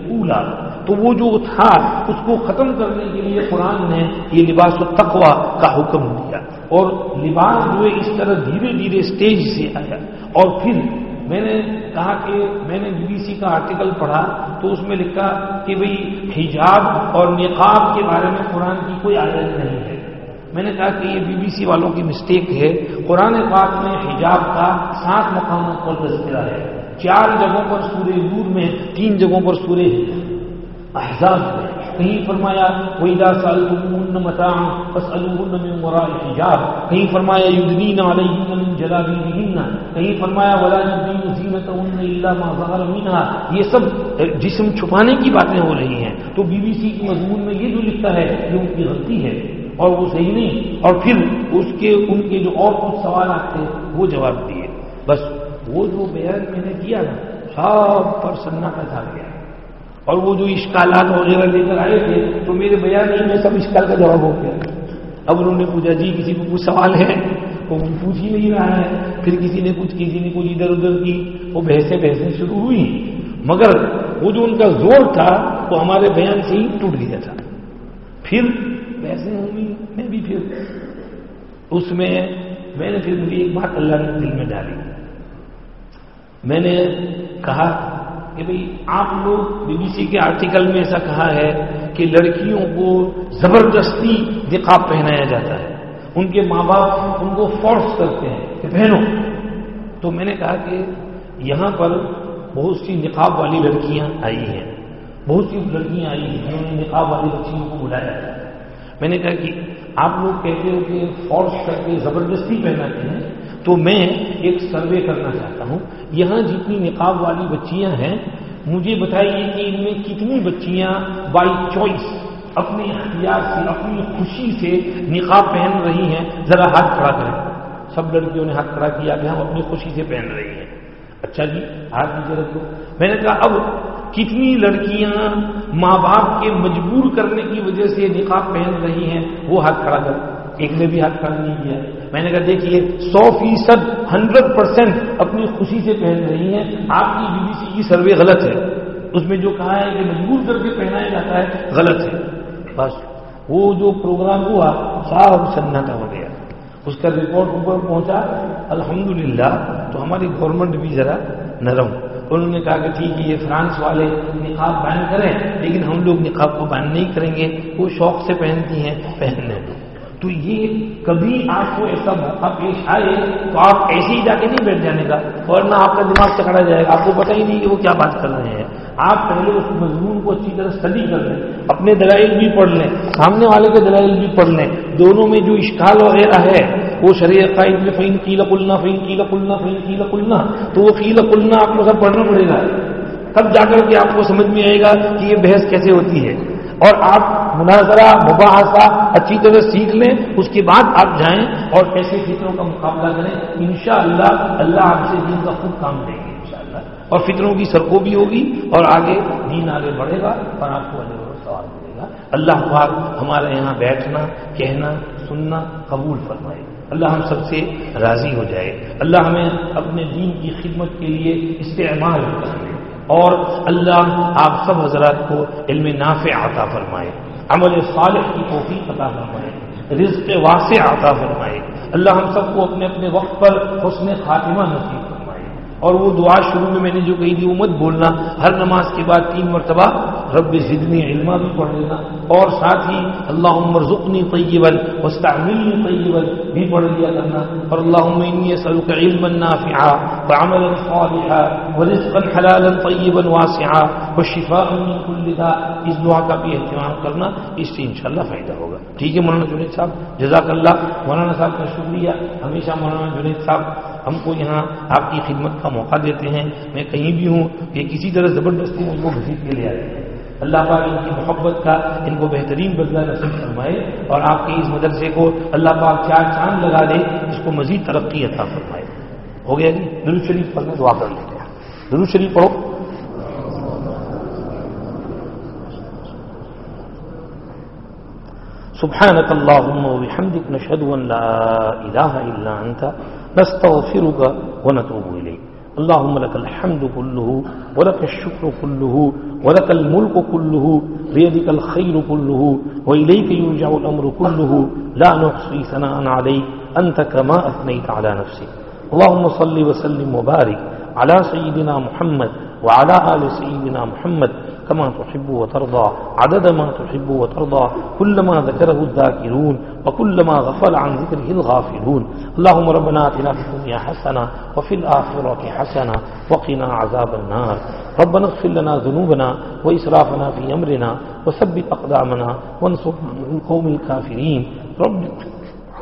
اولا تو وہ جو تھا، اس کو ختم کرنے کے لیے قرآن نے یہ لباس و تقوا کا حکم دیا۔ اور لباس جو ہے، اس طرح دھیرے دھیرے اسٹیج سے آیا۔ اور پھر میں نے کہا کہ میں نے بی بی سی کا آرٹیکل پڑھا تو اس میں لکھا کہ بھئی حجاب اور نقاب کے بارے میں قرآن کی کوئی عادت نہیں ہے۔ میں نے کہا کہ یہ بی بی سی والوں کی مسٹیک ہے۔ قرآن پاک میں حجاب کا سات مقامات پر تذکرہ ہے۔ چار جگہوں پر سورہ نور میں تین جگہوں پر سورہ احزاب میں کہیں فرمایا وہی سال متا بس المرا حجاب کہیں فرمایا یدنین علیہ جلابی کہیں فرمایا، ولا زینت مینہ یہ سب جسم چھپانے کی باتیں ہو رہی ہیں۔ تو بی بی سی کی مضمون میں یہ جو لکھتا ہے، یہ ان کی غلطی ہے اور وہ صحیح نہیں۔ اور پھر اس کے، ان کے جو اور کچھ سوالات تھے، وہ جواب دیے۔ بس وہ جو بیان میں نے کیا نا، سب پر سننا پیسہ گیا۔ اور وہ جو اشکالات وغیرہ لے کر آئے تھے، تو میرے بیان ہی میں سب اشکال کا جواب ہو گیا۔ اب انہوں نے پوچھا جی کسی کو کچھ سوال ہے؟ تو وہ پوچھ ہی نہیں رہا ہے۔ پھر کسی نے کچھ، کسی نے کچھ ادھر ادھر کی۔ وہ بحثیں بحثیں شروع ہوئی۔ مگر وہ جو ان کا زور تھا، وہ ہمارے بیان سے ہی ٹوٹ گیا تھا۔ پھر بحثیں ہوئی، میں بھی پھر اس میں میں نے پھر مجھے ایک بات اللہ نے دل میں ڈالی۔ میں نے کہا کہ بھئی آپ لوگ بی بی سی کے آرٹیکل میں ایسا کہا ہے کہ لڑکیوں کو زبردستی نقاب پہنایا جاتا ہے۔ ان کے ماں باپ ان کو فورس کرتے ہیں کہ پہنو۔ تو میں نے کہا کہ یہاں پر بہت سی نقاب والی لڑکیاں آئی ہیں۔ بہت سی لڑکیاں آئی ہیں جنہوں نے نقاب والی بچیوں کو بلایا۔ میں نے کہا کہ آپ لوگ کہتے ہو کہ فورس کر کے زبردستی پہناتے ہیں۔ تو میں ایک سروے کرنا چاہتا ہوں۔ یہاں جتنی نقاب والی بچیاں ہیں، مجھے بتائیے کہ ان میں کتنی بچیاں بائی چوائس اپنے اختیار سے، اپنی خوشی سے نقاب پہن رہی ہیں؟ ذرا ہاتھ کھڑا کریں۔ سب لڑکیوں نے ہاتھ کھڑا کیا کہ ہم اپنی خوشی سے پہن رہی ہیں۔ اچھا جی ہاتھ نیچے رکھو میں نے کہا، اب کتنی لڑکیاں ماں باپ کے مجبور کرنے کی وجہ سے نقاب پہن رہی ہیں؟ وہ ہاتھ کھڑا کر۔ ایک نے بھی ہاتھ کھڑا نہیں کیا۔ میں نے کہا، دیکھیے، سو فیصد ہنڈریڈ پرسینٹ اپنی خوشی سے پہن رہی ہیں۔ آپ کی بی بی سی کی سروے غلط ہے۔ اس میں جو کہا ہے کہ مجبور کر کے پہنایا جاتا ہے، غلط ہے۔ بس، وہ جو پروگرام ہوا صاحب سناٹا ہو گیا۔ اس کا رپورٹ اوپر پہنچا، الحمدللہ، تو ہماری گورنمنٹ بھی ذرا نرم۔ انہوں نے کہا کہ ٹھیک ہے، یہ فرانس والے نقاب بین کریں، لیکن ہم لوگ نقاب کو بین نہیں کریں گے۔ وہ شوق سے پہنتی ہیں، پہننے تو یہ کبھی آپ کو ایسا موقع پیش آئے تو آپ ایسے ہی جا کے نہیں بیٹھ جانے کا، ورنہ آپ کا دماغ چکڑا جائے گا۔ آپ کو پتہ ہی نہیں کہ وہ کیا بات کر رہے ہیں۔ آپ پہلے اس مضمون کو اچھی طرح اسٹڈی کر لیں، اپنے دلائل بھی پڑھ لیں، سامنے والے کے دلائل بھی پڑھ لیں۔ دونوں میں جو اشکال وغیرہ ہے، وہ شریع قائد میں فین کی لقلنا فین کی لقلنا فین کی لقلنا تو وہ کی لقلنا آپ کو سب پڑھنا پڑے گا۔ تب جا کر کے آپ کو سمجھ میں آئے گا کہ یہ بحث کیسے ہوتی ہے۔ اور آپ مناظرہ، مباحثہ، اچھی طرح سیکھ لیں، اس کے بعد آپ جائیں اور کیسے فطروں کا مقابلہ کریں، انشاءاللہ اللہ آپ سے دین کا خود کام دیں گے انشاءاللہ۔ اور فطروں کی سرکو بھی ہوگی اور آگے دین آگے بڑھے گا اور آپ کو اور سوال ملے گا۔ اللہ پاک ہمارے یہاں بیٹھنا، کہنا، سننا، قبول فرمائے۔ اللہ ہم سب سے راضی ہو جائے۔ اللہ ہمیں اپنے دین کی خدمت کے لیے استعمال کرے۔ اور اللہ آپ سب حضرات کو علم نافع عطا فرمائے، عمل صالح کی توفیق عطا فرمائے، رزق واسع عطا فرمائے۔ اللہ ہم سب کو اپنے اپنے وقت پر حسن خاتمہ نصیب اور وہ دعا شروع میں میں نے جو کہی تھی وہ مت بولنا، ہر نماز کے بعد تین مرتبہ رب زدنی علما بھی پڑھ لینا۔ اور ساتھ ہی اللہ عمر ذکنی طیبل وسطی طیبل بھی پڑھ لیا کرنا۔ اور اللہ عمنی سلوک علم نافعا وعمل صالحا ورزقا حلالا طیبا واسعا وشفاء من كل داء۔ اس دعا کا بھی اہتمام کرنا، اس سے انشاءاللہ فائدہ ہوگا۔ ٹھیک ہے مولانا جنید صاحب، جزاک اللہ۔ مولانا صاحب کا شکریہ۔ ہمیشہ مولانا جنید صاحب ہم کو یہاں آپ کی خدمت کا موقع دیتے ہیں۔ میں کہیں بھی ہوں کہ کسی طرح زبردستی مجھ کو گھسیٹ کے لے آئے۔ اللہ پاک ان کی محبت کا ان کو بہترین بدلہ نصیب فرمائے اور آپ کے اس مدرسے کو اللہ پاک چار چاند لگا دے، اس کو مزید ترقی عطا فرمائے۔ ہو گیا جی؟ درو شریف پڑھنے دعا کر لیتے ہیں۔ درو شریف پڑھو۔ سبحانك اللهم وبحمدك نشهد أن لا إله إلا أنت نستغفرك ونتوب إليك. اللهم لك الحمد كله ولك الشكر كله ولك الملك كله بيدك الخير كله وإليك يرجع الأمر كله. لا نحصي ثناء عليك أنت كما أثنيت على نفسك. اللهم صل وسلم وبارك على سيدنا محمد وعلى آل سيدنا محمد كما تحب وترضى عدد ما تحب وترضى كلما ذكره الذاكرون وكلما غفل عن ذكره الغافلون. اللهم ربنا آتنا في الدنيا حسنة وفي الآخرة حسنة وقنا عذاب النار. ربنا اغفر لنا ذنوبنا وإسرافنا في أمرنا وثبت أقدامنا وانصرنا من القوم الكافرين. رب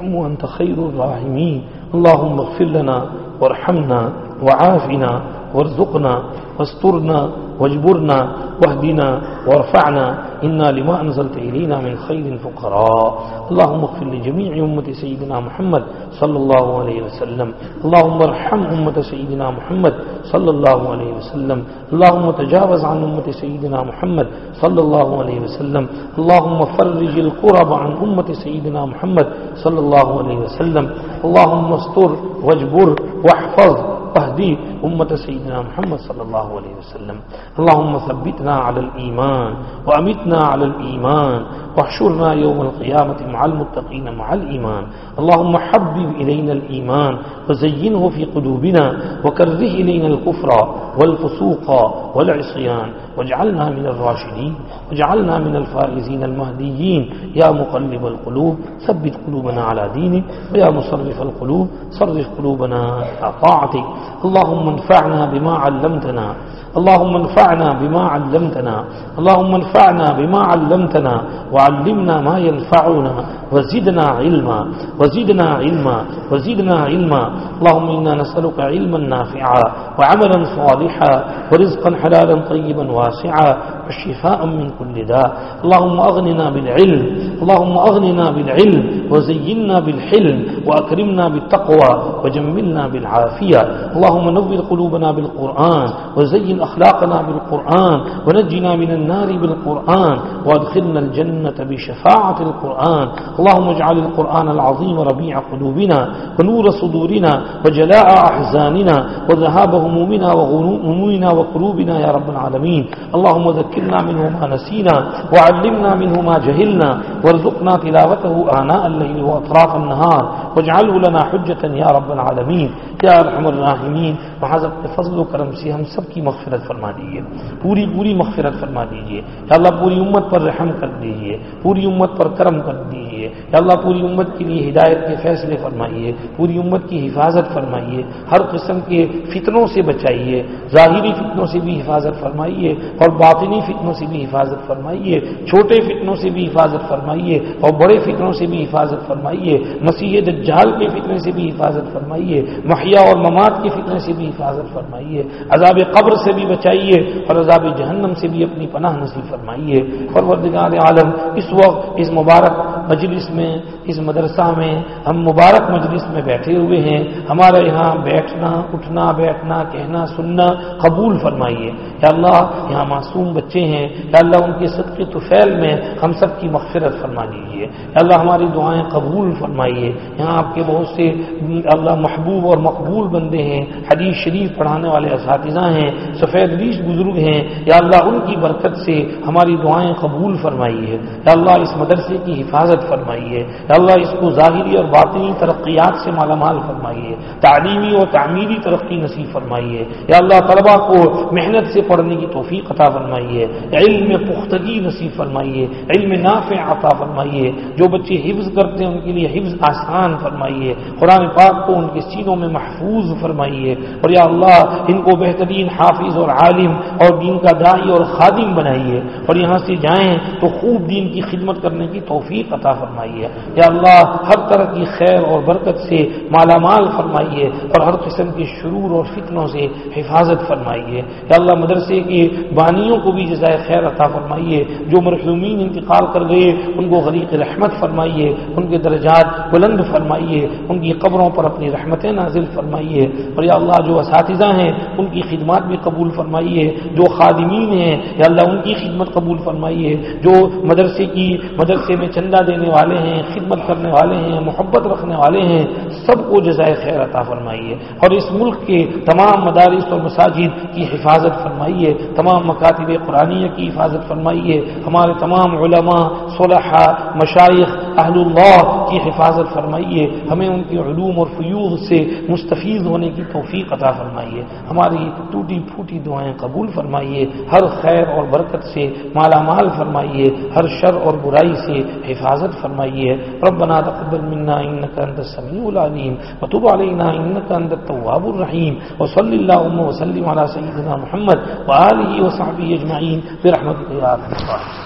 وأنت خير الراحمين. اللهم اغفر لنا وارحمنا وعافنا وارزقنا واسترنا واجبرنا واهدنا وارفعنا. إنا لما أنزلت إلينا من خير فقراء. اللهم اغفر لجميع أمة سيدنا محمد صلى الله عليه وسلم. اللهم ارحم أمة سيدنا محمد صلى الله عليه وسلم. اللهم تجاوز عن أمة سيدنا محمد صلى الله عليه وسلم. اللهم فرج القرب عن أمة سيدنا محمد صلى الله عليه وسلم. اللهم استر واجبر واحفظ واهدي أمة سيدنا محمد صلى الله عليه وسلم. اللهم ثبتنا على الإيمان وأمتنا على الإيمان واحشرنا يوم القيامة مع المتقين مع الإيمان اللهم حبب إلينا الإيمان وزينه في قلوبنا وكره إلينا الكفر والفسوق والعصيان واجعلنا من الراشدين واجعلنا من الفائزين المهديين. يا مقلب القلوب ثبت قلوبنا على دينك. ويا مصرف القلوب صرف قلوبنا على طاعتك. اللهم انفعنا بما علمتنا. اللهم انفعنا بما علمتنا. اللهم انفعنا بما علمتنا. وعلمنا ما ينفعنا. وزدنا علما. وزدنا علما. وزدنا علما. اللهم إنا نسألك علما نافعا. وعملا صالحا. ورزقا حلالا طيبا واسعا وشفاء من كل داء. اللهم أغننا بالعلم اللهم أغننا بالعلم وزينا بالحلم وأكرمنا بالتقوى وجملنا بالعافية. اللهم نور قلوبنا بالقرآن وزين أخلاقنا بالقرآن ونجنا من النار بالقرآن وأدخلنا الجنة بشفاعة القرآن. اللهم اجعل القرآن العظيم ربيع قلوبنا ونور صدورنا وجلاء أحزاننا وذهاب همومنا وغمومنا وقلوبنا يا رب العالمين. اللهم ذكرنا منه ما نسينا وعلمنا منه ما جهلنا وارزقنا تلاوته آناء الليل وأطراف النهار واجعله لنا حجة يا رب العالمين یا رحم الرحمین محض فضل و کرم سے ہم سب کی مغفرت فرما دیجیے پوری پوری مغفرت فرما دیجیے یا اللہ پوری امت پر رحم کر دیجیے پوری امت پر کرم کر دیجیے یا اللہ پوری امت کے لیے ہدایت کے فیصلے فرمائیے۔ پوری امت کی حفاظت فرمائیے۔ ہر قسم کے فتنوں سے بچائیے۔ ظاہری فتنوں سے بھی حفاظت فرمائیے۔ اور باطنی فتنوں سے بھی حفاظت فرمائیے، چھوٹے فتنوں سے بھی حفاظت فرمائیے اور بڑے فتنوں سے بھی حفاظت فرمائیے، مسیح دجال کے فتنے سے بھی حفاظت فرمائیے، محیا اور مماد کے فتنے سے بھی حفاظت فرمائیے، عذاب قبر سے بھی بچائیے اور عذاب جہنم سے بھی اپنی پناہ نصیب فرمائیے۔ پروردگار عالم، اس وقت، اس مبارک مجلس میں، اس مدرسہ میں ہم مبارک مجلس میں بیٹھے ہوئے ہیں۔ ہمارا یہاں بیٹھنا، اٹھنا، بیٹھنا، کہنا، سننا قبول فرمائیے۔ یا اللہ، یہاں معصوم بچے ہیں۔ یا اللہ، ان کے صدقے تو فیل میں ہم سب کی مغفرت فرما دیجیے۔ یا اللہ، ہماری دعائیں قبول فرمائیے۔ یہاں آپ کے بہت سے اللہ محبوب اور مقبول بندے ہیں۔ حدیث شریف پڑھانے والے اساتذہ ہیں۔ سفید ریش بزرگ ہیں۔ یا اللہ، ان کی برکت سے ہماری دعائیں قبول فرمائیے۔ یا اللہ، اس مدرسے کی حفاظت فرمائیے۔ اللہ اس کو ظاہری اور باطنی ترقیات سے مالا مال فرمائیے۔ تعلیمی اور تعمیری ترقی نصیب فرمائیے۔ یا اللہ طلبا کو محنت سے پڑھنے کی توفیق عطا فرمائیے۔ علم پختگی نصیب فرمائیے۔ علم نافع عطا فرمائیے۔ جو بچے حفظ کرتے ہیں ان کے لیے حفظ آسان فرمائیے۔ قرآن پاک کو ان کے سینوں میں محفوظ فرمائیے۔ اور یا اللہ ان کو بہترین حافظ اور عالم اور دین کا دائی اور خادم بنائیے۔ اور یہاں سے جائیں تو خوب دین کی خدمت کرنے کی توفیق عطا فرمائیے۔ یا اللہ، ہر طرح کی خیر اور برکت سے مالا مال فرمائیے اور ہر قسم کے شرور اور فتنوں سے حفاظت فرمائیے۔ یا اللہ، مدرسے کے بانیوں کو بھی جزائے خیر عطا فرمائیے۔ جو مرحومین انتقال کر گئے، ان کو غریق رحمت فرمائیے۔ ان کے درجات بلند فرمائیے۔ ان کی قبروں پر اپنی رحمتیں نازل فرمائیے۔ اور یا اللہ، جو اساتذہ ہیں، ان کی خدمات بھی قبول فرمائیے۔ جو خادمین ہیں، یا اللہ، ان کی خدمت قبول فرمائیے۔ جو مدرسے کی، مدرسے میں چندہ دینے دینے والے ہیں، خدمت کرنے والے ہیں، محبت رکھنے والے ہیں، سب کو جزائے خیر عطا فرمائیے۔ اور اس ملک کے تمام مدارس اور مساجد کی حفاظت فرمائیے، تمام مکاتب قرآنیہ کی حفاظت فرمائیے، ہمارے تمام علماء، صلحاء مشائق اہل اللہ کی حفاظت فرمائیے۔ ہمیں ان کی علوم اور فیوز سے مستفیض ہونے کی توفیق عطا فرمائیے۔ ہماری ٹوٹی پھوٹی دعائیں قبول فرمائیے۔ ہر خیر اور برکت سے مالا مال فرمائیے۔ ہر شر اور برائی سے حفاظت حضرت فرمائی ہے ربنا تقبل منا انك انت السميع العليم وتب علينا انك انت التواب الرحيم وصل اللهم وسلم على سيدنا محمد وآله وصحبه أجمعين برحمتك يا أرحم الراحمين.